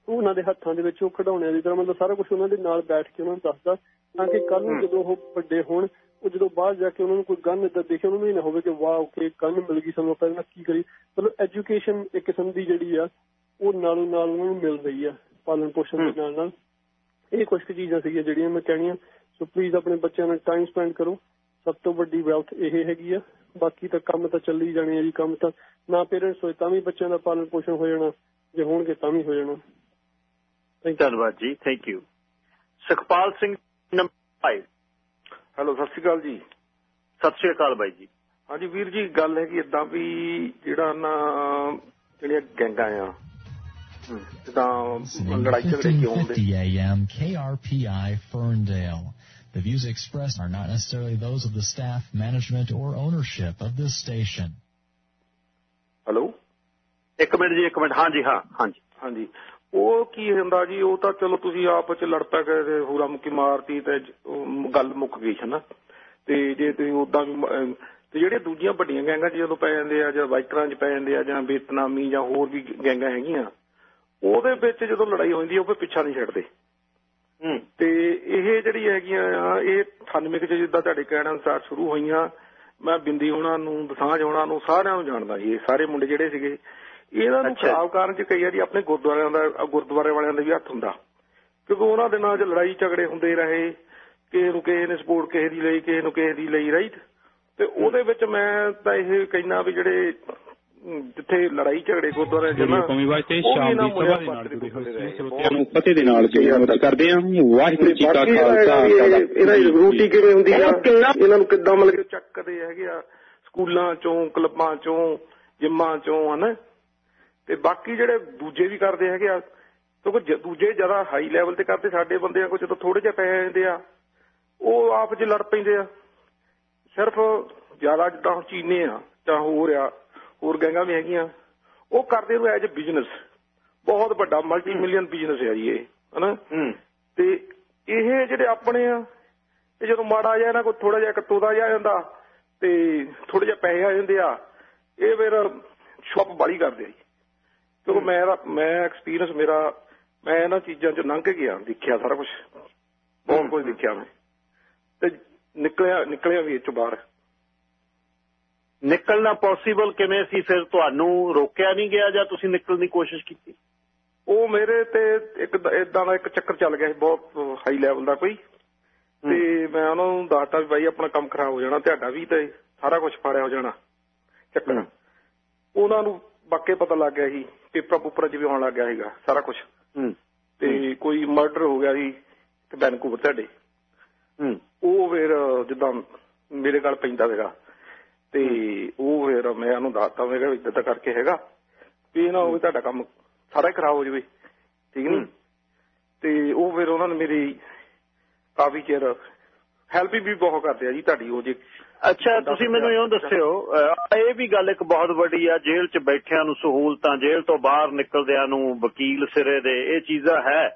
ਉਹ ਉਹਨਾਂ ਦੇ ਹੱਥਾਂ ਦੇ ਵਿੱਚ ਉਹ ਖਡਾਉਣਿਆਂ ਦੀ ਤਰ੍ਹਾਂ ਮਤਲਬ ਸਾਰਾ ਕੁਝ ਉਹਨਾਂ ਦੇ ਨਾਲ ਬੈਠ ਕੇ ਉਹਨਾਂ ਨੂੰ ਦੱਸਦਾ ਤਾਂ ਕਿ ਕੱਲ ਨੂੰ ਜਦੋਂ ਉਹ ਵੱਡੇ ਹੋਣ ਉਹ ਜਦੋਂ ਬਾਹਰ ਜਾ ਕੇ ਉਹਨਾਂ ਨੂੰ ਕੋਈ ਗਨ ਇਦਾਂ ਦੇਖੇ ਉਹਨਾਂ ਨੂੰ ਹੋਵੇ ਕਿ ਵਾਹ ਓਕੇ ਗਨ ਮਿਲ ਗਈ ਸਾਨੂੰ ਪਹਿਲਾਂ ਕੀ ਕਰੀ ਮਤਲਬ ਐਜੂਕੇਸ਼ਨ ਇੱਕ ਕਿਸਮ ਦੀ ਜਿਹੜੀ ਆ ਉਹ ਨਾਲੋਂ ਨਾਲ ਉਹਨਾਂ ਨੂੰ ਮਿਲ ਰਹੀ ਆ ਪਾਲਣ ਪੋਸ਼ਣ ਦੇ ਨਾਲ ਨਾਲ। ਇਹ ਕੁਝ ਕੁ ਚੀਜ਼ਾਂ ਸੀਗੀਆਂ ਜਿਹੜੀਆਂ ਮੈਂ ਕਹਿਣੀਆਂ ਸੋ ਪਲੀਜ਼ ਆਪਣੇ ਬੱਚਿਆਂ ਨਾਲ ਟਾਈਮ ਸਪੈਂਡ ਕਰੋ। ਸਭ ਤੋਂ ਵੱਡੀ ਵੈਲਥ ਇਹ ਹੈਗੀ ਆ। ਬਾਕੀ ਤਾਂ ਕੰਮ ਤਾਂ ਚੱਲੀ ਜਾਣੇ ਆ ਜੀ ਕੰਮ ਤਾਂ ਨਾ ਪੇਰੈਂਟਸ ਹੋਏ ਤਾਂ ਵੀ ਬੱਚਿਆਂ ਦਾ ਪਾਲਣ ਪੋਸ਼ਣ ਹੋ ਜਾਣਾ ਜੇ ਹੋਣਗੇ ਤਾਂ ਵੀ ਹੋ ਜਾਣਾ। ਧੰਨਵਾਦ ਜੀ thank you Sukhpal Singh number 5 hello ਸਤਿ ਸ਼੍ਰੀ ਅਕਾਲ ਜੀ ਸਤਿ ਸ਼੍ਰੀ ਅਕਾਲ ਬਾਈ ਜੀ ਹਾਂਜੀ ਵੀਰ ਜੀ ਗੱਲ ਹੈਗੀ ਇਦਾਂ ਵੀ ਜਿਹੜਾ ਨਾ ਜਿਹੜੀਆਂ ਗੈਂਗਾਂ ਆ ਜਿੱਦਾਂ ਲੜਾਈ ਝਗੜੇ ਕਿਉਂ ਹੁੰਦੇ 1550 AM KRPI Ferndale. The views expressed are not necessarily those of the staff, management, or ownership of this station. Hello ਇੱਕ ਮਿੰਟ ਜੀ ਇੱਕ ਮਿੰਟ ਹਾਂਜੀ ਹਾਂ ਹਾਂਜੀ ਹਾਂਜੀ ਉਹ ਕੀ ਹੁੰਦਾ ਜੀ ਉਹ ਤਾਂ ਚਲੋ ਤੁਸੀਂ ਆਪਸ ਚ ਲੜ ਪੈ ਗਏ ਤੇ ਹੂਰਾ ਮੁੱਕੀ ਮਾਰਤੀ ਤੇ ਗੱਲ ਮੁੱਕ ਗਈ ਹੈ ਨਾ। ਤੇ ਜੇ ਤੁਸੀਂ ਉਦਾਂ ਵੀ ਤੇ ਜਿਹੜੇ ਦੂਜੀਆਂ ਵੱਡੀਆਂ ਗੈਂਗਾਂ 'ਚ ਜਦੋਂ ਪੈ ਜਾਂਦੇ ਆ ਜਾਂ ਬਾਈਕਰਾਂ 'ਚ ਪੈ ਜਾਂਦੇ ਆ ਜਾਂ ਵੀਤਨਾਮੀ ਜਾਂ ਹੋਰ ਵੀ ਗੈਂਗਾਂ ਹੈਗੀਆਂ ਉਹਦੇ ਵਿੱਚ ਜਦੋਂ ਲੜਾਈ ਹੁੰਦੀ ਆ ਉਹ ਪਿੱਛਾ ਨਹੀਂ ਛੱਡਦੇ। ਤੇ ਇਹ ਜਿਹੜੀ ਹੈਗੀਆਂ ਆ ਇਹ 98 ਚ ਜਿੱਦਾਂ ਤੁਹਾਡੇ ਕਹਿਣ ਅਨੁਸਾਰ ਸ਼ੁਰੂ ਹੋਈਆਂ ਮੈਂ ਬਿੰਦੀ ਉਹਨਾਂ ਨੂੰ ਦਸਾਂਝ ਉਹਨਾਂ ਨੂੰ ਸਾਰਿਆਂ ਨੂੰ ਜਾਣਦਾ ਜੀ ਇਹ ਸਾਰੇ ਮੁੰਡੇ ਜਿਹੜੇ ਸੀਗੇ। ਇਹਨਾਂ ਨੂੰ। ਖਰਾਬ ਕਰਨ ਚ ਕਈ ਵਾਰੀ ਆਪਣੇ ਗੁਰਦੁਆਰਿਆਂ ਦਾ ਗੁਰਦੁਆਰੇ ਵਾਲਿਆਂ ਦਾ ਵੀ ਹੱਥ ਹੁੰਦਾ। ਕਿਉਂਕਿ ਉਹਨਾਂ ਦੇ ਨਾਲ ਚ ਲੜਾਈ ਝਗੜੇ ਹੁੰਦੇ ਰਹੇ ਕਿਸੇ ਨੂੰ ਕਿਸੇ ਨੇ ਸਪੋਰਟ ਕਿਸੇ ਦੀ ਲਈ ਕਿਸੇ ਨੂੰ ਕਿਸੇ ਦੀ ਲਈ ਰਾਈਟ ਤੇ ਉਹਦੇ ਵਿੱਚ ਮੈਂ ਤਾਂ ਇਹ ਕਹਿਣਾ ਵੀ ਜਿਹੜੇ ਜਿੱਥੇ ਲੜਾਈ ਝਗੜੇ ਗੁਰਦੁਆਰੇ ਚ ਨਾ ਕੌਮੀ ਵਾਸਤੇ ਸ਼ਾਮ ਇਹਨਾਂ ਦੀ ਸਭਾ ਦੇ ਨਾਲ ਜੁੜੇ ਹੋਏ ਰਹੇ। ਸਰੋਤਿਆਂ ਨੂੰ ਫਤਿਹ ਦੇ ਨਾਲ ਜੀ ਅਮਰ ਕਰਦੇ ਹਾਂ ਵਾਹਿਗੁਰੂ ਜੀ ਕਾ ਖਾਲਸਾ ਇਹਦਾ ਰੂਟੀ ਕਿਵੇਂ ਹੁੰਦੀ ਆ? ਇਹਨਾਂ ਨੂੰ ਕਿੱਦਾਂ ਮਤਲਬ ਕਿ ਚੱਕਦੇ ਹੈਗੇ ਆ ਸਕੂਲਾਂ ਚੋਂ ਕਲੱਬਾਂ ਚੋਂ ਜਿੰਮਾਂ ਚੋਂ ਹਨਾ? ਤੇ ਬਾਕੀ ਜਿਹੜੇ ਦੂਜੇ ਵੀ ਕਰਦੇ ਹੈਗੇ ਆ ਕਿਉਂਕਿ ਜ- ਦੂਜੇ ਜ਼ਿਆਦਾ ਹਾਈ ਲੈਵਲ ਤੇ ਕਰਦੇ ਸਾਡੇ ਬੰਦਿਆਂ ਕੋਲ ਜਦੋਂ ਥੋੜੇ ਜਿਹਾ ਪੈ ਜਾਂਦੇ ਆ ਉਹ ਆਪ 'ਚ ਲੜ ਪੈਂਦੇ ਆ। ਸਿਰਫ ਜ਼ਿਆਦਾ ਜਿੱਦਾਂ ਹੁਣ ਚੀਨੇ ਆ ਜਾਂ ਹੋਰ ਆ ਹੋਰ ਗੈਂਗਾਂ ਵੀ ਹੈਗੀਆਂ ਉਹ ਕਰਦੇ ਨੂੰ ਐਜ ਬਿਜ਼ਨਸ ਬਹੁਤ ਵੱਡਾ ਮਲਟੀ ਮਿਲੀਅਨ ਬਿਜ਼ਨਸ ਹੈ ਜੀ ਇਹ ਹਨਾ? ਤੇ ਇਹ ਜਿਹੜੇ ਆਪਣੇ ਆ ਇਹ ਜਦੋਂ ਮਾੜਾ ਜਿਹਾ ਨਾ ਕੋਈ ਥੋੜਾ ਜਿਹਾ ਕਤੋਦਾ ਜਿਹਾ ਜਾਂਦਾ ਤੇ ਥੋੜੇ ਜਿਹਾ ਪੈਸੇ ਆ ਜਾਂਦੇ ਆ ਇਹ ਫਿਰ ਸ਼ੌਪ ਬਾਲੀ ਕਰਦੇ ਆ ਜੀ। ਕਿਉਂਕਿ ਮੈਂ ਮੈਂ ਐਕਸਪੀਰੀਅੰਸ ਮੇਰਾ ਮੈਂ ਇਹਨਾਂ ਚੀਜ਼ਾਂ 'ਚ ਲੰਘ ਕੇ ਗਿਆ ਦੇਖਿਆ ਸਾਰਾ ਕੁਝ ਬਹੁਤ ਕੁਝ ਦੇਖਿਆ ਮੈਂ। ਤੇ ਨਿਕਲਿਆ ਨਿਕਲਿਆ ਵੀ ਚੋਂ ਬਾਹਰ। ਨਿਕਲਣਾ ਪੋਸੀਬਲ ਕਿਵੇਂ ਸੀ? ਫਿਰ ਤੁਹਾਨੂੰ ਰੋਕਿਆ ਨਹੀਂ ਗਿਆ ਜਾਂ ਤੁਸੀਂ ਨਿਕਲਣ ਦੀ ਕੋਸ਼ਿਸ਼ ਕੀਤੀ? ਉਹ ਮੇਰੇ ਤੇ ਇੱਕ ਇਦਾਂ ਦਾ ਇੱਕ ਚੱਕਰ ਚੱਲ ਗਿਆ ਸੀ ਬਹੁਤ ਹਾਈ ਲੈਵਲ ਦਾ ਕੋਈ। ਤੇ ਮੈਂ ਉਹਨਾਂ ਨੂੰ ਦੱਸਤਾ ਵੀ ਬਾਈ ਆਪਣਾ ਕੰਮ ਖਰਾਬ ਹੋ ਜਾਣਾ ਤੁਹਾਡਾ ਵੀ ਤੇ ਸਾਰਾ ਕੁਝ ਫਾੜਿਆ ਹੋ ਜਾਣਾ। ਚੱਕਰ। ਉਹਨਾਂ ਨੂੰ ਬਾਕੇ ਪਤਾ ਲੱਗ ਗਿਆ ਸੀ ਪੇਪਰ ਪੁੱਪਰ ਚ ਵੀ ਆਉਣ ਲੱਗ ਗਿਆ ਸੀਗਾ ਸਾਰਾ ਕੁਝ ਤੇ ਕੋਈ ਮਰਡਰ ਹੋ ਗਿਆ ਸੀ ਤੇ ਵੈਨਕੂਵਰ ਤੁਹਾਡੇ ਉਹ ਫਿਰ ਜਿੱਦਾਂ ਮੇਰੇ ਗੱਲ ਪੈਂਦਾ ਸੀਗਾ ਤੇ ਉਹ ਫਿਰ ਮੈਂ ਉਹਨੂੰ ਦੱਸਤਾ ਮੈਂ ਕਿਹਾ ਇਦਾਂ ਤਾਂ ਕਰਕੇ ਹੈਗਾ ਵੀ ਇਹ ਨਾ ਹੋਵੇ ਤੁਹਾਡਾ ਕੰਮ ਸਾਰਾ ਹੀ ਖਰਾਬ ਹੋ ਜਾਵੇ ਠੀਕ ਨਹੀਂ ਤੇ ਉਹ ਫਿਰ ਉਹਨਾਂ ਨੇ ਮੇਰੀ ਕਾਫੀ ਚਿਰ ਹੈਲਪ ਵੀ ਬਹੁਤ ਕਰਦੇ ਆ ਜੀ ਤੁਹਾਡੀ ਉਹ ਜੇ ਅੱਛਾ ਤੁਸੀਂ ਮੈਨੂੰ ਇਉਂ ਦੱਸਿਓ ਇਹ ਵੀ ਗੱਲ ਇੱਕ ਬਹੁਤ ਵੱਡੀ ਆ ਜੇਲ੍ਹ 'ਚ ਬੈਠਿਆਂ ਨੂੰ ਸਹੂਲਤਾਂ ਜੇਲ੍ਹ ਤੋਂ ਬਾਹਰ ਨਿਕਲਦਿਆਂ ਨੂੰ ਵਕੀਲ ਸਿਰੇ ਦੇ ਇਹ ਚੀਜ਼ਾਂ ਹੈ।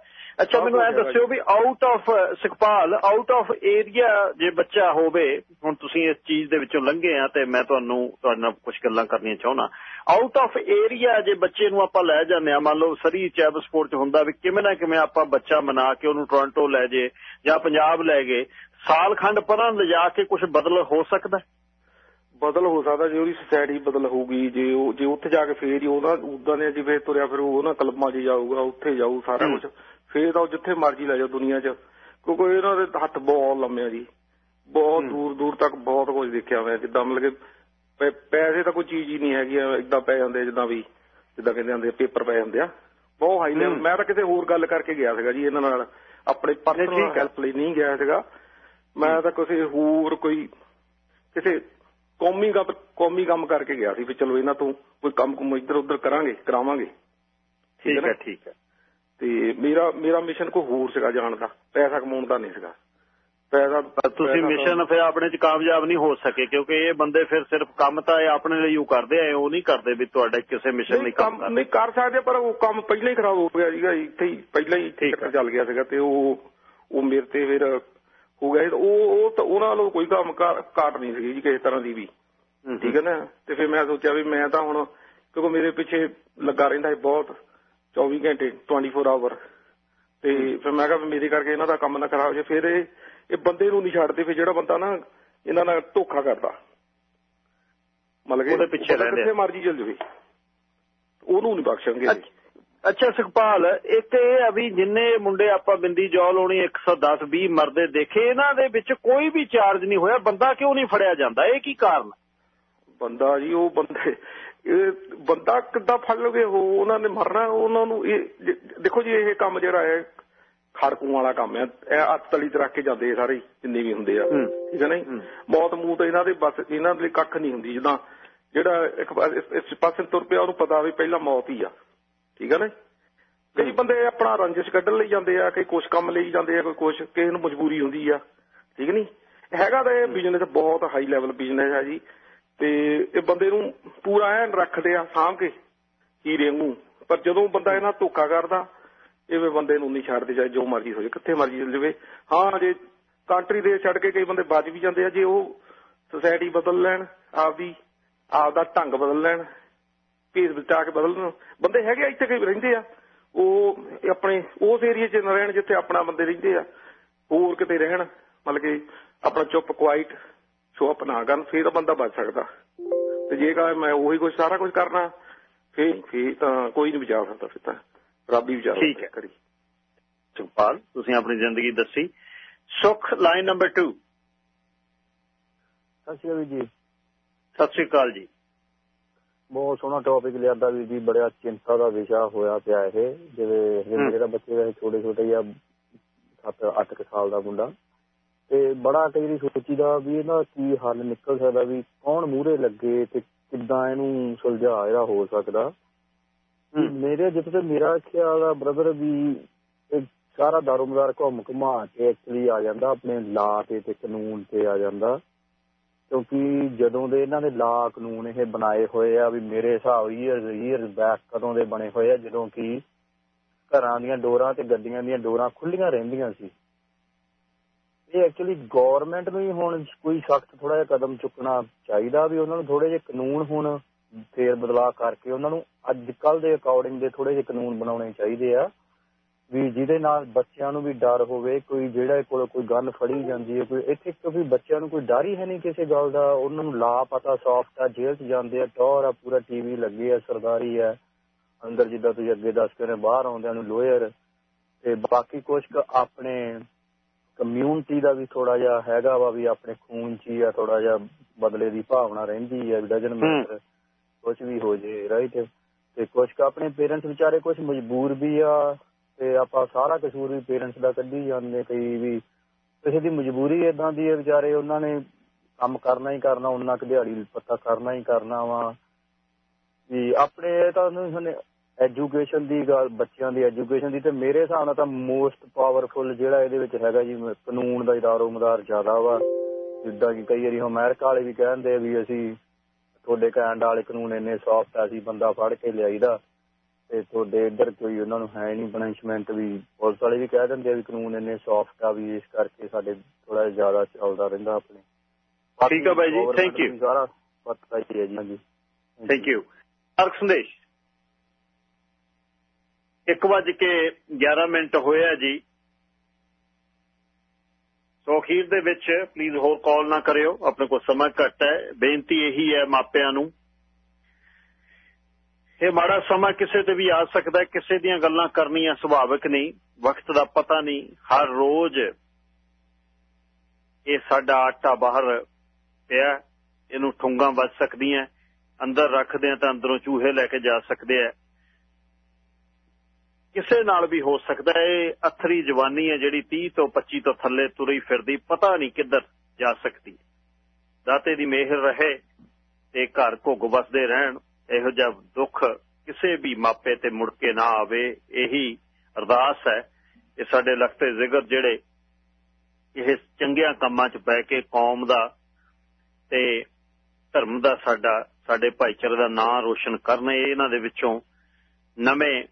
ਅੱਛਾ ਮੈਨੂੰ ਇਹ ਦੱਸਿਓ ਵੀ out of Sukhpal out of area ਜੇ ਬੱਚਾ ਹੋਵੇ ਹੁਣ ਤੁਸੀਂ ਇਸ ਚੀਜ਼ ਦੇ ਵਿੱਚੋਂ ਲੰਘੇ ਆ ਤੇ ਮੈਂ ਤੁਹਾਨੂੰ ਤੁਹਾਡੇ ਨਾਲ ਕੁਝ ਗੱਲਾਂ ਕਰਨੀਆਂ ਚਾਹੁੰਦਾ। ਆਊਟ ਆਫ ਏਰੀਆ ਜੇ ਬੱਚੇ ਨੂੰ ਆਪਾਂ ਲੈ ਜਾਂਦੇ ਆ ਮੰਨ ਲਓ ਸਰੀ ਚੈਬ ਸਪੋਰਟ 'ਚ ਹੁੰਦਾ ਵੀ ਕਿਵੇਂ ਨਾ ਕਿਵੇਂ ਆਪਾਂ ਬੱਚਾ ਮਨਾ ਕੇ ਉਹਨੂੰ ਟੋਰਾਂਟੋ ਲੈ ਜੇ ਜਾਂ ਪੰਜਾਬ ਲੈ ਗਏ ਸਾਲ ਖੰਡ ਪਰਾਂ ਲਿਜਾ ਕੇ ਕੁਝ ਬਦਲ ਹੋ ਸਕਦਾ? ਬਦਲ ਹੋ ਸਕਦਾ ਜੇ ਉਹਦੀ ਸੋਸਾਇਟੀ ਬਦਲ ਹੋਊਗੀ ਜੇ ਉਹ ਜੇ ਉੱਥੇ ਜਾ ਕੇ ਫੇਰ ਹੀ ਉਹਦਾ ਉਦਾਂ ਨੇ ਜਿਵੇਂ ਤੁਰਿਆ ਫਿਰ ਉਹ ਨਾ ਕਲਮਾਂ 'ਚ ਜਾਊਗਾ ਉੱਥੇ ਜਾਊ ਸਾਰਾ। ਕੁਝ ਫੇਰ ਤਾਂ ਉਹ ਜਿੱਥੇ ਮਰਜ਼ੀ ਲੈ ਜਾਓ ਦੁਨੀਆ 'ਚ ਕਿਉਂਕਿ ਇਹਨਾਂ ਦੇ ਹੱਥ ਬਹੁਤ ਲੰਮੇ ਆ ਜੀ ਬਹੁਤ। ਦੂਰ ਦੂਰ ਤੱਕ ਬਹੁਤ ਕੁਝ ਦੇਖਿਆ ਮੈਂ ਜਿੱਦਾਂ ਮਤਲਬ ਕਿ ਪੈਸੇ ਤਾਂ ਕੋਈ ਚੀਜ਼ ਹੀ ਨਹੀਂ ਹੈਗੀ ਇਦਾਂ ਪੈ ਜਾਂਦੇ ਜਿੱਦਾਂ ਵੀ ਜਿੱਦਾਂ ਕਹਿੰਦੇ ਹੁੰਦੇ ਪੇਪਰ ਪੈ ਜਾਂਦੇ ਆ ਬਹੁਤ ਹਾਈ ਲੈਵਲ। ਮੈਂ ਤਾਂ ਕਿਤੇ ਹੋਰ ਗੱਲ ਕਰਕੇ ਗਿਆ ਸੀਗਾ ਜੀ ਇਹਨਾਂ ਨਾਲ ਆਪਣੇ ਪਰਸਨਲ। ਹੈਲਪ ਲਈ ਨਹੀਂ ਗਿਆ ਸੀਗਾ ਮੈਂ ਤਾਂ ਕਿਸੇ ਹੋਰ ਕੋਈ ਕਿਸੇ ਕੌਮੀ ਕੰਮ ਕੌਮੀ ਕੰਮ ਕਰਕੇ ਗਿਆ ਸੀ ਵੀ ਚਲੋ ਇਹਨਾਂ ਤੋਂ ਕੋਈ ਕੰਮ ਕੁਮ ਇੱਧਰ ਉੱਧਰ ਕਰਾਂਗੇ ਕਰਾਵਾਂਗੇ। ਠੀਕ ਹੈ ਠੀਕ ਹੈ ਤੇ ਮੇਰਾ ਮੇਰਾ ਮਿਸ਼ਨ ਕੋਈ ਹੋਰ ਸੀਗਾ ਜਾਣ ਦਾ। ਪੈਸਾ ਕਮਾਉਣ ਦਾ ਨਹੀਂ ਸੀਗਾ। ਪੈਸਾ ਤੁਸੀਂ ਮਿਸ਼ਨ ਫਿਰ ਆਪਣੇ ਚ ਕਾਮਯਾਬ ਨਹੀਂ ਹੋ ਸਕੇ ਕਿਉਂਕਿ ਇਹ ਬੰਦੇ ਫਿਰ ਸਿਰਫ ਕੰਮ ਤਾਂ ਇਹ ਆਪਣੇ ਲਈ ਹੀ ਕਰਦੇ ਆ ਉਹ ਨਹੀਂ ਕਰਦੇ ਵੀ ਤੁਹਾਡੇ ਕਿਸੇ ਮਿਸ਼ਨ ਲਈ ਨਹੀਂ ਕੰਮ ਨਹੀਂ ਕਰ ਸਕਦੇ ਪਰ ਉਹ ਕੰਮ ਪਹਿਲਾਂ ਹੀ ਖਰਾਬ ਹੋ ਗਿਆ ਸੀਗਾ ਇੱਥੇ ਹੀ ਪਹਿਲਾਂ ਹੀ ਠੀਕ ਚੱਕਰ। ਚੱਲ ਗਿਆ ਸੀਗਾ ਤੇ ਉਹ ਉਹ ਮੇਰੇ ਤੇ ਫਿਰ ਹੋ ਗਿਆ ਸੀ ਉਹ ਉਹ ਤਾਂ ਉਹਨਾਂ ਵੱਲੋਂ ਕੋਈ ਕੰਮ ਕਾਟ ਨਹੀਂ ਸੀਗੀ ਜੀ ਕਿਸੇ ਤਰ੍ਹਾਂ ਦੀ ਵੀ। ਠੀਕ ਹੈ ਨਾ? ਤੇ ਫਿਰ ਮੈਂ ਸੋਚਿਆ ਵੀ ਮੈਂ ਤਾਂ ਹੁਣ ਕਿਉਂਕਿ ਮੇਰੇ ਪਿੱਛੇ ਲੱਗਾ ਰਹਿੰਦਾ ਹੈ ਬਹੁਤ 24 ਘੰਟੇ 24 ਆਵਰ ਤੇ ਫਿਰ ਮੈਂ ਕਿਹਾ ਮੇਰੇ ਕਰਕੇ ਇਹਨਾਂ ਦਾ ਕੰਮ ਨਾ ਖਰਾਬ ਜਾਏ। ਫਿਰ ਇਹ ਇਹ ਬੰਦੇ ਨੂੰ ਨਹੀਂ ਛੱਡਦੇ ਫਿਰ ਜਿਹੜਾ ਬੰਦਾ ਨਾ ਇਹਨਾਂ ਨਾਲ ਧੋਖਾ ਕਰਦਾ। ਮਤਲਬ ਕਿ ਉਹਦੇ ਪਿੱਛੇ ਰਹਿੰਦੇ। ਕਿੱਥੇ ਮਰਜ਼ੀ ਚੱਲ ਜਾਵੇ। ਉਹਨੂੰ ਨਹੀਂ ਬਖਸ਼ਣਗੇ ਜੀ। ਅੱਛਾ ਸੁਖਪਾਲ ਇੱਕ ਇਹ ਆ ਵੀ ਜਿੰਨੇ ਮੁੰਡੇ ਆਪਾਂ ਬਿੰਦੀ ਜੌਲ ਹੋਣੀ 110 20 ਮਰਦੇ ਦੇਖੇ ਇਹਨਾਂ ਦੇ ਵਿੱਚ ਕੋਈ ਵੀ ਚਾਰਜ ਨਹੀਂ ਹੋਇਆ ਬੰਦਾ ਕਿਉਂ ਨਹੀਂ ਫੜਿਆ ਜਾਂਦਾ? ਇਹ ਕੀ ਕਾਰਨ? ਬੰਦਾ ਜੀ ਉਹ ਬੰਦੇ ਇਹ ਬੰਦਾ ਕਿੱਦਾਂ ਫੜ ਲਵੇ? ਉਹ ਉਹਨਾਂ ਨੇ ਮਰਨਾ ਉਹਨਾਂ ਨੂੰ ਇਹ ਦੇਖੋ ਜੀ ਇਹ ਕੰਮ ਜਿਹੜਾ ਹੈ ਖੜਕੂ ਵਾਲਾ ਕੰਮ ਹੈ। ਇਹ ਅੱਤ ਤਲੀ ਤੇ ਰੱਖ ਕੇ ਜਾਂਦੇ ਸਾਰੇ ਜਿੰਨੇ ਵੀ ਹੁੰਦੇ ਆ। ਠੀਕ ਹੈ ਨਾ। ਮੌਤ ਮੂਤ ਤਾਂ ਇਹਨਾਂ ਦੇ ਬਸ ਇਹਨਾਂ ਦੇ ਕੱਖ ਨਹੀਂ ਹੁੰਦੀ। ਜਿੱਦਾਂ ਜਿਹੜਾ ਇੱਕ ਇਸ ਪਾਸੇ ਤੁਰ ਪਿਆ ਉਹਨੂੰ ਪਤਾ ਵੀ ਪਹਿਲਾਂ ਮੌਤ ਹੀ ਆ। ਠੀਕ ਹੈ ਨਾ? ਕਈ ਬੰਦੇ ਆਪਣਾ ਰੰਜਿਸ਼ ਕੱਢਣ ਲਈ ਜਾਂਦੇ ਆ, ਕਈ ਕੁਛ ਕੰਮ ਲਈ ਜਾਂਦੇ ਆ, ਕੋਈ ਕੁਛ, ਕਿਸੇ ਨੂੰ ਮਜਬੂਰੀ ਹੁੰਦੀ ਆ। ਠੀਕ ਨਹੀਂ ਹੈਗਾ ਤਾਂ ਇਹ ਬਿਜ਼ਨਸ ਬਹੁਤ ਹਾਈ ਲੈਵਲ ਬਿਜ਼ਨਸ ਹੈ ਜੀ। ਤੇ ਇਹ ਬੰਦੇ ਨੂੰ ਪੂਰਾ ਐਨ ਰੱਖਦੇ ਆ ਸਾਂਭ ਕੇ ਹੀਰੇ ਨੂੰ ਪਰ ਜਦੋਂ ਬੰਦਾ ਇਹਨਾਂ ਧੋਖਾ ਕਰਦਾ, ਇਹ ਬੰਦੇ ਨੂੰ ਨਹੀਂ ਛੱਡਦੇ, ਚਾਹੇ ਜੋ ਮਰਜ਼ੀ ਹੋ ਜਾਵੇ, ਕਿੱਥੇ ਮਰਜ਼ੀ ਚਲ ਜਾਵੇ। ਹਾਂ, ਜੇ ਕੰਟਰੀ ਦੇ ਛੱਡ ਕੇ ਕਈ ਬੰਦੇ ਬਚ ਵੀ ਜਾਂਦੇ ਆ, ਜੇ ਉਹ ਸੋਸਾਇਟੀ ਬਦਲ ਲੈਣ, ਆਪਦੀ, ਆਪਦਾ ਢੰਗ ਬਦਲ ਲੈਣ ਭੇਸ ਬਚਾ ਕੇ ਬਦਲ ਲੈਣ ਬੰਦੇ ਹੈਗੇ ਆ ਇੱਥੇ ਕਈ ਰਹਿੰਦੇ ਆ। ਉਹ ਆਪਣੇ ਉਸ ਏਰੀਆ 'ਚ ਨਾ ਰਹਿਣ ਜਿੱਥੇ ਆਪਣਾ ਬੰਦੇ ਰਹਿੰਦੇ ਆ। ਹੋਰ ਕਿਤੇ ਰਹਿਣ ਮਤਲਬ ਕਿ ਆਪਣਾ ਚੁੱਪ ਕੁਆਇਟ ਸ਼ੋ ਨਾ ਕਰਨ ਫੇਰ ਤਾਂ ਬੰਦਾ ਬਚ ਸਕਦਾ। ਤੇ ਜੇ ਕਹਾਂ ਮੈਂ ਉਹੀ ਕੁਝ ਸਾਰਾ ਕੁਝ ਕਰਨਾ ਫੇਰ ਫੇਰ ਤਾਂ ਕੋਈ ਨਹੀਂ ਬਚਾ ਸਕਦਾ ਫਿਰ ਤਾਂ। ਰੱਬ ਹੀ ਬਚਾ ਠੀਕ ਹੈ। ਕਰੀ। ਸੁਖਪਾਲ ਤੁਸੀਂ ਆਪਣੀ ਜ਼ਿੰਦਗੀ ਦੱਸੀ। ਸੁਖ ਲਾਈਨ ਨੰਬਰ 2 ਸਤਿ ਸ਼੍ਰੀ ਅਕਾਲ ਜੀ। ਸਤਿ ਸ੍ਰੀ ਅਕਾਲ ਜੀ। ਬਹੁਤ ਸੋਹਣਾ ਟੌਪਿਕ ਲਿਆਦਾ ਵੀ ਜੀ ਬੜਾ ਚਿੰਤਾ ਦਾ ਵਿਸ਼ਾ ਹੋਇਆ ਪਿਆ ਇਹ ਜਿਵੇਂ। ਜਿਹੜਾ ਬੱਚੇ ਦਾ ਛੋਟੇ ਛੋਟੇ ਜਾਂ 7-8 ਕੁ ਸਾਲ ਦਾ ਮੁੰਡਾ ਤੇ ਬੜਾ ਕਈ ਵਾਰੀ ਸੋਚੀਦਾ ਵੀ ਇਹਦਾ ਕੀ ਹੱਲ ਨਿਕਲ ਸਕਦਾ ਵੀ ਕੌਣ ਮੂਹਰੇ ਲੱਗੇ ਤੇ ਕਿੱਦਾਂ ਇਹਨੂੰ ਸੁਲਝਾ ਇਹਦਾ ਹੋ ਸਕਦਾ। ਮੇਰੇ ਜਿੱਥੇ ਤੇ ਮੇਰਾ ਖਿਆਲ ਆ ਬ੍ਰਦਰ ਵੀ ਸਾਰਾ ਦਾਰੋਮਦਾਰ ਘੁੰਮ ਘੁਮਾ ਕੇ ਐਕਚੁਅਲੀ ਆ ਜਾਂਦਾ ਆਪਣੇ ਲਾ ਤੇ ਤੇ ਕਾਨੂੰਨ ਤੇ ਆ ਜਾਂਦਾ ਕਿਉਂਕਿ ਜਦੋਂ ਦੇ ਇਹਨਾਂ ਦੇ ਲਾ ਕਾਨੂੰਨ ਇਹ ਬਣਾਏ ਹੋਏ ਆ, ਵੀ ਮੇਰੇ ਹਿਸਾਬ ਈਅਰਸ ਈਅਰਸ ਬੈਕ ਕਦੋਂ ਦੇ ਬਣੇ ਹੋਏ ਆ, ਜਦੋਂ ਕਿ ਘਰਾਂ ਦੀਆਂ ਡੋਰਾਂ ਤੇ ਗੱਡੀਆਂ ਦੀਆਂ ਡੋਰਾਂ ਖੁੱਲੀਆਂ ਰਹਿੰਦੀਆਂ ਸੀ। ਇਹ ਐਕਚੁਅਲੀ ਗਵਰਨਮੈਂਟ ਨੂੰ ਹੀ ਹੁਣ ਕੋਈ ਸਖਤ ਥੋੜਾ ਜਿਹਾ ਕਦਮ ਚੁੱਕਣਾ ਚਾਹੀਦਾ ਵੀ ਉਹਨਾਂ ਨੂੰ ਥੋੜੇ ਜਿਹੇ ਕਾਨੂੰਨ ਹੁਣ ਫੇਰ ਬਦਲਾਅ ਕਰਕੇ ਉਹਨਾਂ ਨੂੰ ਅੱਜ ਕੱਲ ਦੇ ਅਕੋਰਡਿੰਗ ਦੇ ਥੋੜੇ ਜਿਹੇ ਕਾਨੂੰਨ ਬਣਾਉਣੇ ਚਾਹੀਦੇ ਆ। ਵੀ ਜਿਹਦੇ ਨਾਲ ਬੱਚਿਆਂ ਨੂੰ ਵੀ ਡਰ ਹੋਵੇ ਕੋਈ ਜਿਹੜਾ ਕੋਲ ਕੋਈ ਗਨ ਫੜੀ ਜਾਂਦੀ ਹੈ ਕੋਈ ਇੱਥੇ ਕਿਉਂਕਿ ਬੱਚਿਆਂ ਨੂੰ ਕੋਈ ਡਰ ਹੀ ਹੈ ਨਹੀਂ ਕਿਸੇ ਗੱਲ ਦਾ। ਉਹਨਾਂ ਨੂੰ ਲਾ ਪਤਾ ਸੌਫਟ ਆ ਜੇਲ੍ਹ 'ਚ ਜਾਂਦੇ ਆ ਟੌਰ ਆ ਪੂਰਾ ਟੀਵੀ ਲੱਗੇ ਆ ਸਰਦਾਰੀ ਆ। ਅੰਦਰ ਜਿੱਦਾਂ ਤੁਸੀਂ ਅੱਗੇ ਦੱਸ ਕੇ ਬਾਹਰ ਆਉਂਦਿਆਂ ਨੂੰ ਲੋਅਰ ਤੇ ਬਾਕੀ ਕੁਝ ਆਪਣੇ ਕਮਿਊਨਿਟੀ ਦਾ ਵੀ ਥੋੜਾ ਜਿਹਾ ਹੈਗਾ ਵਾ ਵੀ ਆਪਣੇ ਖੂਨ 'ਚ ਹੀ ਆ ਥੋੜਾ ਜਿਹਾ ਬਦਲੇ ਦੀ ਭਾਵਨਾ ਰਹਿੰਦੀ ਹੈ ਡਜਨ ਮੈਟਰ ਕੁਝ ਵੀ ਹੋ ਜੇ ਰਾਈਟ ਤੇ ਕੁਝ ਕੁ ਆਪਣੇ ਪੇਰੈਂਟਸ ਵਿਚਾਰੇ ਕੁਝ ਮਜਬੂਰ ਵੀ ਆ ਤੇ ਆਪਾਂ ਸਾਰਾ ਕਸੂਰ ਵੀ ਪੇਰੈਂਟਸ ਦਾ ਕੱਢੀ ਜਾਂਦੇ ਕਈ ਵੀ। ਕਿਸੇ ਦੀ ਮਜਬੂਰੀ ਇਦਾਂ ਦੀ ਹੈ ਵਿਚਾਰੇ, ਉਹਨਾਂ ਨੇ ਕੰਮ ਕਰਨਾ ਹੀ ਕਰਨਾ, ਉਹਨਾਂ ਕਿ ਦਿਹਾੜੀ ਪੱਤਾ ਕਰਨਾ ਹੀ ਕਰਨਾ ਵਾ। ਵੀ ਆਪਣੇ ਤਾਂ ਉਹਨੇ ਐਜੂਕੇਸ਼ਨ ਦੀ ਗੱਲ, ਬੱਚਿਆਂ ਦੀ ਐਜੂਕੇਸ਼ਨ ਦੀ ਤੇ ਮੇਰੇ ਹਿਸਾਬ ਨਾਲ ਤਾਂ ਮੋਸਟ ਪਾਵਰਫੁਲ ਜਿਹੜਾ ਇਹਦੇ ਵਿੱਚ ਹੈਗਾ ਜੀ, ਕਾਨੂੰਨ ਦਾ ਇਦਾਰੋ ਮਦਾਰ ਜ਼ਿਆਦਾ ਵਾ। ਜਿੱਦਾਂ ਕਿ ਕਈ ਵਾਰੀ ਅਮਰੀਕਾ ਵਾਲੇ ਵੀ ਕਹਿੰਦੇ ਵੀ ਅਸੀਂ ਤੁਹਾਡੇ ਕੈਨੇਡਾ ਵਾਲੇ ਕਾਨੂੰਨ ਇੰਨੇ ਸੌਫਟ ਆ ਸੀ ਬੰਦਾ ਫੜ ਕੇ ਲਿਆਈਦਾ। ਤੇ ਤੁਹਾਡੇ ਇੱਧਰ ਕੋਈ ਉਹਨਾਂ ਨੂੰ ਹੈ ਨਹੀਂ ਪਨਿਸ਼ਮੈਂਟ ਵੀ? ਪੁਲਿਸ ਵਾਲੇ ਵੀ ਕਹਿ ਦਿੰਦੇ ਆ ਵੀ ਕਾਨੂੰਨ ਇੰਨੇ ਸੌਫਟ ਆ ਵੀ ਇਸ ਕਰਕੇ ਸਾਡੇ ਥੋੜਾ ਜ਼ਿਆਦਾ ਚੱਲਦਾ ਰਹਿੰਦਾ ਆਪਣੇ। ਠੀਕ ਆ ਬਾਈ ਜੀ ਥੈਂਕ ਯੂ ਸਾਰਾ ਪਤਾ ਹੀ ਹੈ ਜੀ ਹਾਂਜੀ। ਥੈਂਕ ਯੂ ਅਰਕ ਸੰਦੇਸ਼। 1 ਵਜ ਕੇ 11 ਮਿੰਟ ਹੋਇਆ ਜੀ। ਸੋ ਅਖੀਰ ਦੇ ਵਿੱਚ ਪਲੀਜ਼ ਹੋਰ ਕਾਲ ਨਾ ਕਰਿਓ ਆਪਣੇ ਕੋਲ ਸਮਾਂ ਘੱਟ ਹੈ। ਬੇਨਤੀ ਇਹੀ ਹੈ ਮਾਪਿਆਂ ਨੂੰ ਇਹ ਮਾੜਾ ਸਮਾਂ ਕਿਸੇ ਤੇ ਵੀ ਆ ਸਕਦਾ, ਕਿਸੇ ਦੀਆਂ ਗੱਲਾਂ ਕਰਨੀਆਂ ਸੁਭਾਵਿਕ ਨਹੀਂ, ਵਕਤ ਦਾ ਪਤਾ ਨਹੀਂ, ਹਰ ਰੋਜ਼ ਇਹ ਸਾਡਾ ਆਟਾ ਬਾਹਰ ਪਿਆ, ਇਹਨੂੰ ਠੁੰਗਾਂ ਵੱਜ ਸਕਦੀਆਂ, ਅੰਦਰ ਰੱਖਦੇ ਆ ਤਾਂ ਅੰਦਰੋਂ ਚੂਹੇ ਲੈ ਕੇ ਜਾ ਸਕਦੇ ਆ। ਕਿਸੇ ਨਾਲ ਵੀ ਹੋ ਸਕਦਾ ਹੈ ਅਥਰੀ ਜਵਾਨੀ ਹੈ ਜਿਹੜੀ 30 ਤੋਂ 25 ਤੋਂ ਥੱਲੇ ਤੁਰੀ ਫਿਰਦੀ, ਪਤਾ ਨਹੀਂ ਕਿੱਧਰ ਜਾ ਸਕਦੀ। ਦਾਤੇ ਦੀ ਮਿਹਰ ਰਹੇ ਤੇ ਘਰ ਘੁੱਗ ਵਸਦੇ ਰਹਿਣ। ਇਹੋ ਜਿਹਾ ਦੁੱਖ ਕਿਸੇ ਵੀ ਮਾਪੇ ਤੇ ਮੁੜ ਕੇ ਨਾ ਆਵੇ, ਇਹੀ ਅਰਦਾਸ ਹੈ ਕਿ ਸਾਡੇ ਲਖਤੇ ਜ਼ਿਕਰ ਜਿਹੜੇ ਇਹ ਚੰਗਿਆਂ ਕੰਮਾਂ 'ਚ ਬੈ ਕੇ ਕੌਮ ਦਾ ਤੇ ਧਰਮ ਦਾ ਸਾਡਾ, ਸਾਡੇ ਭਾਈਚਾਰੇ ਦਾ ਨਾਂ ਰੋਸ਼ਨ ਕਰਨ ਇਹਨਾਂ ਦੇ ਵਿੱਚੋਂ ਨਵੇਂ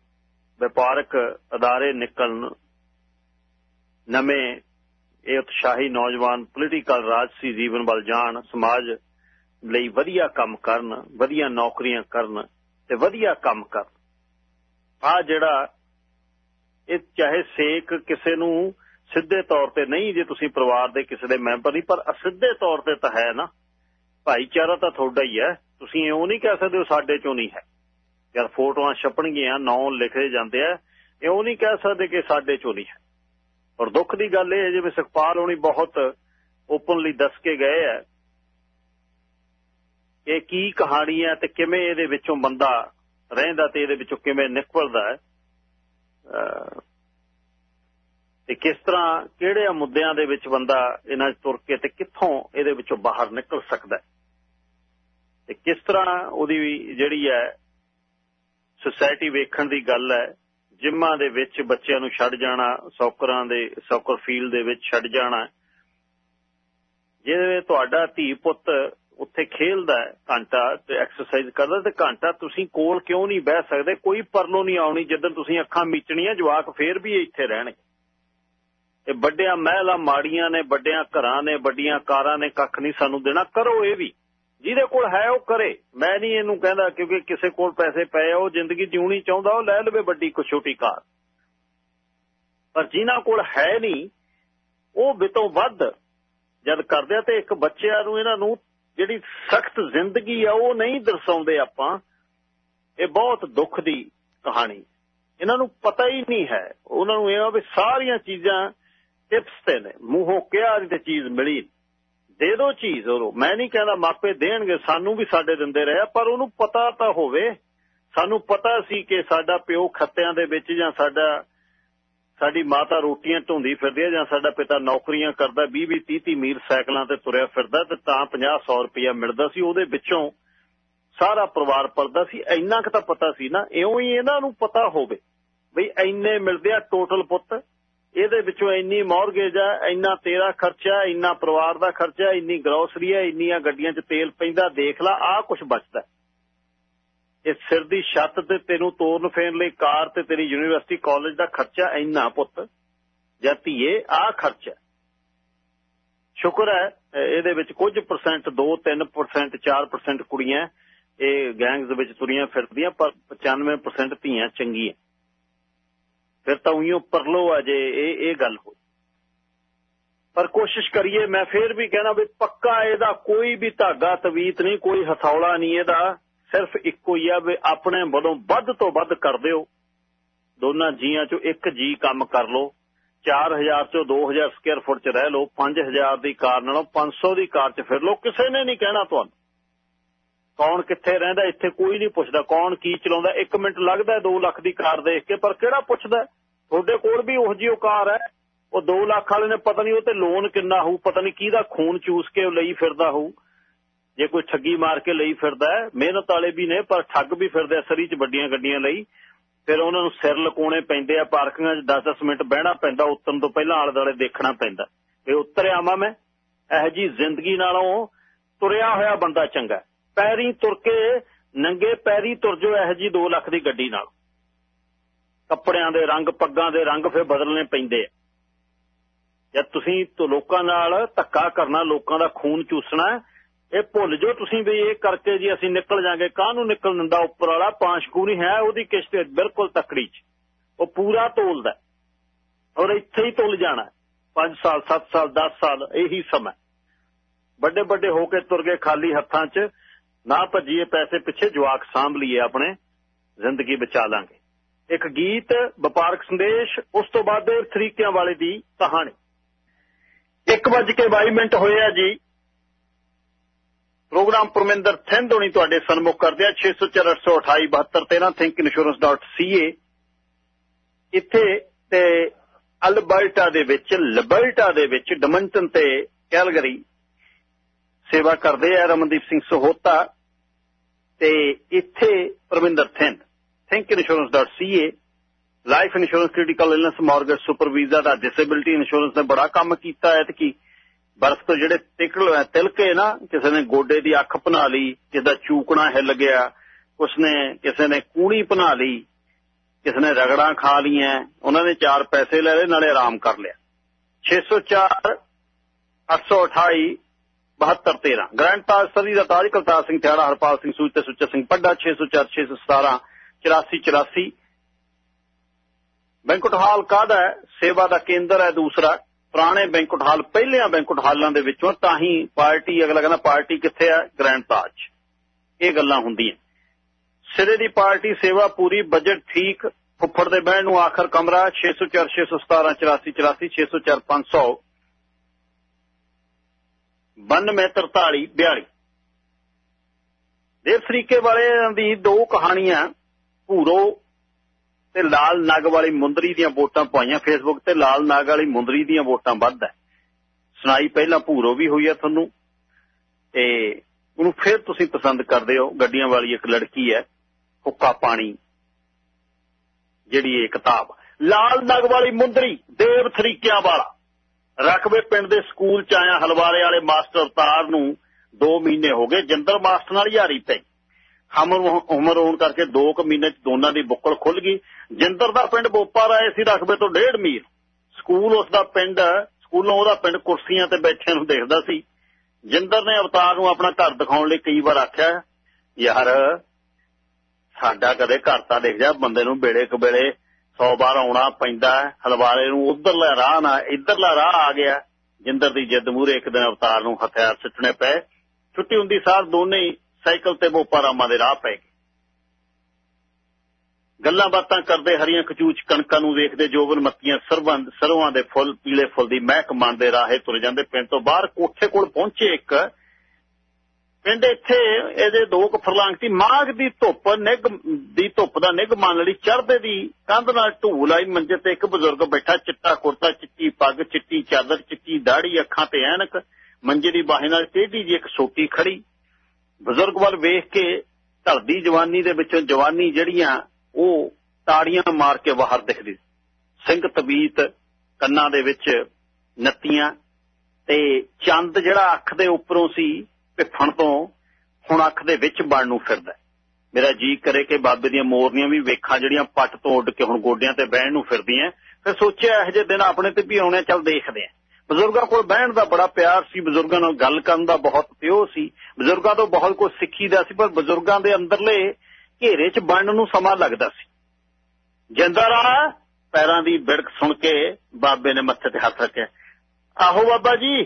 ਵਪਾਰਕ ਅਦਾਰੇ ਨਿਕਲਣ, ਨਵੇਂ ਇਹ ਉਤਸ਼ਾਹੀ ਨੌਜਵਾਨ ਪੋਲੀਟੀਕਲ ਰਾਜਸੀ ਜੀਵਨ ਵੱਲ ਜਾਣ, ਸਮਾਜ ਲਈ ਵਧੀਆ ਕੰਮ ਕਰਨ, ਵਧੀਆ ਨੌਕਰੀਆਂ ਕਰਨ ਤੇ ਵਧੀਆ ਕੰਮ ਕਰਨ। ਆ ਜਿਹੜਾ ਇਹ ਚਾਹੇ ਸੇਕ ਕਿਸੇ ਨੂੰ ਸਿੱਧੇ ਤੌਰ ਤੇ ਨਹੀਂ ਜੇ ਤੁਸੀਂ ਪਰਿਵਾਰ ਦੇ ਕਿਸੇ ਦੇ ਮੈਂਬਰ ਨਹੀਂ, ਪਰ ਅਸਿੱਧੇ ਤੌਰ ਤੇ ਤਾਂ ਹੈ ਨਾ। ਭਾਈਚਾਰਾ ਤਾਂ ਤੁਹਾਡਾ ਹੀ ਹੈ। ਤੁਸੀਂ ਇਉਂ ਨਹੀਂ ਕਹਿ ਸਕਦੇ ਸਾਡੇ ਚੋਂ ਨਹੀਂ ਹੈ। ਜਦ ਫੋਟੋਆਂ ਛਪਣਗੀਆਂ, ਨਾਂ ਲਿਖੇ ਜਾਂਦੇ ਆ। ਇਉਂ ਨਹੀਂ ਕਹਿ ਸਕਦੇ ਕਿ ਸਾਡੇ ਚੋਂ ਨਹੀਂ ਹੈ। ਔਰ ਦੁੱਖ ਦੀ ਗੱਲ ਇਹ ਹੈ, ਜਿਵੇਂ ਸੁਖਪਾਲ ਹੋਣੀ ਬਹੁਤ ਓਪਨਲੀ ਦੱਸ ਕੇ ਗਏ ਆ ਇਹ ਕੀ ਕਹਾਣੀ ਹੈ ਤੇ ਕਿਵੇਂ ਇਹਦੇ ਵਿੱਚੋਂ ਬੰਦਾ ਰਹਿੰਦਾ ਤੇ ਇਹਦੇ ਵਿੱਚੋਂ ਕਿਵੇਂ ਨਿਕਲਦਾ ਹੈ? ਤੇ ਕਿਸ ਤਰ੍ਹਾਂ ਕਿਹੜੇ ਮੁੱਦਿਆਂ ਦੇ ਵਿੱਚ ਬੰਦਾ ਇਹਨਾਂ 'ਚ ਤੁਰ ਕੇ ਤੇ ਕਿੱਥੋਂ ਇਹਦੇ ਵਿੱਚੋਂ ਬਾਹਰ ਨਿਕਲ ਸਕਦਾ ਤੇ ਕਿਸ ਤਰ੍ਹਾਂ ਉਹਦੀ ਜਿਹੜੀ ਹੈ ਸੁਸਾਇਟੀ ਵੇਖਣ ਦੀ ਗੱਲ ਹੈ? ਜਿੰਮਾਂ ਦੇ ਵਿੱਚ ਬੱਚਿਆਂ ਨੂੰ ਛੱਡ ਜਾਣਾ, ਸੌਕਰਾਂ ਦੇ, ਸੌਕਰ ਫੀਲਡ ਦੇ ਵਿੱਚ ਛੱਡ ਜਾਣਾ। ਜਿਹਦੇ ਤੁਹਾਡਾ ਧੀ ਪੁੱਤ ਉੱਥੇ ਖੇਲਦਾ ਘੰਟਾ ਤੇ ਐਕਸਰਸਾਈਜ਼ ਕਰਦਾ ਤੇ ਘੰਟਾ ਤੁਸੀਂ ਕੋਲ ਕਿਉਂ ਨਹੀਂ ਬਹਿ ਸਕਦੇ? ਕੋਈ ਪਰਲੋ ਨਹੀਂ ਆਉਣੀ ਜਦੋਂ ਤੁਸੀਂ ਅੱਖਾਂ ਮੀਚਣੀਆਂ, ਜਵਾਕ ਫੇਰ ਵੀ ਇੱਥੇ ਰਹਿਣਗੇ। ਇਹ ਵੱਡਿਆਂ ਮਹਿਲਾਂ ਮਾੜੀਆਂ ਨੇ, ਵੱਡਿਆਂ ਘਰਾਂ ਨੇ, ਵੱਡੀਆਂ ਕਾਰਾਂ ਨੇ, ਕੱਖ ਨਹੀਂ ਸਾਨੂੰ ਦੇਣਾ, ਕਰੋ ਇਹ ਵੀ। ਜਿਹਦੇ ਕੋਲ ਹੈ ਉਹ ਕਰੇ। ਮੈਂ ਨਹੀਂ ਇਹਨੂੰ ਕਹਿੰਦਾ ਕਿਉਂਕਿ ਕਿਸੇ ਕੋਲ ਪੈਸੇ ਪਏ ਉਹ ਜ਼ਿੰਦਗੀ ਜਿਉਣੀ ਚਾਹੁੰਦਾ, ਉਹ ਲੈ ਲਵੇ ਵੱਡੀ ਕੋ ਛੋਟੀ ਕਾਰ। ਪਰ ਜਿਨ੍ਹਾਂ ਕੋਲ ਹੈ ਨਹੀਂ, ਉਹ ਬਿਤੋਂ ਵੱਧ ਜਦ ਕਰਦੇ ਤੇ ਇੱਕ ਬੱਚਿਆਂ ਨੂੰ, ਇਹਨਾਂ ਨੂੰ ਜਿਹੜੀ ਸਖਤ ਜ਼ਿੰਦਗੀ ਆ, ਉਹ ਨਹੀਂ ਦਰਸਾਉਂਦੇ ਆਪਾਂ, ਇਹ ਬਹੁਤ ਦੁੱਖ ਦੀ ਕਹਾਣੀ। ਇਹਨਾਂ ਨੂੰ ਪਤਾ ਹੀ ਨਹੀਂ ਹੈ। ਉਹਨਾਂ ਨੂੰ ਇਹ ਆ ਵੀ ਸਾਰੀਆਂ ਚੀਜ਼ਾਂ ਟਿਪਸ ਤੇ ਨੇ। ਮੂੰਹੋਂ ਕਿਹਾ ਤੇ ਚੀਜ਼ ਮਿਲੀ ਦੇ ਦੋ ਚੀਜ਼ ਉਹ ਮੈਂ ਨਹੀਂ ਕਹਿੰਦਾ ਮਾਪੇ ਦੇਣਗੇ, ਸਾਨੂੰ ਵੀ ਸਾਡੇ ਦਿੰਦੇ ਰਹੇ ਪਰ ਉਹਨੂੰ ਪਤਾ ਤਾਂ ਹੋਵੇ। ਸਾਨੂੰ ਪਤਾ ਸੀ ਕਿ ਸਾਡਾ ਪਿਓ ਖੱਤਿਆਂ ਦੇ ਵਿੱਚ ਜਾਂ ਸਾਡਾ ਸਾਡੀ ਮਾਤਾ ਰੋਟੀਆਂ ਢੋਂਦੀ ਫਿਰਦੀ ਹੈ ਜਾਂ ਸਾਡਾ ਪਿਤਾ ਨੌਕਰੀਆਂ ਕਰਦਾ 20 20 30 30 ਮੀਲ ਸਾਈਕਲਾਂ ਤੇ ਤੁਰਿਆ ਫਿਰਦਾ ਤੇ ਤਾਂ 50 100 ਰੁਪਇਆ ਮਿਲਦਾ ਸੀ। ਉਹਦੇ ਵਿੱਚੋਂ ਸਾਰਾ ਪਰਿਵਾਰ ਪਲਦਾ ਸੀ। ਇੰਨਾ ਕੁ ਤਾਂ ਪਤਾ ਸੀ ਨਾ, ਇਉਂ ਹੀ ਇਹਨਾਂ ਨੂੰ ਪਤਾ ਹੋਵੇ ਬਈ ਇੰਨੇ ਮਿਲਦੇ ਆ ਟੋਟਲ ਪੁੱਤ। ਇਹਦੇ ਵਿੱਚੋਂ ਇੰਨੀ ਮੌਰਗੇਜ ਆ, ਇੰਨਾ ਤੇਰਾ ਖਰਚਾ, ਇੰਨਾ ਪਰਿਵਾਰ ਦਾ ਖਰਚਾ, ਇੰਨੀ ਗਰੋਸਰੀ ਹੈ ਇੰਨੀਆਂ ਗੱਡੀਆਂ 'ਚ ਤੇਲ ਪੈਂਦਾ। ਦੇਖ ਲਾ, ਆਹ ਕੁਝ ਬਚਦਾ। ਇਹ ਸਿਰ ਦੀ ਛੱਤ ਤੇ ਤੈਨੂੰ ਤੋਰਨ ਫੇਰਨ ਲਈ ਕਾਰ ਤੇ ਤੇਰੀ ਯੂਨੀਵਰਸਿਟੀ ਕਾਲਜ ਦਾ ਖਰਚਾ ਇੰਨਾ ਪੁੱਤ, ਜਾਂ ਧੀਏ ਆ ਖਰਚਾ। ਸ਼ੁਕਰ ਹੈ ਇਹਦੇ ਵਿੱਚ ਕੁਝ ਪਰਸੈਂਟ 2 3% 4% ਕੁੜੀਆਂ ਇਹ ਗੈਂਗਸ ਵਿੱਚ ਤੁਰੀਆਂ ਫਿਰਦੀਆਂ, ਪਰ 95% ਧੀਆਂ ਚੰਗੀਆਂ। ਫਿਰ ਤਾਂ ਉਈਓ ਪਰਲੋ ਆ ਜੇ ਇਹ ਇਹ ਗੱਲ ਹੋਈ। ਪਰ ਕੋਸ਼ਿਸ਼ ਕਰੀਏ, ਮੈਂ ਫੇਰ ਵੀ ਕਹਿਣਾ ਵੀ ਪੱਕਾ ਇਹਦਾ ਕੋਈ ਵੀ ਧਾਗਾ, ਤਵੀਤ ਨਹੀਂ, ਕੋਈ ਹਥੌਲਾ ਨਹੀਂ ਇਹਦਾ। ਸਿਰਫ ਇੱਕੋ ਹੀ ਆ ਵੀ ਆਪਣੇ ਵੱਲੋਂ ਵੱਧ ਤੋਂ ਵੱਧ ਕਰ ਦਿਓ। ਦੋਨਾਂ ਜੀਆਂ ਚੋਂ ਇੱਕ ਜੀ ਕੰਮ ਕਰ ਲਓ। 4000 ਚੋਂ 2000 ਸਕੁਅਰ ਫੁੱਟ ਚ ਰਹਿ ਲਓ। 5000 ਦੀ ਕਾਰ ਨਾਲੋਂ 500 ਦੀ ਕਾਰ ਚ ਫਿਰ ਲਓ। ਕਿਸੇ ਨੇ ਨਹੀਂ ਕਹਿਣਾ ਤੁਹਾਨੂੰ। ਕੌਣ ਕਿੱਥੇ ਰਹਿੰਦਾ, ਇੱਥੇ ਕੋਈ ਨਹੀਂ ਪੁੱਛਦਾ। ਕੌਣ ਕੀ ਚਲਾਉਂਦਾ? 1 ਮਿੰਟ ਲੱਗਦਾ 2 ਲੱਖ ਦੀ ਕਾਰ ਦੇਖ ਕੇ, ਪਰ ਕਿਹੜਾ ਪੁੱਛਦਾ? ਤੁਹਾਡੇ ਕੋਲ ਵੀ ਉਹ ਜਿਹੀ ਕਾਰ ਹੈ। ਉਹ 2 ਲੱਖ ਵਾਲੇ ਨੇ, ਪਤਾ ਨਹੀਂ ਉਹ ਤੇ ਲੋਨ ਕਿੰਨਾ ਹੋਊ, ਪਤਾ ਨਹੀਂ ਕਿਹਦਾ ਖੂਨ ਚੂਸ ਕੇ ਲਈ ਫਿਰਦਾ ਹੋਊ। ਜੇ ਕੋਈ ਠੱਗੀ ਮਾਰ ਕੇ ਲਈ ਫਿਰਦਾ ਮਿਹਨਤ ਵਾਲੇ ਵੀ ਨੇ, ਪਰ ਠੱਗ ਵੀ ਫਿਰਦੇ ਸਰੀ 'ਚ ਵੱਡੀਆਂ ਗੱਡੀਆਂ ਲਈ। ਫਿਰ ਉਹਨਾਂ ਨੂੰ ਸਿਰ ਲਕੋਣੇ ਪੈਂਦੇ ਆ, ਪਾਰਕਿੰਗਾਂ 'ਚ 10-10 ਮਿੰਟ ਬਹਿਣਾ ਪੈਂਦਾ, ਉਤਰਨ ਤੋਂ ਪਹਿਲਾਂ ਆਲੇ ਦੁਆਲੇ ਦੇਖਣਾ ਪੈਂਦਾ। ਇਹ ਉਤਰਿਆ ਆਵਾਂ ਮੈਂ, ਇਹ ਜੀ ਜ਼ਿੰਦਗੀ ਨਾਲੋਂ ਤੁਰਿਆ ਹੋਇਆ ਬੰਦਾ ਚੰਗਾ ਪੈਰੀ ਤੁਰ ਕੇ ਨੰਗੇ ਪੈਰੀ ਤੁਰ ਜੋ ਇਹ ਜੀ 2 ਲੱਖ ਦੀ ਗੱਡੀ ਨਾਲ। ਕੱਪੜਿਆਂ ਦੇ ਰੰਗ, ਪੱਗਾਂ ਦੇ ਰੰਗ ਫਿਰ ਬਦਲਨੇ ਪੈਂਦੇ ਆ। ਜੇ ਤੁਸੀਂ ਲੋਕਾਂ ਨਾਲ ਧੱਕਾ ਕਰਨਾ, ਲੋਕਾਂ ਦਾ ਖੂਨ ਚੂਸਣਾ ਇਹ ਭੁੱਲ ਜੋ ਤੁਸੀਂ ਵੀ, ਇਹ ਕਰਕੇ ਜੀ ਅਸੀਂ ਨਿਕਲ ਜਾਾਂਗੇ। ਕਾਹਨੂੰ ਨਿਕਲ ਦਿੰਦਾ ਉੱਪਰ ਵਾਲਾ? ਪਾਂਸ਼ਕੂ ਨਹੀਂ ਹੈ ਉਹਦੀ ਕਿਸ਼ਤ, ਬਿਲਕੁਲ ਤਕੜੀ 'ਚ। ਉਹ ਪੂਰਾ ਤੋਲਦਾ ਔਰ ਇੱਥੇ ਹੀ ਤੁਲ ਜਾਣਾ 5 ਸਾਲ 7 ਸਾਲ 10 ਸਾਲ, ਇਹੀ ਸਮਾਂ ਵੱਡੇ ਵੱਡੇ ਹੋ ਕੇ ਤੁਰ ਗਏ ਖਾਲੀ ਹੱਥਾਂ 'ਚ। ਨਾ ਭੱਜੀਏ ਪੈਸੇ ਪਿੱਛੇ, ਜਵਾਕ ਸਾਂਭ ਲਈਏ ਆਪਣੇ। ਜ਼ਿੰਦਗੀ ਬਚਾ ਲਾਂਗੇ। ਇੱਕ ਗੀਤ, ਵਪਾਰਕ ਸੰਦੇਸ਼, ਉਸ ਤੋਂ ਬਾਅਦ ਦੇ ਤਰੀਕਿਆਂ ਵਾਲੇ ਦੀ ਕਹਾਣੀ। 1:22 ਮਿੰਟ ਹੋਏ ਆ ਜੀ। ਪ੍ਰੋਗਰਾਮ ਪਰਮਿੰਦਰ ਥਿੰਦ ਹੋਣੀ ਤੁਹਾਡੇ ਸਨਮੁਖ ਕਰਦੇ ਆ 6048287213 thinkinsurance.ca ਇੱਥੇ ਤੇ ਅਲਬਰਟਾ ਦੇ ਵਿੱਚ, ਲਬਰਟਾ ਦੇ ਵਿੱਚ ਡਮੰਟਨ ਤੇ ਕੈਲਗਰੀ ਸੇਵਾ ਕਰਦੇ ਆ, ਰਮਨਦੀਪ ਸਿੰਘ ਸਹੋਤਾ। ਤੇ ਇੱਥੇ Parminder Thind, thinkinsurance.ca life insurance critical illness mortgage super visa ਦਾ ਡਿਸੇਬਿਲਟੀ ਇੰਸ਼ੋਰੈਂਸ ਨੇ ਬੜਾ ਕੰਮ ਕੀਤਾ ਹੈ ਤੇ ਕੀ ਬਰਫ਼ ਤੋਂ ਜਿਹੜੇ ਟਿਕਲ ਤਿਲਕੇ ਨਾ, ਕਿਸੇ ਨੇ ਗੋਡੇ ਦੀ ਅੱਖ ਬਣਾ ਲਈ ਕਿਸੇ ਦਾ ਚੂਕਣਾ ਹਿੱਲ ਗਿਆ ਉਸਨੇ ਕਿਸੇ ਨੇ ਕੂਣੀ ਬਣਾ ਲਈ, ਕਿਸੇ ਨੇ ਰਗੜਾਂ ਖਾ ਲੀਆਂ ਉਹਨਾਂ ਨੇ ਚਾਰ ਪੈਸੇ ਲੈ ਲਏ, ਨਾਲੇ ਆਰਾਮ ਕਰ ਲਿਆ। 604 828 7213 ਗ੍ਰੈਂਡ ਤਾਜ ਸਰੀ ਦਾ ਤਾਜ ਕਰਤਾਰ ਸਿੰਘ ਥਿਆੜਾ ਹਰਪਾਲ ਸਿੰਘ ਸੂਚ ਤੇ ਸੁੱਚਾ ਸਿੰਘ ਪੱਡਾ 604 617 84 84 ਬੈਂਕਟ ਹਾਲ ਕਾਹਦਾ ਹੈ? ਸੇਵਾ ਦਾ ਕੇਂਦਰ ਹੈ ਦੂਸਰਾ। ਪੁਰਾਣੇ ਬੈਂਕਟ ਹਾਲ, ਪਹਿਲਿਆਂ ਬੈਂਕਟ ਹਾਲਾਂ ਦੇ ਵਿੱਚੋਂ ਤਾਂ ਹੀ ਪਾਰਟੀ, ਅਗਲਾ ਕਹਿੰਦਾ ਪਾਰਟੀ ਕਿੱਥੇ ਆ? ਗ੍ਰੈਂਡ ਤਾਜ। ਇਹ ਗੱਲਾਂ ਹੁੰਦੀਆਂ। ਸਿਰੇ ਦੀ ਪਾਰਟੀ ਸੇਵਾ ਪੂਰੀ ਬਜਟ ਠੀਕ, ਫੁੱਫੜ ਦੇ ਬਹਿਣ ਨੂੰ ਆਖਰ ਕਮਰਾ 604 617 84 84 604 500 9243 42 ਦੇਵ ਸਰੀਕੇ ਵਾਲਿਆਂ ਦੀ ਦੋ ਕਹਾਣੀਆਂ, ਭੂਰੋ ਤੇ ਲਾਲ ਨਗ ਵਾਲੀ ਮੁੰਦਰੀ ਦੀਆਂ ਵੋਟਾਂ ਪਾਈਆਂ ਫੇਸਬੁੱਕ ਤੇ, ਲਾਲ ਨਗ ਵਾਲੀ ਮੁੰਦਰੀ ਦੀਆਂ ਵੋਟਾਂ ਵੱਧ ਹੈ। ਸੁਣਾਈ ਪਹਿਲਾਂ ਭੂਰੋ ਵੀ ਹੋਈ ਆ ਤੁਹਾਨੂੰ। ਤੇ ਉਹਨੂੰ ਫਿਰ ਤੁਸੀਂ ਪਸੰਦ ਕਰਦੇ ਹੋ। ਗੱਡੀਆਂ ਵਾਲੀ ਇੱਕ ਲੜਕੀ ਹੈ, ਹੁੱਕਾ ਪਾਣੀ, ਜਿਹੜੀ ਇਹ ਕਿਤਾਬ। ਲਾਲ ਨਗ ਵਾਲੀ ਮੁੰਦਰੀ, ਦੇਵ ਥਰੀਕਿਆਂ ਵਾਲਾ। ਰਕਬੇ ਪਿੰਡ ਦੇ ਸਕੂਲ ਚ ਆਇਆ ਹਲਵਾਰੇ ਵਾਲੇ ਮਾਸਟਰ ਅਵਤਾਰ ਨੂੰ 2 ਮਹੀਨੇ ਹੋ ਗਏ ਜਿੰਦਰ ਮਾਸਟਰ ਨਾਲ ਯਾਰੀ ਪਈ। ਹਮਰ ਉਮਰ ਹੋਣ ਕਰਕੇ 2 ਕੁ ਮਹੀਨੇ ਚ ਦੋਨਾਂ ਦੀ ਬੁੱਕਲ ਖੁੱਲ ਗਈ। ਜਿੰਦਰ ਦਾ ਪਿੰਡ ਬੋਪਾ ਰਾਏ ਸੀ ਰਕਬੇ ਤੋਂ 1.5 ਮੀਲ। ਸਕੂਲ ਉਸ ਦਾ ਪਿੰਡ ਸਕੂਲੋਂ ਉਹਦਾ ਪਿੰਡ ਕੁਰਸੀਆਂ ਤੇ ਬੈਠਿਆਂ ਨੂੰ ਦੇਖਦਾ ਸੀ। ਜਿੰਦਰ ਨੇ ਅਵਤਾਰ ਨੂੰ ਆਪਣਾ ਘਰ ਦਿਖਾਉਣ ਲਈ ਕਈ ਵਾਰ ਆਖਿਆ, ਯਾਰ, ਸਾਡਾ ਕਦੇ ਘਰ ਤਾਂ ਦੇਖ ਜਾ, ਬੰਦੇ ਨੂੰ ਬੇੜੇ ਕਬੇੜੇ 100 ਵਾਰ ਆਉਣਾ ਪੈਂਦਾ ਹਲਵਾਰੇ ਨੂੰ ਉਧਰਲਾ ਰਾਹ ਨਾ, ਇਧਰਲਾ ਰਾਹ ਆ ਗਿਆ ਜਿੰਦਰ ਦੀ ਜਿੱਦ ਮੂਰੇ ਇੱਕ ਦਿਨ ਅਵਤਾਰ ਨੂੰ ਹਥਿਆਰ ਸਿੱਟਣੇ ਪਏ। ਛੁੱਟੀ ਹੁੰਦੀ ਸਾਰ ਦੋਨੇ ਸਾਈਕਲ ਤੇ ਬੋਪਾਰਾਮਾਂ ਦੇ ਰਾਹ ਪੈ ਗੱਲਾਂ ਬਾਤਾਂ ਕਰਦੇ ਹਰੀਆਂ ਖਚੂਚ ਕਣਕਾਂ ਨੂੰ ਵੇਖਦੇ ਜੋਬਨ ਮੱਤੀਆਂ ਸਰਵਾਂ ਸਰਵਾਂ ਦੇ ਫੁੱਲ, ਪੀਲੇ ਫੁੱਲ ਦੀ ਮਹਿਕ ਮੰਨਦੇ ਰਾਹੇ ਤੁਰ ਜਾਂਦੇ ਪਿੰਡ ਤੋਂ ਬਾਹਰ। ਕੋਠੇ ਕੋਲ ਪਹੁੰਚੇ ਇੱਕ ਪਿੰਡ ਇੱਥੇ ਇਹਦੇ ਦੋ ਕੁ ਫਰਲਾਂਗ ਸੀ। ਮਾਘ ਦੀ ਧੁੱਪ ਨਿਗ ਦੀ ਧੁੱਪ ਦਾ ਨਿਗ ਮੰਨ ਲਈ ਚੜ੍ਹਦੇ ਦੀ ਕੰਧ ਨਾਲ ਢੂਲ ਆਈ। ਮੰਜੇ ਤੇ ਇੱਕ ਬਜ਼ੁਰਗ ਬੈਠਾ, ਚਿੱਟਾ ਕੁਰਤਾ ਚਿੱਟੀ ਪੱਗ, ਚਿੱਟੀ ਚਾਦਰ, ਚਿੱਟੀ ਦਾੜੀ ਅੱਖਾਂ ਤੇ ਐਨਕ। ਮੰਜੇ ਦੀ ਬਾਹੇ ਨਾਲ ਟੇਢੀ ਜੀ ਇੱਕ ਸੋਟੀ ਖੜੀ ਬਜ਼ੁਰਗ ਵੱਲ ਵੇਖ ਕੇ ਢਲਦੀ ਜਵਾਨੀ ਦੇ ਵਿੱਚੋਂ ਜਵਾਨੀ ਜਿਹੜੀਆਂ ਉਹ ਤਾੜੀਆਂ ਮਾਰ ਕੇ ਬਾਹਰ ਦਿਖਦੀ ਸਿੰਘ ਤਬੀਤ ਕੰਨਾਂ ਦੇ ਵਿੱਚ ਨੱਤੀਆਂ ਤੇ ਚੰਦ ਜਿਹੜਾ ਅੱਖ ਦੇ ਉੱਪਰੋਂ ਸੀ ਭਿੱਫਣ ਤੋਂ ਹੁਣ ਅੱਖ ਦੇ ਵਿੱਚ ਬਣ ਨੂੰ ਫਿਰਦਾ ਮੇਰਾ ਜੀ ਕਰੇ ਕਿ ਬਾਬੇ ਦੀਆਂ ਮੋਰਨੀਆਂ ਵੀ ਵੇਖਾਂ, ਜਿਹੜੀਆਂ ਪੱਟ ਤੋਂ ਉੱਡ ਕੇ ਹੁਣ ਗੋਡਿਆਂ ਤੇ ਬਹਿਣ ਨੂੰ ਫਿਰਦੀਆਂ ਫਿਰ ਸੋਚਿਆ ਇਹੋ ਜਿਹੇ ਦਿਨ ਆਪਣੇ ਤੇ ਵੀ ਆਉਣੇ ਚੱਲ ਦੇਖਦੇ ਆ ਬਜ਼ੁਰਗਾਂ ਕੋਲ ਬਹਿਣ ਦਾ ਬੜਾ ਪਿਆਰ ਸੀ, ਬਜ਼ੁਰਗਾਂ ਨਾਲ ਗੱਲ ਕਰਨ ਦਾ ਬਹੁਤ ਪਿਓ ਸੀ। ਬਜ਼ੁਰਗਾਂ ਤੋਂ ਬਹੁਤ ਕੁਝ ਸਿੱਖੀਦਾ ਸੀ, ਪਰ ਬਜ਼ੁਰਗਾਂ ਦੇ ਅੰਦਰਲੇ ਘੇਰੇ 'ਚ ਬਣਨ ਨੂੰ ਸਮਾਂ ਲੱਗਦਾ ਸੀ। ਜਿੰਦਰਾ ਪੈਰਾਂ ਦੀ ਬਿੜਕ ਸੁਣ ਕੇ ਬਾਬੇ ਨੇ ਮੱਥੇ ਤੇ ਹੱਥ ਰੱਖਿਆ। ਆਹੋ ਬਾਬਾ ਜੀ,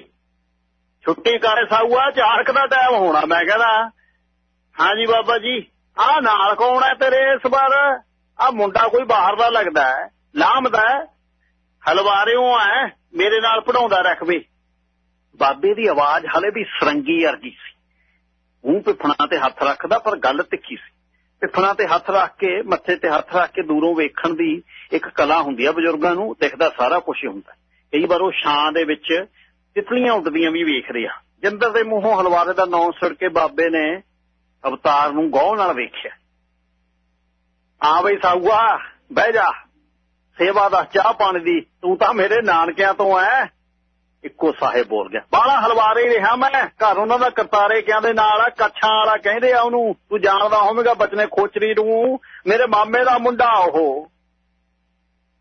ਛੁੱਟੀ ਕਰੇ ਸਾਊਆ ਚਾਰਕ ਦਾ ਟਾਈਮ ਹੋਣਾ, ਮੈਂ ਕਹਿੰਦਾ ਹਾਂਜੀ ਬਾਬਾ ਜੀ, ਆਹ ਨਾਲ ਕੌਣ ਹੈ ਤੇਰੇ ਇਸ ਵਾਰ? ਆ ਮੁੰਡਾ ਕੋਈ ਬਾਹਰ ਦਾ ਲੱਗਦਾ ਹੈ, ਲਾਮਦਾ ਹਲਵਾਰਿਓਂ ਹੈ, ਮੇਰੇ ਨਾਲ ਪੜਾਉਂਦਾ ਰਖਵੇ। ਬਾਬੇ ਦੀ ਆਵਾਜ਼ ਹਲੇ ਵੀ ਸਰੰਗੀ ਅਰਗੀ ਸੀ। ਮੂੰਹ ਪਿਫਣਾ ਤੇ ਹੱਥ ਰੱਖਦਾ, ਪਰ ਗੱਲ ਤਿੱਖੀ ਸੀ। ਪਿਫਣਾ ਤੇ ਹੱਥ ਰੱਖ ਕੇ, ਮੱਥੇ ਤੇ ਹੱਥ ਰੱਖ ਕੇ ਦੂਰੋਂ ਵੇਖਣ ਦੀ ਇੱਕ ਕਲਾ ਹੁੰਦੀ ਆ ਬਜ਼ੁਰਗਾਂ ਨੂੰ, ਦਿਖਦਾ ਸਾਰਾ ਕੁਝ ਹੁੰਦਾ। ਕਈ ਵਾਰ ਉਹ ਛਾਂ ਦੇ ਵਿੱਚ ਤਿਤਲੀਆਂ ਉੱਡਦੀਆਂ ਵੀ ਵੇਖਦੇ ਆ। ਜਿੰਦਰ ਦੇ ਮੂੰਹੋਂ ਹਲਵਾਰੇ ਦਾ ਨਾਂ ਸੁਣ ਕੇ ਬਾਬੇ ਨੇ ਅਵਤਾਰ ਨੂੰ ਗੌਹ ਨਾਲ ਵੇਖਿਆ। ਆ ਬਈ ਸਾਊਆ, ਬਹਿ ਜਾ। ਸੇਵਾ ਦਾ ਚਾਹ ਪਾਣੀ ਦੀ, ਤੂੰ ਤਾਂ ਮੇਰੇ ਨਾਨਕਿਆਂ ਤੋਂ ਐ। ਇੱਕੋ ਸਾਹਿਬ ਬੋਲ ਗਿਆ। ਬਾਲਾ ਹਲਵਾਰੇ ਰਿਹਾ ਮੈਂ। ਘਰ ਉਹਨਾਂ ਦਾ ਕਰਤਾਰੇ ਕਹਿੰਦੇ ਨਾਲ ਆ, ਕੱਛਾਂ ਵਾਲਾ ਕਹਿੰਦੇ ਆ ਉਹਨੂੰ। ਤੂੰ ਜਾਣਦਾ ਹੋਵੇਂਗਾ ਬਚਨੇ ਖੋਚਰੀ ਨੂੰ। ਮੇਰੇ ਮਾਮੇ ਦਾ ਮੁੰਡਾ ਉਹ।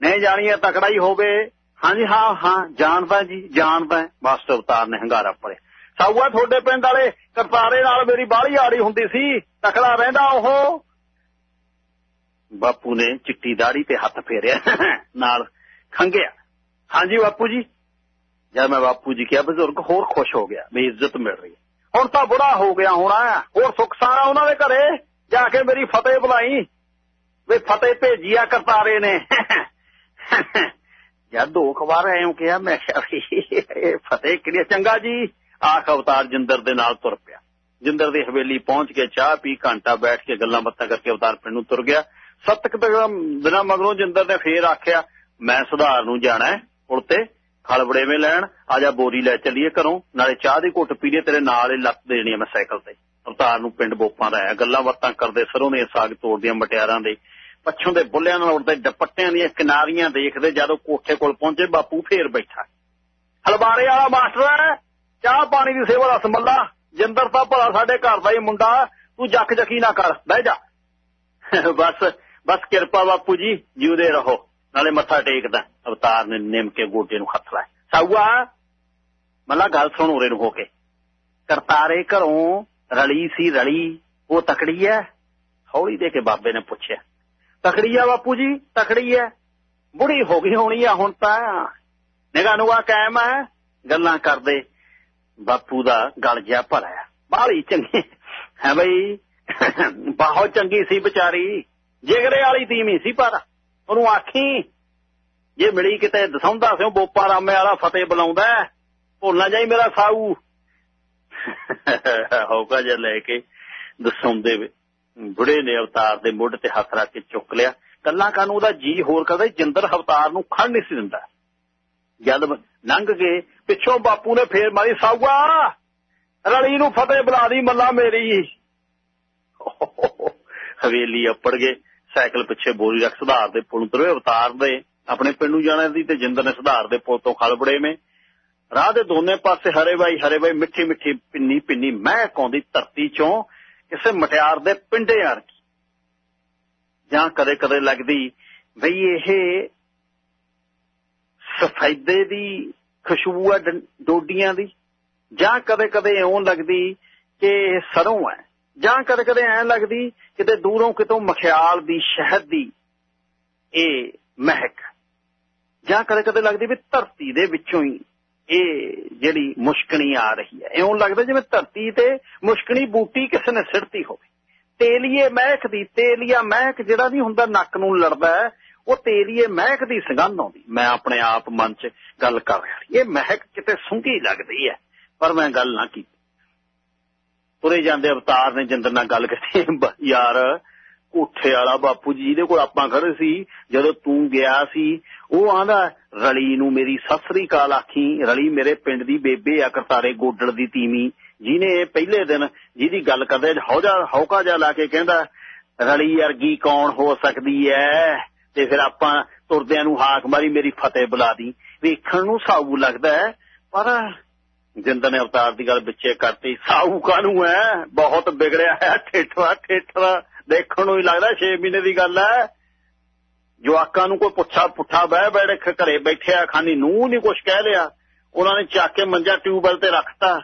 ਨਹੀਂ ਜਾਣੀਏ ਤਕੜਾ ਹੀ ਹੋਵੇ। ਹਾਂਜੀ, ਹਾਂ ਹਾਂ, ਜਾਣਦਾ ਜੀ, ਜਾਣਦਾ। ਮਾਸਟਰ ਅਵਤਾਰ ਨੇ ਹੰਗਾਰਾ ਪੜਿਆ ਸਾਊਆ ਤੁਹਾਡੇ ਪਿੰਡ ਵਾਲੇ, ਕਰਤਾਰੇ ਨਾਲ ਮੇਰੀ ਬਾਹਲੀ ਆੜੀ ਹੁੰਦੀ ਸੀ। ਤਕੜਾ ਰਹਿੰਦਾ ਉਹ। ਬਾਪੂ ਨੇ ਚਿੱਟੀ ਦਾੜੀ ਤੇ ਹੱਥ ਫੇਰਿਆ। ਨਾਲ ਖੰਗਿਆ ਹਾਂਜੀ, ਬਾਪੂ ਜੀ। ਜਦ ਮੈਂ ਬਾਪੂ ਜੀ ਕਿਹਾ ਬਜ਼ੁਰਗ ਹੋਰ ਖੁਸ਼ ਹੋ ਗਿਆ ਮੇਰੀ ਇੱਜ਼ਤ ਮਿਲ ਰਹੀ ਹੈ ਹੁਣ ਤਾਂ ਬੁੜਾ ਹੋ ਗਿਆ ਹੋਣਾ ਹੋਰ ਸੁੱਖ ਸਾਰਾ ਉਹਨਾਂ ਦੇ ਘਰੇ ਜਾ ਕੇ ਮੇਰੀ ਫਤਿਹ ਬੁਲਾਈ ਵੀ ਫਤਿਹ ਭੇਜੀਆ ਕਰਤਾਰੇ ਨੇ ਜਦ ਦੋ ਖਵਾਰ ਐਂ ਕਿਹਾ ਮੈਂ ਕਿਹਾ ਇਹ ਫਤਿਹ ਕਿਹੜੀ ਚੰਗਾ ਜੀ ਆਖ ਅਵਤਾਰ ਜਿੰਦਰ ਦੇ ਨਾਲ ਤੁਰ ਪਿਆ ਜਿੰਦਰ ਦੀ ਹਵੇਲੀ ਪਹੁੰਚ ਕੇ ਚਾਹ ਪੀ ਘੰਟਾ ਬੈਠ ਕੇ ਗੱਲਾਂ ਬਾਤਾਂ ਕਰਕੇ ਅਵਤਾਰ ਪਿੰਡ ਨੂੰ ਤੁਰ ਗਿਆ ਸੱਤ ਦਿਨਾਂ ਮਗਰੋਂ ਜਿੰਦਰ ਨੇ ਫੇਰ ਆਖਿਆ ਮੈਂ ਸੁਧਾਰ ਨੂੰ ਜਾਣਾ ਉਲਤੇ ਤੇ ਖਲਬੜੇਵੇਂ ਲੈਣ, ਆ ਜਾ ਬੋਰੀ ਲੈ ਚੱਲੀਏ ਘਰੋਂ, ਨਾਲੇ ਚਾਹ ਦੀ ਘੁੱਟ ਪੀਲੇ ਤੇਰੇ ਨਾਲ ਹੀ ਲੱਤ ਦੇਣੀ ਮੈਂ ਸਾਈਕਲ ਤੇ। ਅਵਤਾਰ ਨੂੰ ਪਿੰਡ ਬੋਪਾਂ ਦਾ ਆਇਆ, ਗੱਲਾਂ ਬਾਤਾਂ ਕਰਦੇ ਸਰੋਂ ਦੇ ਸਾਗ ਤੋੜਦੀਆਂ ਮਟਿਆਰਾਂ ਦੇ। ਪੱਛੋਂ ਦੇ ਬੁੱਲਿਆਂ ਨਾਲ ਉੱਡਦੇ ਦੁਪੱਟਿਆਂ ਦੀਆਂ ਕਿਨਾਰੀਆਂ ਦੇਖਦੇ ਜਦੋਂ ਕੋਠੇ ਕੋਲ ਪਹੁੰਚੇ, ਬਾਪੂ ਫੇਰ ਬੈਠਾ। ਹਲਵਾਰੇ ਵਾਲਾ ਮਾਸਟਰ ਚਾਹ ਪਾਣੀ ਦੀ ਸੇਵਾ ਦਾ ਸੰਭਲਾ ਜਿੰਦਰ ਤਾਂ ਭਲਾ ਸਾਡੇ ਘਰ ਦਾ ਹੀ ਮੁੰਡਾ, ਤੂੰ ਜੱਕ ਜਕੀ ਨਾ ਕਰ, ਬਹਿ ਜਾ। ਬਸ ਬਸ ਕਿਰਪਾ ਬਾਪੂ ਜੀ, ਜਿਉਂਦੇ ਰਹੋ। ਨਾਲੇ ਮੱਥਾ ਟੇਕਦਾ, ਅਵਤਾਰ ਨੇ ਨਿਮ ਕੇ ਗੋਡੇ ਨੂੰ ਹੱਥ ਲਾਇਆ। ਸਾਊਆ, ਮੱਲਾ ਗੱਲ ਸੁਣ ਉਰੇ ਨੂੰ ਹੋ ਕੇ। ਕਰਤਾਰੇ ਘਰੋਂ ਰਲੀ ਸੀ ਰਲੀ, ਉਹ ਤਕੜੀ ਐ। ਹੌਲੀ ਦੇ ਕੇ ਬਾਬੇ ਨੇ ਪੁੱਛਿਆ, ਤਕੜੀ ਆ ਬਾਪੂ ਜੀ, ਤਕੜੀ ਐ। ਬੁੜੀ ਹੋ ਗਈ ਹੋਣੀ ਆ ਹੁਣ ਤਾਂ। ਨਿਗਾ ਨੂਗਾ ਕਾਇਮ ਐ। ਗੱਲਾਂ ਕਰਦੇ, ਬਾਪੂ ਦਾ ਗਲ ਜਿਆ ਭਰਿਆ। ਬਾਹਲੀ ਚੰਗੀ ਹੈ ਬਈ। ਬਹੁਤ ਚੰਗੀ ਸੀ ਵਿਚਾਰੀ। ਜਿਗਰੇ ਵਾਲੀ ਤੀਵੀਂ ਸੀ ਪਰ ਉਹਨੂੰ ਆਖੀ, ਜੇ ਮਿਲੀ ਕਿਤੇ ਦਸੌਂਦਾ ਸਿਓ ਬੋਪਾ ਰਾਮੇ ਵਾਲਾ ਫਤਿਹ ਬੁਲਾਉਂਦਾ ਭੁੱਲ ਜਾਈ ਮੇਰਾ ਸਾਊ। ਹੌਕਾ ਜਿਹਾ ਲੈ ਕੇ ਦਸੌਂਦੇ ਬੁੜੇ ਨੇ ਅਵਤਾਰ ਦੇ ਮੁੱਢ ਤੇ ਹੱਥ ਰੱਖ ਕੇ ਚੁੱਕ ਲਿਆ। ਕੱਲਾ ਕਾਨੂੰ ਉਹਦਾ ਜੀ ਹੋਰ ਕਰਦਾ ਜਿੰਦਰ ਅਵਤਾਰ ਨੂੰ ਖੜ ਨਹੀਂ ਸੀ ਦਿੰਦਾ। ਜਦ ਲੰਘ ਗਏ ਪਿੱਛੋਂ ਬਾਪੂ ਨੇ ਫੇਰ ਮਾਰੀ, ਸਾਊਆ, ਰਲੀ ਨੂੰ ਫਤਿਹ ਬੁਲਾ ਦੀ ਮੱਲਾ ਮੇਰੀ। ਹਵੇਲੀ ਅੱਪੜ ਗਏ। ਸਾਈਕਲ ਪਿੱਛੇ ਬੋਰੀ ਰੱਖ ਸੁਧਾਰ ਦੇ ਪੁਲ ਉਤਰੇ ਅਵਤਾਰ ਦੇ ਆਪਣੇ ਪਿੰਡ ਨੂੰ ਜਾਣਾ ਸੀ ਤੇ ਜਿੰਦਰ ਨੇ ਸੁਧਾਰ ਦੇ ਪੁਲ ਤੋਂ ਖਲਬੜੇ ਮੇ ਰਾਹ ਦੇ ਦੋਨੇ ਪਾਸੇ ਹਰੇ ਬਾਈ ਹਰੇ ਬਾਈ ਮਿੱਠੀ ਮਿੱਠੀ ਪਿੰਨੀ ਪਿੰਨੀ ਮਹਿਕ ਆਉਂਦੀ ਧਰਤੀ ਚੋਂ ਕਿਸੇ ਮਟਿਆਰ ਦੇ ਪਿੰਡੇ ਆਰ ਜਾਂ ਕਦੇ ਕਦੇ ਲੱਗਦੀ ਬਈ ਇਹ ਸਫੈਦੇ ਦੀ ਖੁਸ਼ਬੂ ਹੈ ਡੋਡੀਆਂ ਦੀ। ਜਾਂ ਕਦੇ ਕਦੇ ਇਉਂ ਲੱਗਦੀ ਕਿ ਇਹ ਸਰੋਂ ਹੈ ਜਾਂ ਕਦੇ ਕਦੇ ਐਂ ਲੱਗਦੀ ਕਿਤੇ ਦੂਰੋਂ ਕਿਤੋਂ ਮਖਿਆਲ ਦੀ ਸ਼ਹਿਦ ਦੀ ਇਹ ਮਹਿਕ ਜਾਂ ਕਦੇ ਕਦੇ ਲੱਗਦੀ ਵੀ ਧਰਤੀ ਦੇ ਵਿੱਚੋਂ ਹੀ ਇਹ ਜਿਹੜੀ ਮੁਸ਼ਕਣੀ ਆ ਰਹੀ ਹੈ। ਇਉਂ ਲੱਗਦਾ ਜਿਵੇਂ ਧਰਤੀ ਤੇ ਮੁਸ਼ਕਣੀ ਬੂਟੀ ਕਿਸੇ ਨੇ ਸਿੜਤੀ ਹੋਵੇ। ਤੇਲੀਏ ਮਹਿਕ ਦੀ, ਤੇਲੀਆ ਮਹਿਕ ਜਿਹੜਾ ਨਹੀਂ ਹੁੰਦਾ ਨੱਕ ਨੂੰ ਲੜਦਾ ਉਹ ਤੇਲੀਏ ਮਹਿਕ ਦੀ ਸੁਗੰਧ ਆਉਂਦੀ। ਮੈਂ ਆਪਣੇ ਆਪ ਮਨ 'ਚ ਗੱਲ ਕਰ ਰਿਹਾ ਇਹ ਮਹਿਕ ਕਿਤੇ ਸੁੰਘੀ ਲੱਗਦੀ ਹੈ, ਪਰ ਮੈਂ ਗੱਲ ਨਾ ਕੀਤੀ। ਤੁਰੇ ਜਾਂਦੇ ਅਵਤਾਰ ਨੇ ਜਿੰਦਰ ਨਾਲ ਗੱਲ ਕੀਤੀ ਯਾਰ, ਕੋਠੇ ਵਾਲਾ ਬਾਪੂ ਜੀ ਜਿਹਦੇ ਕੋਲ ਆਪਾਂ ਖੜੇ ਸੀ, ਜਦੋਂ ਤੂੰ ਗਿਆ ਸੀ, ਉਹ ਆਂਦਾ, ਰਲੀ ਨੂੰ ਮੇਰੀ ਸਸਰੀ ਕਾਲ ਆਖੀ, ਰਲੀ ਮੇਰੇ ਪਿੰਡ ਦੀ ਬੇਬੇ ਆ ਕਰਤਾਰੇ ਗੋਡੜ ਦੀ ਤੀਵੀਂ। ਜਿਹਨੇ ਪਹਿਲੇ ਦਿਨ ਜਿਹਦੀ ਗੱਲ ਕਰਦੇ ਹੌਜਾ ਹੌਕਾ ਜਾ ਲਾ ਕੇ ਕਹਿੰਦਾ, ਰਲੀ ਵਰਗੀ ਕੌਣ ਹੋ ਸਕਦੀ ਐ? ਤੇ ਫਿਰ ਆਪਾਂ ਤੁਰਦਿਆਂ ਨੂੰ ਹਾਕ ਮਾਰੀ, ਮੇਰੀ ਫਤਿਹ ਬੁਲਾ ਦੀ। ਵੇਖਣ ਨੂੰ ਸਾਊ ਲੱਗਦਾ ਪਰ ਜਿੰਦ ਨੇ ਅਵਤਾਰ ਦੀ ਗੱਲ ਵਿੱਚੇ ਕਰਤੀ। ਸਾਊ ਕਾਨੂੰ ਹੈ ਬਹੁਤ ਵਿਗੜਿਆ ਹੈ, ਠੇਠਾ ਠੇਠਾ। ਦੇਖਣ ਨੂੰ ਹੀ ਲੱਗਦਾ 6 ਮਹੀਨੇ ਦੀ ਗੱਲ ਹੈ ਜਵਾਕਾਂ ਨੂੰ ਕੋਈ ਪੁੱਠਾ ਪੁੱਠਾ ਬਹਿ ਬੈਠੇ ਘਰੇ ਬੈਠਿਆ, ਖਾਨੀ ਨੂੰ ਨਹੀਂ ਕੁਝ ਕਹਿ ਲਿਆ ਉਹਨਾਂ ਨੇ ਚੱਕ ਕੇ ਮੰਜਾ ਟਿਊਬਵੈਲ ਤੇ ਰੱਖਤਾ।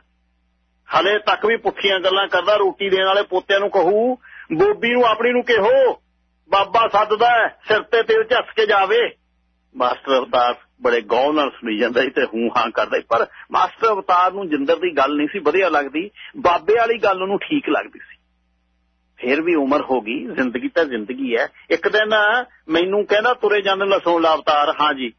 ਹਲੇ ਤੱਕ ਵੀ ਪੁੱਠੀਆਂ ਗੱਲਾਂ ਕਰਦਾ, ਰੋਟੀ ਦੇਣ ਵਾਲੇ ਪੋਤਿਆਂ ਨੂੰ ਕਹੂ, ਬੋਬੀ ਨੂੰ, ਆਪਣੀ ਨੂੰ ਕਿਹੋ? ਬਾਬਾ ਸੱਦਦਾ ਸਿਰ ਤੇ ਤੇਲ ਝੱਸ ਕੇ ਜਾਵੇ। ਮਾਸਟਰ ਅਵਤਾਰ ਬੜੇ ਗੌਰ ਨਾਲ ਸੁਣੀ ਜਾਂਦਾ ਸੀ ਤੇ ਹੂੰ ਹਾਂ ਕਰਦਾ ਸੀ। ਪਰ ਮਾਸਟਰ ਅਵਤਾਰ ਨੂੰ ਜਿੰਦਰ ਦੀ ਗੱਲ ਨਹੀਂ ਸੀ, ਵਧੀਆ ਲੱਗਦੀ। ਬਾਬੇ ਵਾਲੀ ਗੱਲ ਉਹਨੂੰ ਠੀਕ ਲੱਗਦੀ ਸੀ। ਫੇਰ ਵੀ ਉਮਰ ਹੋ ਗਈ, ਜ਼ਿੰਦਗੀ ਤਾਂ ਜ਼ਿੰਦਗੀ ਹੈ। ਇੱਕ ਦਿਨ ਮੈਨੂੰ ਕਹਿੰਦਾ, ਤੁਰੇ ਜਾਂਦੇ ਲਸੋਂ ਲਾ ਅਵਤਾਰ। ਹਾਂ ਜੀ।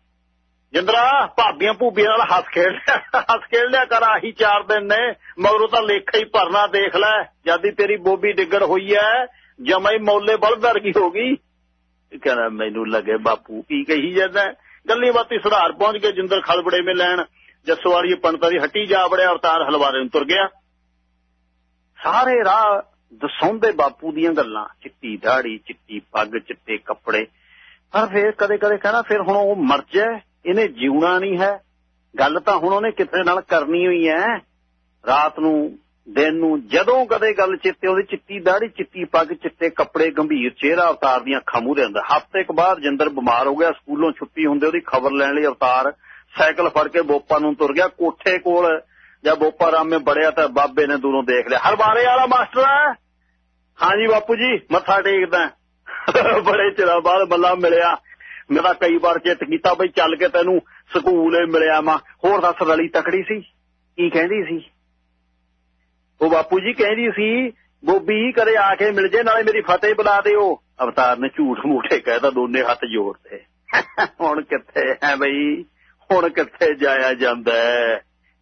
ਜਿੰਦਰਾ, ਭਾਬੀਆਂ ਭੂਬੀਆਂ ਨਾਲ ਹੱਸ ਖੇਡ ਲਿਆ, ਹੱਸ ਖੇਡ ਲਿਆ ਕਰ, ਆਹੀ ਚਾਰ ਦਿਨ ਨੇ। ਮਗਰੋਂ ਤਾਂ ਲੇਖਾ ਹੀ ਭਰਨਾ, ਦੇਖ ਲੈ। ਜਦੀ ਤੇਰੀ ਬੋਬੀ ਡਿੱਗੜ ਹੋਈ ਐ ਜਮਾਈ ਮੌਲੇ ਬਲ ਬਲਦਰਗੀ ਹੋ ਗਈ। ਕਹਿੰਦਾ, ਮੈਨੂੰ ਲੱਗੇ ਬਾਪੂ, ਕੀ ਕਹੀ ਜਾਂਦਾ? ਗੱਲੀ ਬਾਤੀ ਸੁਧਾਰ ਪਹੁੰਚ ਕੇ ਜਿੰਦਰ ਖਲਬੜੇ ਮੇ ਲੈਣ ਜਸਵਾਲੀ ਪੰਡਤਾਂ ਦੀ ਹੱਟੀ ਜਾ ਵੜਿਆ, ਅਵਤਾਰ ਹਲਵਾਰੇ ਨੂੰ ਤੁਰ ਗਿਆ। ਸਾਰੇ ਰਾਹ ਦਸੌਂਦੇ ਬਾਪੂ ਦੀਆਂ ਗੱਲਾਂ, ਚਿੱਟੀ ਦਾੜੀ, ਚਿੱਟੀ ਪੱਗ, ਚਿੱਟੇ ਕੱਪੜੇ। ਪਰ ਫੇਰ ਕਦੇ ਕਦੇ ਕਹਿਣਾ, ਫਿਰ ਹੁਣ ਉਹ ਮਰ ਜਾਏ, ਇਹਨੇ ਜਿਉਣਾ ਨਹੀਂ ਹੈ। ਗੱਲ ਤਾਂ ਹੁਣ ਉਹਨੇ ਕਿਤੇ ਨਾਲ ਕਰਨੀ ਹੋਈ ਐ ਰਾਤ ਨੂੰ ਦਿਨ ਨੂੰ ਜਦੋਂ ਕਦੇ ਗੱਲ ਚਿੱਤੇ, ਉਹਦੀ ਚਿੱਟੀ ਦਾੜੀ ਚਿੱਟੀ ਪੱਗ, ਚਿੱਟੇ ਕੱਪੜੇ, ਗੰਭੀਰ ਚਿਹਰਾ, ਅਵਤਾਰ ਦੀਆਂ ਅੱਖਾਂ ਮੂਹਰੇ ਹੁੰਦਾ ਹਫ਼ਤੇ ਕੁ ਬਾਅਦ ਜਿੰਦਰ ਬਿਮਾਰ ਹੋ ਗਿਆ, ਸਕੂਲੋਂ ਛੁੱਟੀ ਹੁੰਦੇ, ਉਹਦੀ ਖਬਰ ਲੈਣ ਲਈ ਅਵਤਾਰ ਸਾਈਕਲ ਫੜ ਕੇ ਬੋਪਾ ਨੂੰ ਤੁਰ ਗਿਆ। ਕੋਠੇ ਕੋਲ ਜਦ ਬੋਪਾ ਰਾਮੇ ਬੜਿਆ ਤਾਂ ਬਾਬੇ ਨੇ ਦੂਰੋਂ ਦੇਖ ਲਿਆ। ਹਰਬਾਰੇ ਵਾਲਾ ਮਾਸਟਰ ਹੈ? ਹਾਂਜੀ ਬਾਪੂ ਜੀ, ਮੱਥਾ ਟੇਕਦਾ। ਬੜੇ ਚਿਰਾਂ ਬਾਅਦ ਬੱਲਾ ਮਿਲਿਆ। ਮੇਰਾ ਕਈ ਵਾਰ ਚਿੱਤ ਕੀਤਾ, ਬਈ ਚੱਲ ਕੇ ਤੈਨੂੰ ਸਕੂਲ ਮਿਲਿਆ ਮਾ ਹੋਰ ਦੱਸ ਰਲੀ ਤਕੜੀ ਸੀ? ਕੀ ਕਹਿੰਦੀ ਸੀ? ਉਹ ਬਾਪੂ ਜੀ ਕਹਿੰਦੀ ਸੀ ਬੋਬੀ ਕਰੇ ਆ ਕੇ ਮਿਲ ਜੇ, ਨਾਲੇ ਮੇਰੀ ਫਤਿਹ ਬੁਲਾ ਦਿਓ। ਅਵਤਾਰ ਨੇ ਝੂਠ ਮੂਠੇ ਕਹਿਤਾ ਦੋਨੇ ਹੱਥ ਜੋੜਦੇ ਹੁਣ ਕਿੱਥੇ ਹੈ ਬਈ? ਹੁਣ ਕਿੱਥੇ ਜਾਇਆ ਜਾਂਦਾ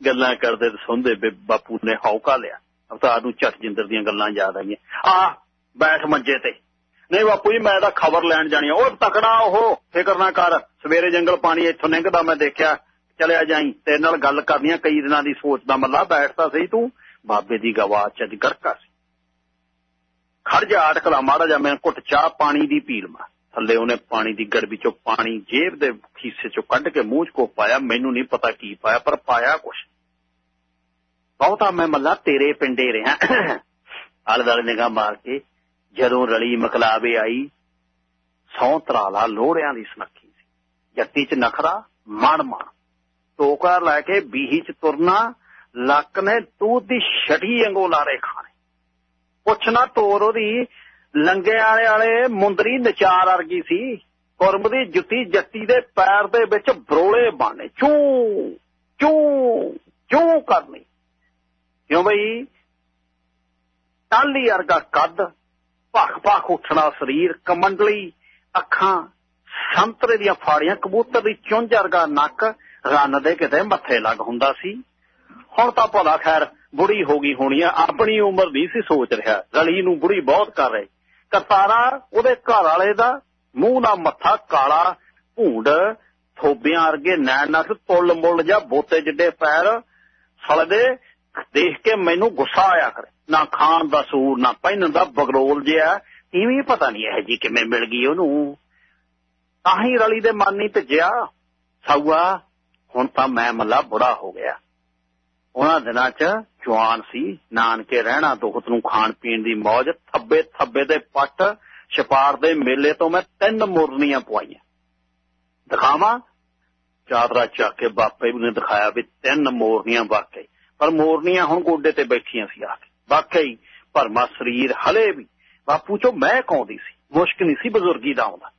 ਗੱਲਾਂ ਕਰਦੇ ਤੇ ਸੁਣਦੇ ਬਾਪੂ ਨੇ ਹੌਕਾ ਲਿਆ। ਅਵਤਾਰ ਨੂੰ ਝਟ ਜਿੰਦਰ ਦੀਆਂ ਗੱਲਾਂ ਯਾਦ ਆਈਆਂ। ਆ, ਬੈਠ ਮੰਜੇ ਤੇ। ਨਹੀਂ ਬਾਪੂ ਜੀ, ਮੈਂ ਤਾਂ ਖਬਰ ਲੈਣ ਜਾਣੀ ਆ। ਉਹ ਤਕੜਾ ਉਹ, ਫਿਕਰ ਨਾ ਕਰ। ਸਵੇਰੇ ਜੰਗਲ ਪਾਣੀ ਇੱਥੋਂ ਲੰਘਦਾ, ਮੈਂ ਦੇਖਿਆ। ਚਲਿਆ ਜਾਈ। ਤੇਰੇ ਨਾਲ ਗੱਲ ਕਰਨੀ ਆ, ਕਈ ਦਿਨਾਂ ਦੀ ਸੋਚਦਾ ਮੱਲਾ ਬੈਠਦਾ ਸਹੀ ਤੂੰ। ਬਾਬੇ ਦੀ ਗਵਾਚ ਚ ਗਰਕਾ ਸੀ। ਖੜ ਜਾ ਅਟਕਲਾ ਮਾੜਾ ਜਾ ਮੈਂ ਘੁੱਟ ਚਾਹ ਪਾਣੀ ਦੀ ਪੀਲ ਮਾ ਥੱਲੇ ਉਹਨੇ ਪਾਣੀ ਦੀ ਗੜਬੀ ਚੋਂ ਪਾਣੀ ਜੇਬ ਦੇ ਖੀਸੇ ਚੋਂ ਕੱਢ ਕੇ ਮੂੰਹ 'ਚ ਕੋ ਪਾਇਆ, ਮੈਨੂੰ ਨਹੀਂ ਪਤਾ ਕੀ ਪਾਇਆ, ਪਰ ਪਾਇਆ ਕੁਛ। ਬਹੁਤਾ ਮੈਂ ਮੱਲਾ ਤੇਰੇ ਪਿੰਡੇ ਰਿਹਾ। ਆਲੇ ਦਾਲੇ ਨਿਗਾਹ ਮਾਰ ਕੇ ਜਦੋਂ ਰਲੀ ਮਕਲਾਵੇ ਆਈ, ਸੌ ਤਰਾਲਾ ਲੋੜਿਆਂ ਦੀ ਸੁਨੱਖੀ ਸੀ। ਜੱਟੀ 'ਚ ਨਖਰਾ ਮਣ ਮਣ ਟੋਕਾ ਲੈ ਕੇ ਬੀਹੀ 'ਚ ਤੁਰਨਾ ਲੱਕ ਨੇ ਤੂੰ ਦੀ ਛਟੀ ਵਾਂਗੂ ਲਾਰੇ ਖਾਣੇ। ਪੁੱਛਣਾ ਤੋਰ ਉਹਦੀ, ਲੰਗੇ ਵਾਲੇ ਵਾਲੇ ਮੁੰਦਰੀ ਨਚਾਰ ਵਰਗੀ ਸੀ। ਕੁਰਮ ਦੀ ਜੁੱਤੀ ਜੱਤੀ ਦੇ ਪੈਰ ਦੇ ਵਿੱਚ ਬਰੋਲੇ ਬਾਣੇ। ਚੂ ਚੂ ਚੂ ਕਰਨੀ। ਕਿਉਂ ਬਈ? ਟਾਲੀ ਵਰਗਾ ਕੱਦ, ਭਖ ਭਖ ਉੱਠਣਾ ਸਰੀਰ, ਕਮੰਡਲੀ ਅੱਖਾਂ, ਸੰਤਰੇ ਦੀਆਂ ਫਾੜੀਆਂ, ਕਬੂਤਰ ਦੀ ਚੁੰਝ ਵਰਗਾ ਨੱਕ, ਰੰਨ ਦੇ ਕਿਤੇ ਮੱਥੇ ਲੱਗ ਹੁੰਦਾ ਸੀ। ਹੁਣ ਤਾਂ ਭਲਾ ਖੈਰ ਬੁੜੀ ਹੋ ਗਈ ਹੋਣੀ ਆ, ਆਪਣੀ ਉਮਰ ਨਹੀਂ ਸੀ ਸੋਚ ਰਿਹਾ, ਰਲੀ ਨੂੰ ਬੁੜੀ ਬਹੁਤ ਕਰ ਰਹੀ। ਕਰਤਾਰਾ ਉਹਦੇ ਘਰ ਵਾਲੇ ਦਾ ਮੂੰਹ ਦਾ ਮੱਥਾ ਕਾਲਾ, ਭੂੰਡ, ਥੋਬਿਆਂ ਵਰਗੇ ਨੈਣ ਨੱਕ ਤੁੱਲ ਮੁੱਲ ਜਾਂ ਬੋਤੇ ਜਿੱਡੇ ਪੈਰ ਸਲਦੇ ਦੇਖ ਕੇ ਮੈਨੂੰ ਗੁੱਸਾ ਆਇਆ ਕਰੇ। ਨਾ ਖਾਣ ਦਾ ਸੂਰ, ਨਾ ਪਹਿਨਣ ਦਾ ਬਗਰੋਲ ਜਿਹਾ, ਇਵੇਂ ਪਤਾ ਨਹੀਂ ਇਹ ਜੀ ਕਿਵੇਂ ਮਿਲ ਗਈ ਉਹਨੂੰ। ਤਾਂ ਹੀ ਰਲੀ ਦੇ ਮਨ ਨਹੀਂ ਭਿੱਜਿਆ। ਸਾਊਆ, ਹੁਣ ਤਾਂ ਮੈਂ ਮੱਲਾ ਬੁੜਾ ਹੋ ਗਿਆ। ਉਹਨਾਂ ਦਿਨਾਂ 'ਚ ਜਵਾਨ ਸੀ, ਨਾਨਕੇ ਰਹਿਣਾ ਦੁਖਤ ਨੂੰ ਖਾਣ ਪੀਣ ਦੀ ਮੌਜ, ਥੱਬੇ ਥੱਬੇ ਦੇ ਪੱਟ, ਛਪਾਰ ਦੇ ਮੇਲੇ ਤੋਂ ਮੈਂ ਤਿੰਨ ਮੁਰਨੀਆਂ ਪਵਾਈਆਂ। ਦਿਖਾਵਾਂ? ਚਾਦਰਾ ਚੱਕ ਕੇ ਬਾਪੇ ਨੇ ਦਿਖਾਇਆ ਵੀ ਤਿੰਨ ਮੋਰਨੀਆਂ ਵਾਕਈ। ਪਰ ਮੋਰਨੀਆਂ ਹੁਣ ਗੋਡੇ ਤੇ ਬੈਠੀਆਂ ਸੀ ਆ ਕੇ। ਵਾਕਈ ਭਰਮਾ ਸਰੀਰ ਹਲੇ ਵੀ। ਬਾਪੂ ਚੋਂ ਮੈਂ ਕੌਂਦੀ ਸੀ? ਮੁਸ਼ਕ ਨਹੀਂ ਸੀ ਬਜ਼ੁਰਗੀ ਦਾ ਆਉਂਦਾ।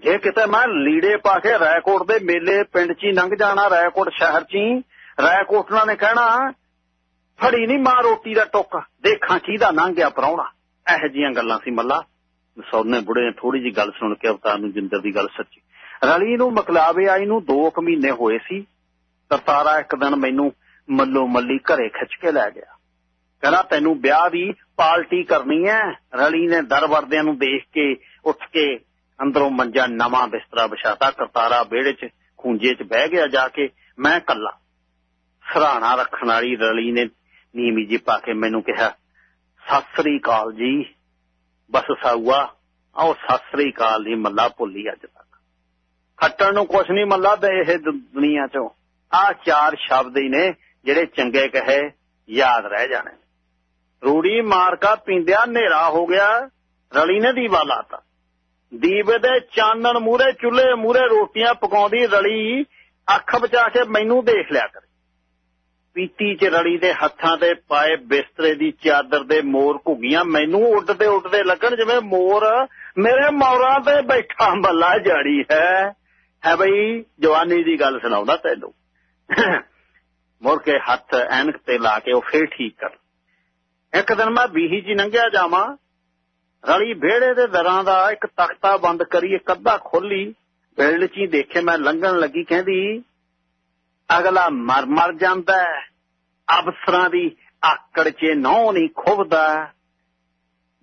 ਜੇ ਕਿਤੇ ਮੈਂ ਲੀੜੇ ਪਾ ਕੇ ਰਾਏਕੋਟ ਦੇ ਮੇਲੇ ਪਿੰਡ 'ਚ ਹੀ ਲੰਘ ਜਾਣਾ, ਰਾਏਕੋਟ ਸ਼ਹਿਰ 'ਚ ਹੀ ਰਾਏਕੋਟਣਾ ਨੇ ਕਹਿਣਾ, ਫੜੀ ਨਹੀਂ ਮਾਂ ਰੋਟੀ ਦਾ ਟੁੱਕ, ਦੇਖਾਂ ਕਿਹਦਾ ਲੰਘ ਗਿਆ ਪਰੌਣਾ ਇਹੋ ਜੀਆਂ ਗੱਲਾਂ ਸੀ ਮੱਲਾ। ਸੌਨੇ ਬੁੜੇ ਨੇ ਥੋੜੀ ਜੀ ਗੱਲ ਸੁਣ ਕੇ ਅਵਤਾਰ ਨੂੰ ਜਿੰਦਰ ਦੀ ਗੱਲ ਸੱਚੀ। ਰਲੀ ਨੂੰ ਮਕਲਾਵੇ ਆਈ ਨੂੰ 2 ਕੁ ਮਹੀਨੇ ਹੋਏ ਸੀ। ਕਰਤਾਰਾ ਇੱਕ ਦਿਨ ਮੈਨੂੰ ਮੱਲੋ ਮੱਲੀ ਘਰੇ ਖਿੱਚ ਕੇ ਲੈ ਗਿਆ। ਕਹਿੰਦਾ, ਤੈਨੂੰ ਵਿਆਹ ਦੀ ਪਾਰਟੀ ਕਰਨੀ ਹੈ ਰਲੀ ਨੇ ਦਰ ਵਰਦਿਆਂ ਨੂੰ ਦੇਖ ਕੇ ਉੱਠ ਕੇ ਅੰਦਰੋਂ ਮੰਜਾ ਨਵਾਂ ਬਿਸਤਰਾ ਵਿਛਾਤਾ। ਕਰਤਾਰਾ ਵਿਹੜੇ 'ਚ ਖੂੰਜੇ 'ਚ ਬਹਿ ਗਿਆ ਜਾ ਕੇ, ਮੈਂ ਕੱਲਾ ਸਰਾਣਾ ਰੱਖਣ ਵਾਲੀ ਰਲੀ ਨੇ ਨੀਮੀ ਜੀ ਪਾ ਕੇ ਮੈਨੂੰ ਕਿਹਾ, ਸਤਿ ਸ੍ਰੀ ਅਕਾਲ ਜੀ। ਬਸ ਸਾਊਆ, ਆਓ ਸਤਿ ਸ੍ਰੀ ਅਕਾਲ ਦੀ ਮੱਲਾ ਭੁੱਲੀ ਅੱਜ ਤੱਕ। ਖੱਟਣ ਨੂੰ ਕੁਛ ਨਹੀਂ ਮੱਲਾ ਤੇ ਇਹ ਦੁਨੀਆ ਚੋਂ। ਆ ਚਾਰ ਸ਼ਬਦ ਹੀ ਨੇ ਜਿਹੜੇ ਚੰਗੇ ਕਹੇ, ਯਾਦ ਰਹਿ ਜਾਣੇ ਰੂੜੀ ਮਾਰਕਾ ਪਿੰਦਿਆ ਹਨੇਰਾ ਹੋ ਗਿਆ, ਰਲੀ ਨੇ ਦੀਵਾ ਲਾਤਾ। ਦੀਵੇ ਦੇ ਚਾਨਣ ਮੂਰੇ ਚੁੱਲ੍ਹੇ ਮੂਰੇ ਰੋਟੀਆਂ ਪਕਾਉਂਦੀ ਰਲੀ, ਅੱਖ ਬਚਾ ਕੇ ਮੈਨੂੰ ਦੇਖ ਲਿਆ ਕਰ। ਪੀਤੀ ਚ ਰਲੀ ਦੇ ਹੱਥਾਂ ਤੇ ਪਾਏ ਬਿਸਤਰੇ ਦੀ ਚਾਦਰ ਦੇ ਮੋਰ ਘੁੱਗੀਆਂ ਮੈਨੂੰ ਉੱਡਦੇ ਉੱਡਦੇ ਲੱਗਣ ਜਿਵੇਂ ਮੋਰ ਮੇਰੇ ਮੌਰਾਂ ਤੇ ਬੈਠਾ ਬੱਲਾ ਜਾੜੀ ਹੈ। ਹੈ ਬਈ, ਜਵਾਨੀ ਦੀ ਗੱਲ ਸੁਣਾਉਂਦਾ ਤੈਨੂੰ। ਮੁੜ ਕੇ ਹੱਥ ਐਨਕ ਤੇ ਲਾ ਕੇ ਉਹ ਫੇਰ ਠੀਕ ਕਰ। ਇੱਕ ਦਿਨ ਮੈਂ ਬੀਹੀ ਜੀ ਲੰਘਿਆ ਜਾਵਾਂ, ਰਲੀ ਵਿਹੜੇ ਦੇ ਦਰਾਂ ਦਾ ਇੱਕ ਤਖਤਾ ਬੰਦ ਕਰੀ ਇੱਕ ਅੱਧਾ ਖੋਲੀ ਬਿਲਡ ਚ ਹੀ ਦੇਖੇ ਮੈਂ ਲੰਘਣ ਲੱਗੀ, ਕਹਿੰਦੀ ਅਗਲਾ ਮਰ ਮਰ ਜਾਂਦਾ ਅਫਸਰਾਂ ਦੀ ਆਕੜ 'ਚ ਨੌ ਨਹੀਂ ਖੁੱਬਦਾ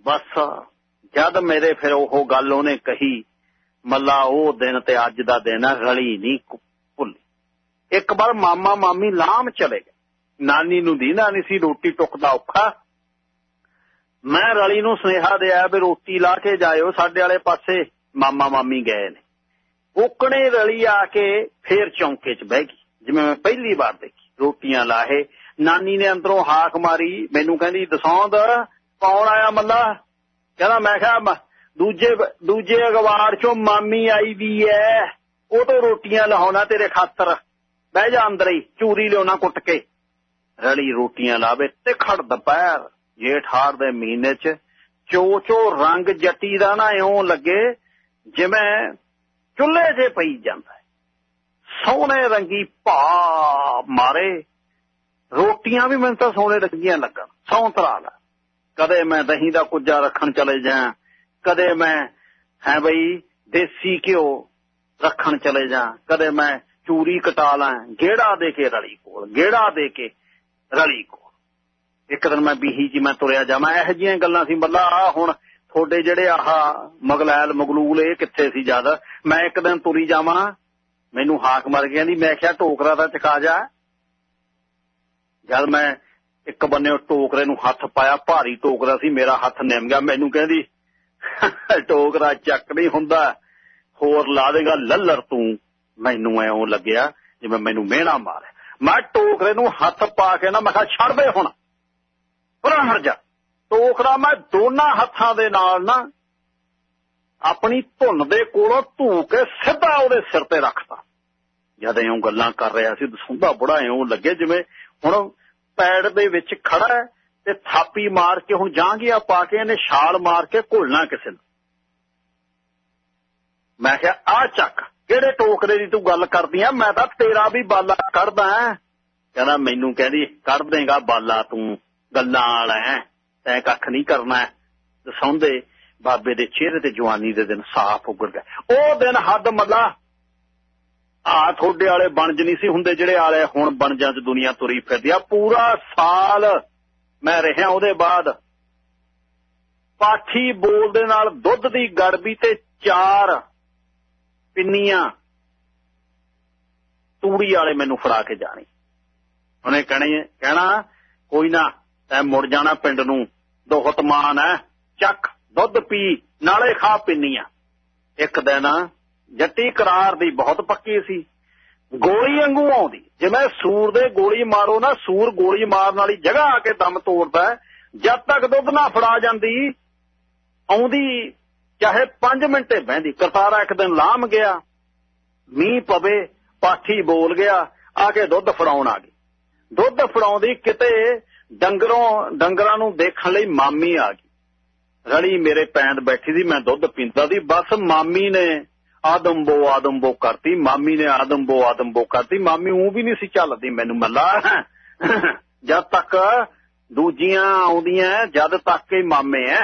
ਬਸ ਜਦ ਮੇਰੇ ਫਿਰ ਉਹ ਗੱਲ ਉਹਨੇ ਕਹੀ, ਮੱਲਾ ਉਹ ਦਿਨ ਤੇ ਅੱਜ ਦਾ ਦਿਨ ਆ ਰਲੀ ਨਹੀਂ ਭੁੱਲੀ। ਇੱਕ ਵਾਰ ਮਾਮਾ ਮਾਮੀ ਲਾਮ ਚਲੇ ਗਏ। ਨਾਨੀ ਨੂੰ ਦੀਨਾ ਨਹੀਂ ਸੀ ਰੋਟੀ ਟੁੱਕਦਾ ਔਖਾ। ਮੈਂ ਰਲੀ ਨੂੰ ਸੁਨੇਹਾ ਦਿਆ ਵੀ ਰੋਟੀ ਲਾ ਕੇ ਜਾਇਓ, ਸਾਡੇ ਵਾਲੇ ਪਾਸੇ। ਮਾਮਾ ਮਾਮੀ ਗਏ ਨੇ। ਉਕਣੇ ਰਲੀ ਆ ਕੇ ਫੇਰ ਚੌਂਕੇ 'ਚ ਬਹਿ ਗਈ। ਜਿਵੇਂ ਮੈਂ ਪਹਿਲੀ ਵਾਰ ਦੇਖੀ, ਰੋਟੀਆਂ ਲਾਹੇ, ਨਾਨੀ ਨੇ ਅੰਦਰੋਂ ਹਾਕ ਮਾਰੀ, ਮੈਨੂੰ ਕਹਿੰਦੀ, ਦਸੌਂਦ, ਕੌਣ ਆਇਆ ਮੱਲਾ? ਕਹਿੰਦਾ, ਮੈਂ ਕਿਹਾ ਦੂਜੇ ਦੂਜੇ ਅਗਵਾਰ ਚੋਂ ਮਾਮੀ ਆਈ ਵੀ ਐ, ਉਹ ਤੋਂ ਰੋਟੀਆਂ ਲਹਾਉਣਾ ਤੇਰੇ ਖਾਤਰ। ਬਹਿ ਜਾ ਅੰਦਰ ਹੀ, ਚੂਰੀ ਲਿਆਉਣਾ ਕੁੱਟ ਕੇ। ਰਲੀ ਰੋਟੀਆਂ ਲਾਵੇ ਤੇ ਖੜ ਦੁਪਹਿਰ ਜੇਠਾਰ ਦੇ ਮਹੀਨੇ 'ਚ ਚੋ ਚੋ ਰੰਗ ਜੱਟੀ ਦਾ ਨਾ ਇਉਂ ਲੱਗੇ ਜਿਵੇਂ ਚੁੱਲ੍ਹੇ 'ਤੇ ਪਈ ਜਾਂਦਾ ਸੋਹਣੇ ਰੰਗੀ ਭਾ ਮਾਰੇ। ਰੋਟੀਆਂ ਵੀ ਮੈਨੂੰ ਤਾਂ ਸੋਹਣੇ ਰੰਗੀਆਂ ਲੱਗਣ। ਸੌਂਤਰਾ ਲਾ। ਕਦੇ ਮੈਂ ਦਹੀਂ ਦਾ ਕੁੱਜਾ ਰੱਖਣ ਚਲੇ ਜਾ, ਕਦੇ ਮੈਂ ਹੈ ਬਈ ਦੇਸੀ ਘਿਓ ਰੱਖਣ ਚਲੇ ਜਾ, ਕਦੇ ਮੈਂ ਚੂਰੀ ਕਟਾ ਲਾਂ, ਗੇੜਾ ਦੇ ਕੇ ਰਲੀ ਕੋਲ, ਗੇੜਾ ਦੇ ਕੇ ਰਲੀ ਕੋਲ। ਇੱਕ ਦਿਨ ਮੈਂ ਬੀਹੀ ਜੀ ਮੈਂ ਤੁਰਿਆ ਜਾਵਾਂ ਇਹੋ ਜਿਹੀਆਂ ਗੱਲਾਂ ਸੀ, ਮੱਲਾ ਆ ਹੁਣ ਤੁਹਾਡੇ ਜਿਹੜੇ ਆਹ ਮਗਲੈਲ ਮਗਲੂਲ ਇਹ ਕਿੱਥੇ ਸੀ ਜਦ ਮੈਂ ਇੱਕ ਦਿਨ ਤੁਰੀ ਜਾਵਾਂ ਮੈਨੂੰ ਹਾਕ ਮਰ ਗਿਆ ਦੀ ਮੈਂ ਕਿਹਾ ਟੋਕਰਾ ਦਾ ਚਕਾ ਜਾ। ਜਦ ਮੈਂ ਇੱਕ ਬੰਨੇ ਟੋਕਰੇ ਨੂੰ ਹੱਥ ਪਾਇਆ, ਭਾਰੀ ਟੋਕਰਾ ਸੀ, ਮੇਰਾ ਹੱਥ ਨਿਮ ਗਿਆ। ਮੈਨੂੰ ਕਹਿੰਦੀ, ਟੋਕਰਾ ਚੱਕ ਨਹੀਂ ਹੁੰਦਾ, ਹੋਰ ਲਾ ਦੇਗਾ ਲੱਲਰ ਤੂੰ। ਮੈਨੂੰ ਐਉਂ ਲੱਗਿਆ ਜਿਵੇਂ ਮੈਨੂੰ ਮਿਹਣਾ ਮਾਰਿਆ ਮੈਂ ਟੋਕਰੇ ਨੂੰ ਹੱਥ ਪਾ ਕੇ ਨਾ, ਮੈਂ ਕਿਹਾ, ਛੱਡ ਦੇ ਹੁਣ ਪਰਾਂ ਹਟ ਜਾ। ਟੋਕਰਾ ਮੈਂ ਦੋਨਾਂ ਹੱਥਾਂ ਦੇ ਨਾਲ ਨਾ ਆਪਣੀ ਧੁੰਨ ਦੇ ਕੋਲੋਂ ਧੂ ਕੇ ਸਿੱਧਾ ਉਹਦੇ ਸਿਰ ਤੇ ਰੱਖਤਾ। ਜਦ ਐਉਂ ਗੱਲਾਂ ਕਰ ਰਿਹਾ ਸੀ ਦਸੁੰਦਾ ਬੁੜਾ ਐਉਂ ਲੱਗੇ ਜਿਵੇਂ ਹੁਣ ਪੈੜ ਦੇ ਵਿੱਚ ਖੜਾ ਤੇ ਥਾਪੀ ਮਾਰ ਕੇ ਹੁਣ ਜਾਂਗੀਆਂ ਪਾ ਕੇ ਇਹਨੇ ਛਾਲ ਮਾਰ ਕੇ ਘੁਲਣਾ ਕਿਸੇ ਨੂੰ। ਮੈਂ ਕਿਹਾ ਆ ਚੱਕ, ਕਿਹੜੇ ਟੋਕਰੇ ਦੀ ਤੂੰ ਗੱਲ ਕਰਦੀ ਆ? ਮੈਂ ਤਾਂ ਤੇਰਾ ਵੀ ਬਾਲਾ ਕੱਢਦਾ ਕਹਿੰਦਾ, ਮੈਨੂੰ ਕਹਿੰਦੀ, ਕੱਢ ਦੇਗਾ ਬਾਲਾ ਤੂੰ, ਗੱਲਾਂ ਵਾਲਾ ਹੈ, ਤੈਂ ਕੱਖ ਨਹੀਂ ਕਰਨਾ ਦਸਾਉਂਦੇ ਬਾਬੇ ਦੇ ਚਿਹਰੇ ਤੇ ਜਵਾਨੀ ਦੇ ਦਿਨ ਸਾਫ਼ ਉੱਗੜ ਗਏ। ਉਹ ਦਿਨ ਹੱਦ ਮੱਲਾ, ਆ ਥੋੜੇ ਵਾਲੇ ਬਣਜ ਨਹੀਂ ਸੀ ਹੁੰਦੇ ਜਿਹੜੇ ਆਲੇ ਹੁਣ ਬਣਜਾਂ 'ਚ ਦੁਨੀਆ ਤੁਰੀ ਫਿਰਦੀ ਆ। ਪੂਰਾ ਸਾਲ ਮੈਂ ਰਿਹਾ ਉਹਦੇ ਬਾਅਦ। ਪਾਠੀ ਬੋਲ ਦੇ ਨਾਲ ਦੁੱਧ ਦੀ ਗੜਬੀ ਤੇ ਚਾਰ ਪਿੰਨੀਆਂ ਤੂੜੀ ਵਾਲੇ ਮੈਨੂੰ ਫੜਾ ਕੇ ਜਾਣੀ। ਉਹਨੇ ਕਹਣੇ, ਕਹਿਣਾ, ਕੋਈ ਨਾ ਤੈਂ ਮੁੜ ਜਾਣਾ ਪਿੰਡ ਨੂੰ। ਦੋਹਤ ਮਾਨ ਹੈ, ਚੱਕ। ਦੁੱਧ ਪੀ, ਨਾਲੇ ਖਾ ਪਿੰਨੀਆਂ ਇੱਕ ਦਿਨ ਜੱਟੀ ਕਰਾਰ ਦੀ ਬਹੁਤ ਪੱਕੀ ਸੀ। ਗੋਲੀ ਵਾਂਗੂ ਆਉਂਦੀ। ਜਿਵੇਂ ਸੂਰ ਦੇ ਗੋਲੀ ਮਾਰੋ ਨਾ, ਸੂਰ ਗੋਲੀ ਮਾਰਨ ਵਾਲੀ ਜਗ੍ਹਾ ਆ ਕੇ ਦਮ ਤੋੜਦਾ ਜਦ ਤੱਕ ਦੁੱਧ ਨਾ ਫੜਾ ਜਾਂਦੀ, ਆਉਂਦੀ, ਚਾਹੇ 5 ਮਿੰਟੇ ਬਹਿੰਦੀ, ਕਰਤਾਰਾ ਇੱਕ ਦਿਨ ਲਾਮ ਗਿਆ। ਮੀਂਹ ਪਵੇ, ਪਾਠੀ ਬੋਲ ਗਿਆ, ਆ ਕੇ ਦੁੱਧ ਫੜਾਉਣ ਆ ਗਈ। ਦੁੱਧ ਫੜਾਉਂਦੀ ਕਿਤੇ ਡੰਗਰੋਂ, ਡੰਗਰਾਂ ਨੂੰ ਦੇਖਣ ਲਈ ਮਾਮੀ ਆ ਗਈ। ਰਲੀ ਮੇਰੇ ਪੈਂਦ ਬੈਠੀ ਸੀ, ਮੈਂ ਦੁੱਧ ਪੀਂਦਾ ਸੀ, ਬਸ ਮਾਮੀ ਨੇ ਆਦਮਬੋ ਆਦਮਬੋ ਕਰਤੀ, ਮਾਮੀ ਨੇ ਆਦਮਬੋ ਆਦਮਬੋ ਕਰਤੀ, ਮਾਮੀ ਉਹ ਵੀ ਨਹੀਂ ਸੀ ਚੱਲਦੀ ਮੈਨੂੰ ਮੱਲਾ। ਜਦ ਤੱਕ ਦੂਜੀਆਂ ਆਉਂਦੀਆਂ, ਜਦ ਤੱਕ ਹੀ ਮਾਮੇ ਐ।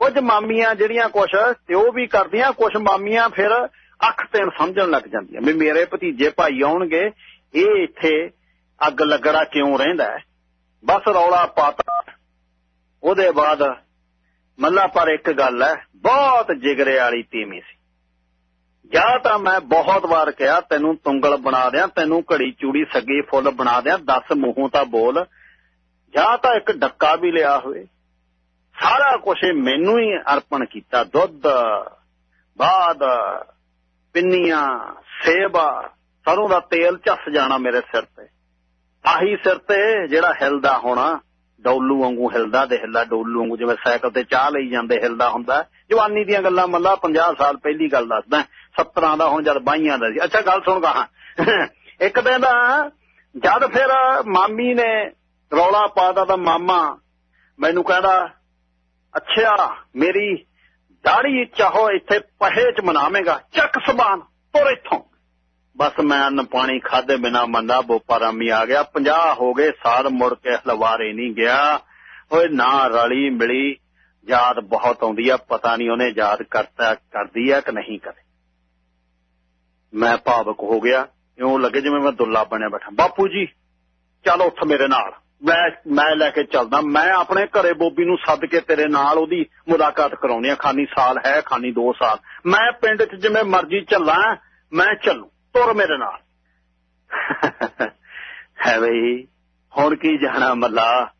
ਕੁਝ ਮਾਮੀਆਂ ਜਿਹੜੀਆਂ ਕੁਛ ਤੇ ਉਹ ਵੀ ਕਰਦੀਆਂ ਕੁਝ ਮਾਮੀਆਂ ਫਿਰ ਅੱਖ ਤੇ ਸਮਝਣ ਲੱਗ ਜਾਂਦੀਆਂ ਵੀ ਮੇਰੇ ਭਤੀਜੇ ਭਾਈ ਆਉਣਗੇ, ਇਹ ਇੱਥੇ ਅੱਗ ਲੱਗੜਾ ਕਿਉਂ ਰਹਿੰਦਾ ਬਸ ਰੌਲਾ ਪਾਤਾ। ਉਹਦੇ ਬਾਅਦ ਮੱਲਾ ਪਰ ਇੱਕ ਗੱਲ ਹੈ ਬਹੁਤ ਜਿਗਰੇ ਵਾਲੀ ਤੀਮੀ ਸੀ। ਜਾਂ ਤਾਂ ਮੈਂ ਬਹੁਤ ਵਾਰ ਕਿਹਾ, ਤੈਨੂੰ ਤੁੰਗਲ ਬਣਾ ਦਿਆਂ, ਤੈਨੂੰ ਘੜੀ ਚੂੜੀ ਸੱਗੀ ਫੁੱਲ ਬਣਾ ਦਿਆਂ 10 ਮੂੰਹੋਂ ਤਾਂ ਬੋਲ। ਜਾਂ ਤਾਂ ਇੱਕ ਡੱਕਾ ਵੀ ਲਿਆ ਹੋਵੇ। ਸਾਰਾ ਕੁਝ ਮੈਨੂੰ ਹੀ ਅਰਪਣ ਕੀਤਾ, ਦੁੱਧ, ਬਾਦ, ਪਿੰਨੀਆਂ, ਸੇਬਾ, ਸਰੋਂ ਦਾ ਤੇਲ ਝੱਸ ਜਾਣਾ ਮੇਰੇ ਸਿਰ ਤੇ। ਆਹੀ ਸਿਰ ਤੇ ਜਿਹੜਾ ਹਿਲਦਾ ਹੋਣਾ ਡੋਲੂ ਵਾਂਗੂ ਹਿਲਦਾ ਤੇ ਹਿਲਦਾ ਡੋਲੂ ਵਾਂਗੂ, ਜਿਵੇਂ ਸਾਈਕਲ ਤੇ ਚਾਹ ਲਈ ਜਾਂਦੇ ਹਿਲਦਾ ਹੁੰਦਾ ਜਵਾਨੀ ਦੀਆਂ ਗੱਲਾਂ ਮੱਲਾ 50 ਸਾਲ ਪਹਿਲੀ ਗੱਲ ਦੱਸਦਾ 17 ਦਾ ਹੁਣ ਜਦ ਬਾਈਆਂ ਦਾ ਸੀ। ਅੱਛਾ, ਗੱਲ ਸੁਣ ਕਹਾ ਇੱਕ ਦਿਨ ਦਾ ਜਦ ਫਿਰ ਮਾਮੀ ਨੇ ਰੌਲਾ ਪਾਦਾ ਤਾਂ ਮਾਮਾ ਮੈਨੂੰ ਕਹਿੰਦਾ ਅੱਛਾ ਮੇਰੀ ਦਾੜੀ ਚਾਹੋ ਇੱਥੇ ਪਹੇ ਚ ਮਨਾਵੇਂਗਾ। ਚੱਕ ਸਬਾਨ ਤੁਰ ਇੱਥੋਂ। ਬਸ ਮੈਂ ਅੰਨ ਪਾਣੀ ਖਾਦੇ ਬਿਨਾ ਮੰਦਾ ਬੋਪਾਰਾਮੀ ਆ ਗਿਆ। 50 ਹੋ ਗਏ ਸਾਲ ਮੁੜ ਕੇ ਹਲਵਾਰੇ ਨਹੀਂ ਗਿਆ। ਓਏ ਨਾ ਰਲੀ ਮਿਲੀ, ਯਾਦ ਬਹੁਤ ਆਉਂਦੀ ਆ, ਪਤਾ ਨਹੀਂ ਉਹਨੇ ਯਾਦ ਕਰਤਾ, ਕਰਦੀ ਆ ਕਿ ਨਹੀਂ ਕਦੇ। ਮੈਂ ਭਾਵਕ ਹੋ ਗਿਆ। ਇਉਂ ਲੱਗੇ ਜਿਵੇਂ ਮੈਂ ਦੁੱਲਾ ਬਣਿਆ ਬੈਠਾ। ਬਾਪੂ ਜੀ, ਚਲ ਉੱਠ ਮੇਰੇ ਨਾਲ। ਮੈਂ ਮੈਂ ਲੈ ਕੇ ਚੱਲਦਾ। ਮੈਂ ਆਪਣੇ ਘਰੇ ਬੋਬੀ ਨੂੰ ਸੱਦ ਕੇ ਤੇਰੇ ਨਾਲ ਉਹਦੀ ਮੁਲਾਕਾਤ ਕਰਾਉਣੀ ਆ। ਖਾਨੀ ਸਾਲ ਹੈ, ਖਾਨੀ 2 ਸਾਲ। ਮੈਂ ਪਿੰਡ 'ਚ ਜਿਵੇਂ ਮਰਜ਼ੀ ਚੱਲਾਂ, ਮੈਂ ਚੱਲੂ। ਤੁਰ ਮੇਰੇ ਨਾਲ। ਹੈ ਬਈ, ਹੁਣ ਕੀ ਜਾਣਾ ਮੱਲਾ?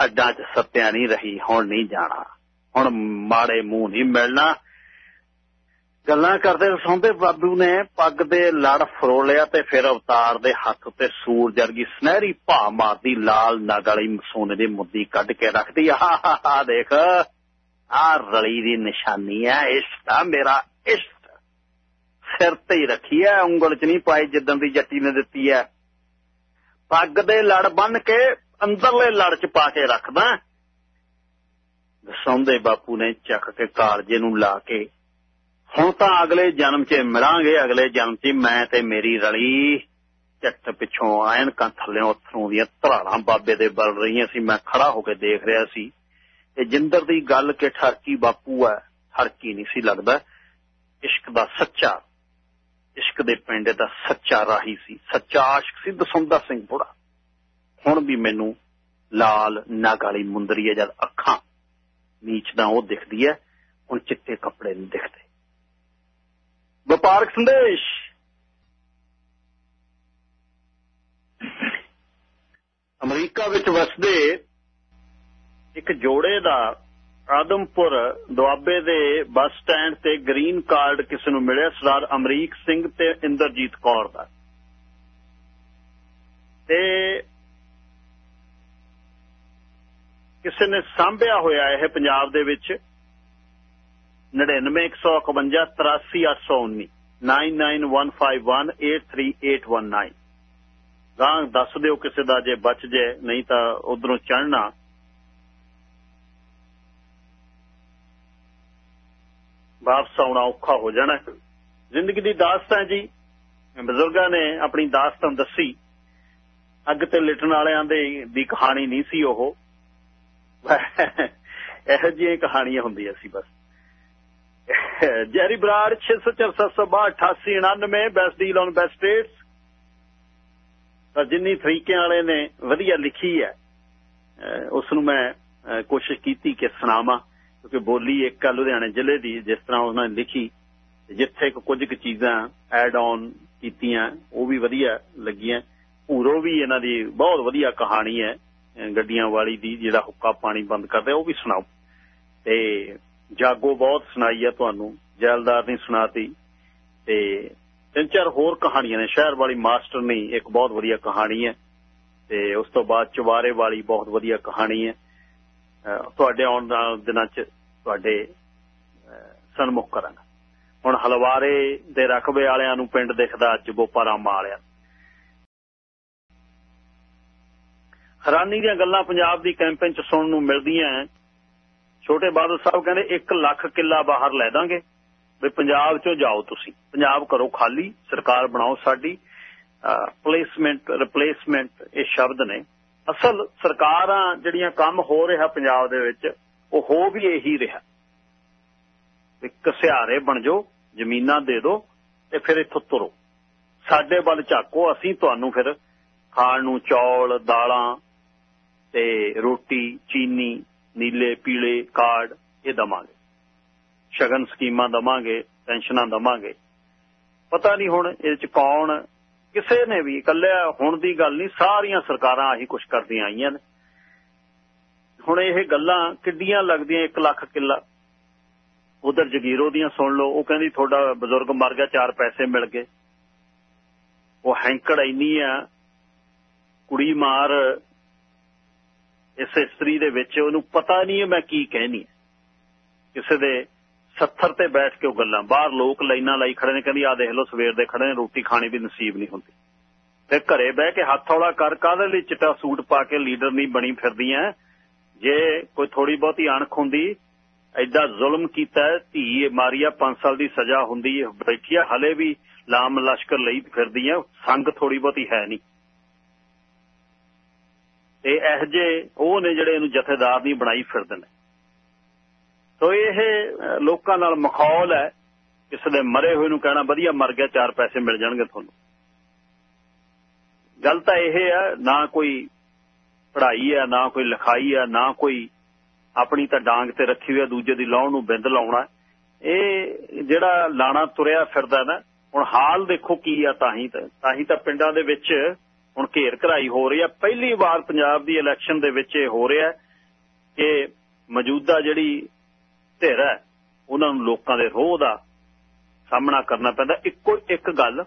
ਹੱਡਾਂ 'ਚ ਸੱਤਿਆ ਨਹੀਂ ਰਹੀ, ਹੁਣ ਨਹੀਂ ਜਾਣਾ। ਹੁਣ ਮਾੜੇ ਮੂੰਹ ਨਹੀਂ ਮਿਲਣਾ। ਗੱਲਾਂ ਕਰਦੇ ਸੌਂਦੇ ਬਾਬੂ ਨੇ, ਪੱਗ ਦੇ ਲੜ ਫਰੋਲਿਆ ਤੇ ਫਿਰ ਅਵਤਾਰ ਦੇ ਹੱਥ ਉੱਤੇ ਸੂਰਜ ਵਰਗੀ ਸੁਨਹਿਰੀ ਭਾ ਮਾਰਦੀ ਲਾਲ ਨਗ ਵਾਲੀ ਸੋਨੇ ਦੀ ਮੁੱਦੀ ਕੱਢ ਕੇ ਰੱਖਦੀ। ਆਹ ਦੇਖ ਆ ਰਲੀ ਦੀ ਨਿਸ਼ਾਨੀ ਹੈ, ਇਸ ਦਾ ਮੇਰਾ, ਇਸ ਸਿਰ ਤੇ ਹੀ ਰੱਖੀ ਹੈ ਉਂਗਲ 'ਚ ਨਹੀਂ ਪਾਈ ਜਿੱਦਾਂ ਦੀ ਜੱਟੀ ਨੇ ਦਿੱਤੀ ਹੈ ਪੱਗ ਦੇ ਲੜ ਬੰਨ ਕੇ ਅੰਦਰਲੇ ਲੜ 'ਚ ਪਾ ਕੇ ਰੱਖਦਾ ਸੌਂਦੇ ਬਾਪੂ ਨੇ ਚੱਕ ਕੇ ਕਾਲਜੇ ਨੂੰ ਲਾ ਕੇ, ਹੁਣ ਤਾਂ ਅਗਲੇ ਜਨਮ 'ਚ ਮਿਲਾਂਗੇ, ਅਗਲੇ ਜਨਮ 'ਚ ਮੈਂ ਤੇ ਮੇਰੀ ਰਲੀ ਚੱਟ ਪਿੱਛੋਂ ਐਨਕਾਂ ਥੱਲੇੋਂ ਉੱਥੋਂ ਦੀਆਂ ਧਰਾਲਾਂ ਬਾਬੇ ਦੇ ਬਲ ਰਹੀਆਂ ਸੀ, ਮੈਂ ਖੜਾ ਹੋ ਕੇ ਦੇਖ ਰਿਹਾ ਸੀ। ਤੇ ਜਿੰਦਰ ਦੀ ਗੱਲ ਕਿ ਠਰਕੀ ਬਾਪੂ ਹੈ ਠਰਕੀ ਨਹੀਂ ਸੀ ਲੱਗਦਾ, ਇਸ਼ਕ ਦਾ ਸੱਚਾ ਇਸ਼ਕ ਦੇ ਪਿੰਡ ਦਾ ਸੱਚਾ ਰਾਹੀ ਸੀ। ਸੱਚਾ ਆਸ਼ਕ ਸੀ ਦਸੰਦਾ ਸਿੰਘ ਬੁੜਾ। ਹੁਣ ਵੀ ਮੈਨੂੰ ਲਾਲ ਨਗ ਵਾਲੀ ਮੁੰਦਰੀ ਹੈ, ਜਦ ਅੱਖਾਂ ਨੀਚਦਾ ਉਹ ਦਿਖਦੀ ਹੈ, ਹੁਣ ਚਿੱਟੇ ਕੱਪੜੇ ਨਹੀਂ ਦਿਖਦੇ। ਵਪਾਰਕ ਸੰਦੇਸ਼। ਅਮਰੀਕਾ ਵਿੱਚ ਵਸਦੇ ਇੱਕ ਜੋੜੇ ਦਾ ਆਦਮਪੁਰ ਦੁਆਬੇ ਦੇ ਬੱਸ ਸਟੈਂਡ ਤੇ ਗ੍ਰੀਨ ਕਾਰਡ ਕਿਸੇ ਨੂੰ ਮਿਲਿਆ, ਸਰਦਾਰ ਅਮਰੀਕ ਸਿੰਘ ਤੇ ਇੰਦਰਜੀਤ ਕੌਰ ਦਾ। ਤੇ ਕਿਸੇ ਨੇ ਸਾਂਭਿਆ ਹੋਇਆ ਇਹ ਪੰਜਾਬ ਦੇ ਵਿੱਚ 9915583819 9915183819 ਗਾਂ ਦੱਸ ਦਿਓ ਕਿਸੇ ਦਾ ਜੇ ਬਚ ਜੇ, ਨਹੀਂ ਤਾਂ ਉਧਰੋਂ ਚੜਨਾ ਵਾਪਸ ਆਉਣਾ ਔਖਾ ਹੋ ਜਾਣਾ। ਜ਼ਿੰਦਗੀ ਦੀ ਦਾਸਤਾਨ ਜੀ। ਬਜ਼ੁਰਗਾਂ ਨੇ ਆਪਣੀ ਦਾਸਤਾਂ ਦੱਸੀ। ਅੱਗ ਤੇ ਲਿਟਣ ਵਾਲਿਆਂ ਦੇ ਦੀ ਕਹਾਣੀ ਨਹੀਂ ਸੀ ਉਹ। ਇਹੋ ਜਿਹੀਆਂ ਕਹਾਣੀਆਂ ਹੁੰਦੀਆਂ ਸੀ ਬਸ। Jerry Brar 6477899 best deal on best rates ਤਾਂ ਜਿੰਨੀ ਫਰੀਕਿਆਂ ਵਾਲੇ ਨੇ ਵਧੀਆ ਲਿਖੀ ਹੈ। ਉਸ ਨੂੰ ਮੈਂ ਕੋਸ਼ਿਸ਼ ਕੀਤੀ ਕਿ ਸੁਣਾਵਾਂ। ਕਿਉਂਕਿ ਬੋਲੀ ਇੱਕ ਆ ਲੁਧਿਆਣੇ ਜ਼ਿਲ੍ਹੇ ਦੀ, ਜਿਸ ਤਰ੍ਹਾਂ ਉਹਨਾਂ ਨੇ ਲਿਖੀ, ਜਿੱਥੇ ਕੁਝ ਕੁ ਚੀਜ਼ਾਂ ਐਡ ਆਨ ਕੀਤੀਆਂ, ਉਹ ਵੀ ਵਧੀਆ ਲੱਗੀਆਂ। ਭੂਰੋ ਵੀ ਇਹਨਾਂ ਦੀ ਬਹੁਤ ਵਧੀਆ ਕਹਾਣੀ ਹੈ ਗੱਡੀਆਂ ਵਾਲੀ ਦੀ, ਜਿਹੜਾ ਹੁੱਕਾ ਪਾਣੀ ਬੰਦ ਕਰਦਾ, ਉਹ ਵੀ ਸੁਣਾਓ। ਤੇ ਜਾਗੋ ਬਹੁਤ ਸੁਣਾਈ ਆ ਤੁਹਾਨੂੰ, ਜੈਲਦਾਰ ਨੇ ਸੁਣਾਤੀ। ਤੇ ਤਿੰਨ ਚਾਰ ਹੋਰ ਕਹਾਣੀਆਂ ਨੇ, ਸ਼ਹਿਰ ਵਾਲੀ ਮਾਸਟਰ ਨੇ ਇੱਕ ਬਹੁਤ ਵਧੀਆ ਕਹਾਣੀ ਹੈ, ਤੇ ਉਸ ਤੋਂ ਬਾਅਦ ਚਵਾਰੇ ਵਾਲੀ ਬਹੁਤ ਵਧੀਆ ਕਹਾਣੀ ਹੈ। ਤੁਹਾਡੇ ਆਉਣ ਦਿਨਾਂ 'ਚ ਤੁਹਾਡੇ ਸਨਮੁਖ ਕਰਾਂਗਾ। ਹੁਣ ਹਲਵਾਰੇ ਦੇ ਰਕਬੇ ਵਾਲਿਆਂ ਨੂੰ ਪਿੰਡ ਦਿਖਦਾ ਅੱਜ ਬੋਪਾਰਾਮਾ ਵਾਲਿਆਂ। ਹੈਰਾਨੀ ਦੀਆਂ ਗੱਲਾਂ ਪੰਜਾਬ ਦੀ ਕੈਂਪੇਨ 'ਚ ਸੁਣਨ ਨੂੰ ਮਿਲਦੀਆਂ ਛੋਟੇ ਬਾਦਲ ਸਾਹਿਬ ਕਹਿੰਦੇ 1 ਲੱਖ ਕਿੱਲਾ ਬਾਹਰ ਲੈ ਦਾਂਗੇ। ਵੀ ਪੰਜਾਬ 'ਚੋਂ ਜਾਓ ਤੁਸੀਂ। ਪੰਜਾਬ ਕਰੋ ਖਾਲੀ, ਸਰਕਾਰ ਬਣਾਓ ਸਾਡੀ। ਪਲੇਸਮੈਂਟ ਰਿਪਲੇਸਮੈਂਟ ਇਹ ਸ਼ਬਦ ਨੇ। ਅਸਲ ਸਰਕਾਰਾਂ ਜਿਹੜੀਆਂ ਕੰਮ ਹੋ ਰਿਹਾ ਪੰਜਾਬ ਦੇ ਵਿੱਚ, ਉਹ ਹੋ ਵੀ ਇਹੀ ਰਿਹਾ। ਵੀ ਕਸਿਆਰੇ ਬਣ ਜਾਓ, ਜ਼ਮੀਨਾਂ ਦੇ ਦਿਓ ਤੇ ਫਿਰ ਇੱਥੋਂ ਤੁਰੋ। ਸਾਡੇ ਵੱਲ ਝਾਕੋ, ਅਸੀਂ ਤੁਹਾਨੂੰ ਫਿਰ ਖਾਣ ਨੂੰ ਚੌਲ, ਦਾਲਾਂ ਤੇ ਰੋਟੀ, ਚੀਨੀ, ਨੀਲੇ, ਪੀਲੇ, ਕਾਰਡ ਇਹ ਦਵਾਂਗੇ। ਸ਼ਗਨ ਸਕੀਮਾਂ ਦਵਾਂਗੇ, ਪੈਨਸ਼ਨਾਂ ਦਵਾਂਗੇ। ਪਤਾ ਨਹੀਂ ਹੁਣ ਇਹ ਚ ਕੌਣ ਕਿਸੇ ਨੇ ਵੀ ਇਕੱਲਿਆ ਹੁਣ ਦੀ ਗੱਲ ਨਹੀਂ, ਸਾਰੀਆਂ ਸਰਕਾਰਾਂ ਆਹੀ ਕੁਝ ਕਰਦੀਆਂ ਆਈਆਂ ਨੇ। ਹੁਣ ਇਹ ਗੱਲਾਂ ਕਿੱਡੀਆਂ ਲੱਗਦੀਆਂ 1 ਲੱਖ ਕਿੱਲਾ। ਉਧਰ ਜਗੀਰੋ ਦੀਆਂ ਸੁਣ ਲਓ, ਉਹ ਕਹਿੰਦੀ ਤੁਹਾਡਾ ਬਜ਼ੁਰਗ ਮਰ ਗਿਆ, ਚਾਰ ਪੈਸੇ ਮਿਲ ਗਏ। ਉਹ ਹੈਂਕੜ ਇੰਨੀ ਆ, ਕੁੜੀ ਮਾਰ ਇਸ ਇਸਤਰੀ ਦੇ ਵਿੱਚ, ਉਹਨੂੰ ਪਤਾ ਨਹੀਂ ਮੈਂ ਕੀ ਕਹਿਣੀ ਕਿਸੇ ਦੇ 70 ਤੇ ਬੈਠ ਕੇ ਉਹ ਗੱਲਾਂ, ਬਾਹਰ ਲੋਕ ਲਾਈਨਾਂ ਲਾਈ ਖੜੇ ਨੇ, ਕਹਿੰਦੀ ਆ ਦੇਖ ਲਓ, ਸਵੇਰ ਦੇ ਖੜੇ ਨੇ, ਰੋਟੀ ਖਾਣੀ ਵੀ ਨਸੀਬ ਨਹੀਂ ਹੁੰਦੀ। ਤੇ ਘਰੇ ਬਹਿ ਕੇ ਹੱਥ ਹੌਲਾ ਕਰ, ਕਾਹਦੇ ਲਈ ਚਿੱਟਾ ਸੂਟ ਪਾ ਕੇ ਲੀਡਰ ਨਹੀਂ ਬਣੀ ਫਿਰਦੀਆਂ? ਜੇ ਕੋਈ ਥੋੜੀ ਬਹੁਤੀ ਅਣਖ ਹੁੰਦੀ ਐਡਾ ਜ਼ੁਲਮ ਕੀਤਾ, ਧੀ ਮਾਰੀਆ 5 ਸਾਲ ਦੀ ਸਜ਼ਾ ਹੁੰਦੀ ਬੈਠੀਆ, ਹਲੇ ਵੀ ਲਾਮ ਲਸ਼ਕਰ ਲਈ ਫਿਰਦੀ ਆ ਸੰਗ ਥੋੜੀ ਬਹੁਤੀ ਹੈ ਨਹੀਂ। ਤੇ ਇਹ ਜੇ ਉਹ ਨੇ ਜਿਹੜੇ ਇਹਨੂੰ ਜਥੇਦਾਰ ਨਹੀਂ ਬਣਾਈ ਫਿਰਦੇ ਨੇ। ਸੋ ਇਹ ਲੋਕਾਂ ਨਾਲ ਮਖੌਲ ਹੈ, ਕਿਸੇ ਦੇ ਮਰੇ ਹੋਏ ਨੂੰ ਕਹਿਣਾ, ਵਧੀਆ ਮਰ ਗਿਆ, ਚਾਰ ਪੈਸੇ ਮਿਲ ਜਾਣਗੇ ਤੁਹਾਨੂੰ। ਗੱਲ ਤਾਂ ਇਹ ਹੈ, ਨਾ ਕੋਈ ਪੜ੍ਹਾਈ ਹੈ, ਨਾ ਕੋਈ ਲਿਖਾਈ ਹੈ, ਨਾ ਕੋਈ ਆਪਣੀ ਤਾਂ ਡਾਂਗ ਤੇ ਰੱਖੀ ਹੋਈ ਹੈ, ਦੂਜੇ ਦੀ ਲਾਉਣ ਨੂੰ ਬਿੰਦ ਲਾਉਣਾ ਇਹ ਜਿਹੜਾ ਲਾਣਾ ਤੁਰਿਆ ਫਿਰਦਾ ਨਾ, ਹੁਣ ਹਾਲ ਦੇਖੋ ਕੀ ਆ ਤਾਂ ਹੀ ਤਾਂ ਹੀ ਤਾਂ ਪਿੰਡਾਂ ਦੇ ਵਿੱਚ ਹੁਣ ਘੇਰ ਘਰਾਈ ਹੋ ਰਹੀ ਹੈ। ਪਹਿਲੀ ਵਾਰ ਪੰਜਾਬ ਦੀ ਇਲੈਕਸ਼ਨ ਦੇ ਵਿੱਚ ਇਹ ਹੋ ਰਿਹਾ ਕਿ ਮੌਜੂਦਾ ਜਿਹੜੀ ਧਿਰ ਹੈ, ਉਹਨਾਂ ਨੂੰ ਲੋਕਾਂ ਦੇ ਰੋਹ ਦਾ ਸਾਹਮਣਾ ਕਰਨਾ ਪੈਂਦਾ। ਇੱਕੋ ਇੱਕ ਗੱਲ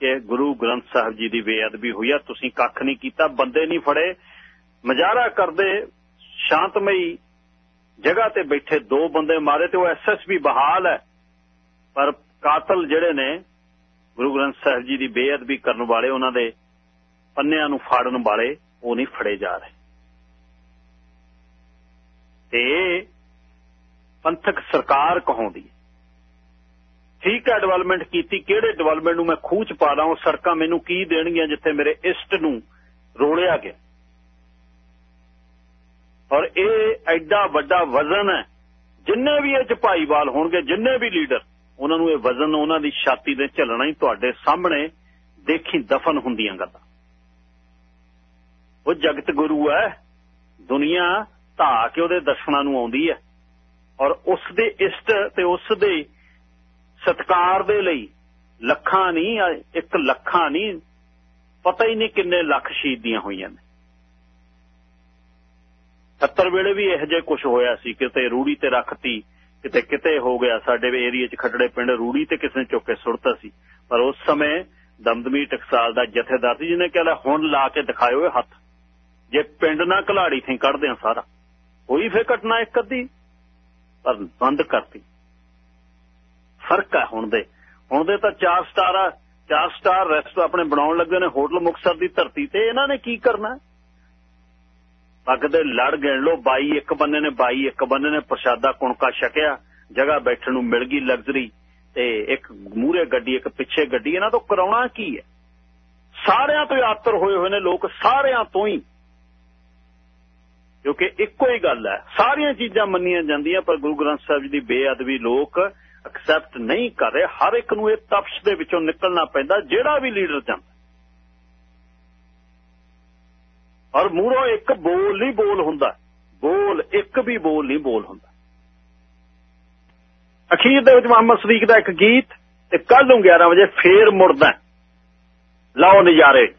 ਕਿ ਗੁਰੂ ਗ੍ਰੰਥ ਸਾਹਿਬ ਜੀ ਦੀ ਬੇਅਦਬੀ ਹੋਈ ਆ, ਤੁਸੀਂ ਕੱਖ ਨਹੀਂ ਕੀਤਾ, ਬੰਦੇ ਨਹੀਂ ਫੜੇ। ਮਜ਼ਾਰਾ ਕਰਦੇ ਸ਼ਾਂਤਮਈ ਜਗ੍ਹਾ ਤੇ ਬੈਠੇ ਦੋ ਬੰਦੇ ਮਾਰੇ ਤੇ ਉਹ ਐਸਐਸਪੀ ਬਹਾਲ ਹੈ। ਪਰ ਕਾਤਲ ਜਿਹੜੇ ਨੇ, ਗੁਰੂ ਗ੍ਰੰਥ ਸਾਹਿਬ ਜੀ ਦੀ ਬੇਅਦਬੀ ਕਰਨ ਵਾਲੇ ਉਹਨਾਂ ਦੇ ਪੰਨਿਆਂ ਨੂੰ ਫਾੜਨ ਵਾਲੇ ਉਹ ਨਹੀਂ ਫੜੇ ਜਾ ਰਹੇ। ਤੇ ਪੰਥਕ ਸਰਕਾਰ ਕਹਾਉਂਦੀ ਠੀਕ ਹੈ ਡਿਵੈਲਪਮੈਂਟ ਕੀਤੀ, ਕਿਹੜੇ ਡਿਵੈਲਪਮੈਂਟ ਨੂੰ ਮੈਂ ਖੂਚ ਪਾ ਲਾਂ ਉਹ ਸੜਕਾਂ ਮੈਨੂੰ ਕੀ ਦੇਣਗੀਆਂ ਜਿੱਥੇ ਮੇਰੇ ਇਸ਼ਟ ਨੂੰ ਰੋਲਿਆ ਗਿਆ। ਔਰ ਇਹ ਐਡਾ ਵੱਡਾ ਵਜ਼ਨ ਹੈ, ਜਿੰਨੇ ਵੀ ਇਹ ਚ ਭਾਈਵਾਲ ਹੋਣਗੇ, ਜਿੰਨੇ ਵੀ ਲੀਡਰ ਉਹਨਾਂ ਨੂੰ ਇਹ ਵਜ਼ਨ, ਉਹਨਾਂ ਦੀ ਛਾਤੀ ਤੇ ਝੱਲਣਾ ਹੀ ਤੁਹਾਡੇ ਸਾਹਮਣੇ ਦੇਖੀ ਦਫਨ ਹੁੰਦੀਆਂ ਗੱਲਾਂ। ਉਹ ਜਗਤ ਗੁਰੂ ਹੈ, ਦੁਨੀਆ ਧਾ ਕੇ ਉਹਦੇ ਦਰਸ਼ਨਾਂ ਨੂੰ ਆਉਂਦੀ ਹੈ। ਔਰ ਉਸ ਦੇ ਇਸ਼ਟ ਤੇ ਉਸ ਦੇ ਸਤਕਾਰ ਦੇ ਲਈ ਲੱਖਾਂ ਨਹੀਂ ਇੱਕ ਲੱਖਾਂ ਨਹੀਂ, ਪਤਾ ਹੀ ਨਹੀਂ ਕਿੰਨੇ ਲੱਖ ਸ਼ਹੀਦੀਆਂ ਹੋਈਆਂ ਨੇ। 70 ਵੇਲੇ ਵੀ ਇਹੋ ਜਿਹਾ ਕੁਝ ਹੋਇਆ ਸੀ, ਕਿਤੇ ਰੂੜੀ ਤੇ ਰੱਖਤੀ, ਕਿਤੇ ਕਿਤੇ ਹੋ ਗਿਆ। ਸਾਡੇ ਏਰੀਆ 'ਚ ਖੱਟੜੇ ਪਿੰਡ ਰੂੜੀ ਤੇ ਕਿਸੇ ਨੇ ਚੁੱਕ ਕੇ ਸੁੱਟਤਾ ਸੀ। ਪਰ ਉਸ ਸਮੇਂ ਦਮਦਮੀ ਟਕਸਾਲ ਦਾ ਜਥੇਦਾਰ ਸੀ, ਜਿਹਨੇ ਕਿਹਾ ਹੁਣ ਲਾ ਕੇ ਦਿਖਾਇਓ ਇਹ ਹੱਥ। ਜੇ ਪਿੰਡ ਨਾ ਘਲਾੜੀ ਥੀ ਕੱਢਦੇ ਆ ਸਾਰਾ। ਕੋਈ ਫੇ ਘਟਨਾ ਇੱਕ ਅੱਧੀ। ਪਰ ਬੰਦ ਕਰਤੀ। ਫ਼ਰਕ ਹੈ ਹੁਣ ਦੇ। ਹੁਣ ਦੇ ਤਾਂ 4 ਸਟਾਰ ਆ 4 ਸਟਾਰ ਰੈਸਟ ਆਪਣੇ ਬਣਾਉਣ ਲੱਗੇ ਨੇ ਹੋਟਲ ਮੁਕਸਰ ਦੀ ਧਰਤੀ ਤੇ, ਇਹਨਾਂ ਨੇ ਕੀ ਕਰਨਾ? ਪੱਗ ਦੇ ਲੜ ਗਿਣ ਲੋ 22 ਇੱਕ ਬੰਨੇ ਨੇ 22 ਇੱਕ ਬੰਨੇ ਨੇ, ਪ੍ਰਸ਼ਾਦਾ ਕੁਣਕਾ ਛਕਿਆ, ਜਗ੍ਹਾ ਬੈਠਣ ਨੂੰ ਮਿਲ ਗਈ ਲਗਜ਼ਰੀ ਤੇ ਇੱਕ ਮੂਹਰੇ ਗੱਡੀ, ਇੱਕ ਪਿੱਛੇ ਗੱਡੀ, ਇਹਨਾਂ ਤੋਂ ਕਰਾਉਣਾ ਕੀ ਹੈ? ਸਾਰਿਆਂ ਤੋਂ ਆਤਰ ਹੋਏ ਹੋਏ ਨੇ ਲੋਕ, ਸਾਰਿਆਂ ਤੋਂ ਹੀ। ਕਿਉਂਕਿ ਇੱਕੋ ਹੀ ਗੱਲ ਹੈ। ਸਾਰੀਆਂ ਚੀਜ਼ਾਂ ਮੰਨੀਆਂ ਜਾਂਦੀਆਂ, ਪਰ ਗੁਰੂ ਗ੍ਰੰਥ ਸਾਹਿਬ ਜੀ ਦੀ ਬੇਅਦਬੀ ਲੋਕ ਐਕਸੈਪਟ ਨਹੀਂ ਕਰ ਰਹੇ। ਹਰ ਇੱਕ ਨੂੰ ਇਹ ਤਪਸ਼ ਦੇ ਵਿੱਚੋਂ ਨਿਕਲਣਾ ਪੈਂਦਾ, ਜਿਹੜਾ ਵੀ ਲੀਡਰ ਜਾਂਦਾ ਔਰ ਮੂਰੋ ਇੱਕ ਬੋਲ ਨਹੀਂ ਬੋਲ ਹੁੰਦਾ। ਬੋਲ ਇੱਕ ਵੀ ਬੋਲ ਨਹੀਂ ਬੋਲ ਹੁੰਦਾ। ਅਖੀਰ ਦੇ ਵਿੱਚ ਮੁਹੰਮਦ ਸਦੀਕ ਦਾ ਇੱਕ ਗੀਤ, ਤੇ ਕੱਲ ਨੂੰ 11 ਵਜੇ ਫੇਰ ਮੁੜਦਾ ਲਾਓ ਨਜ਼ਾਰੇ।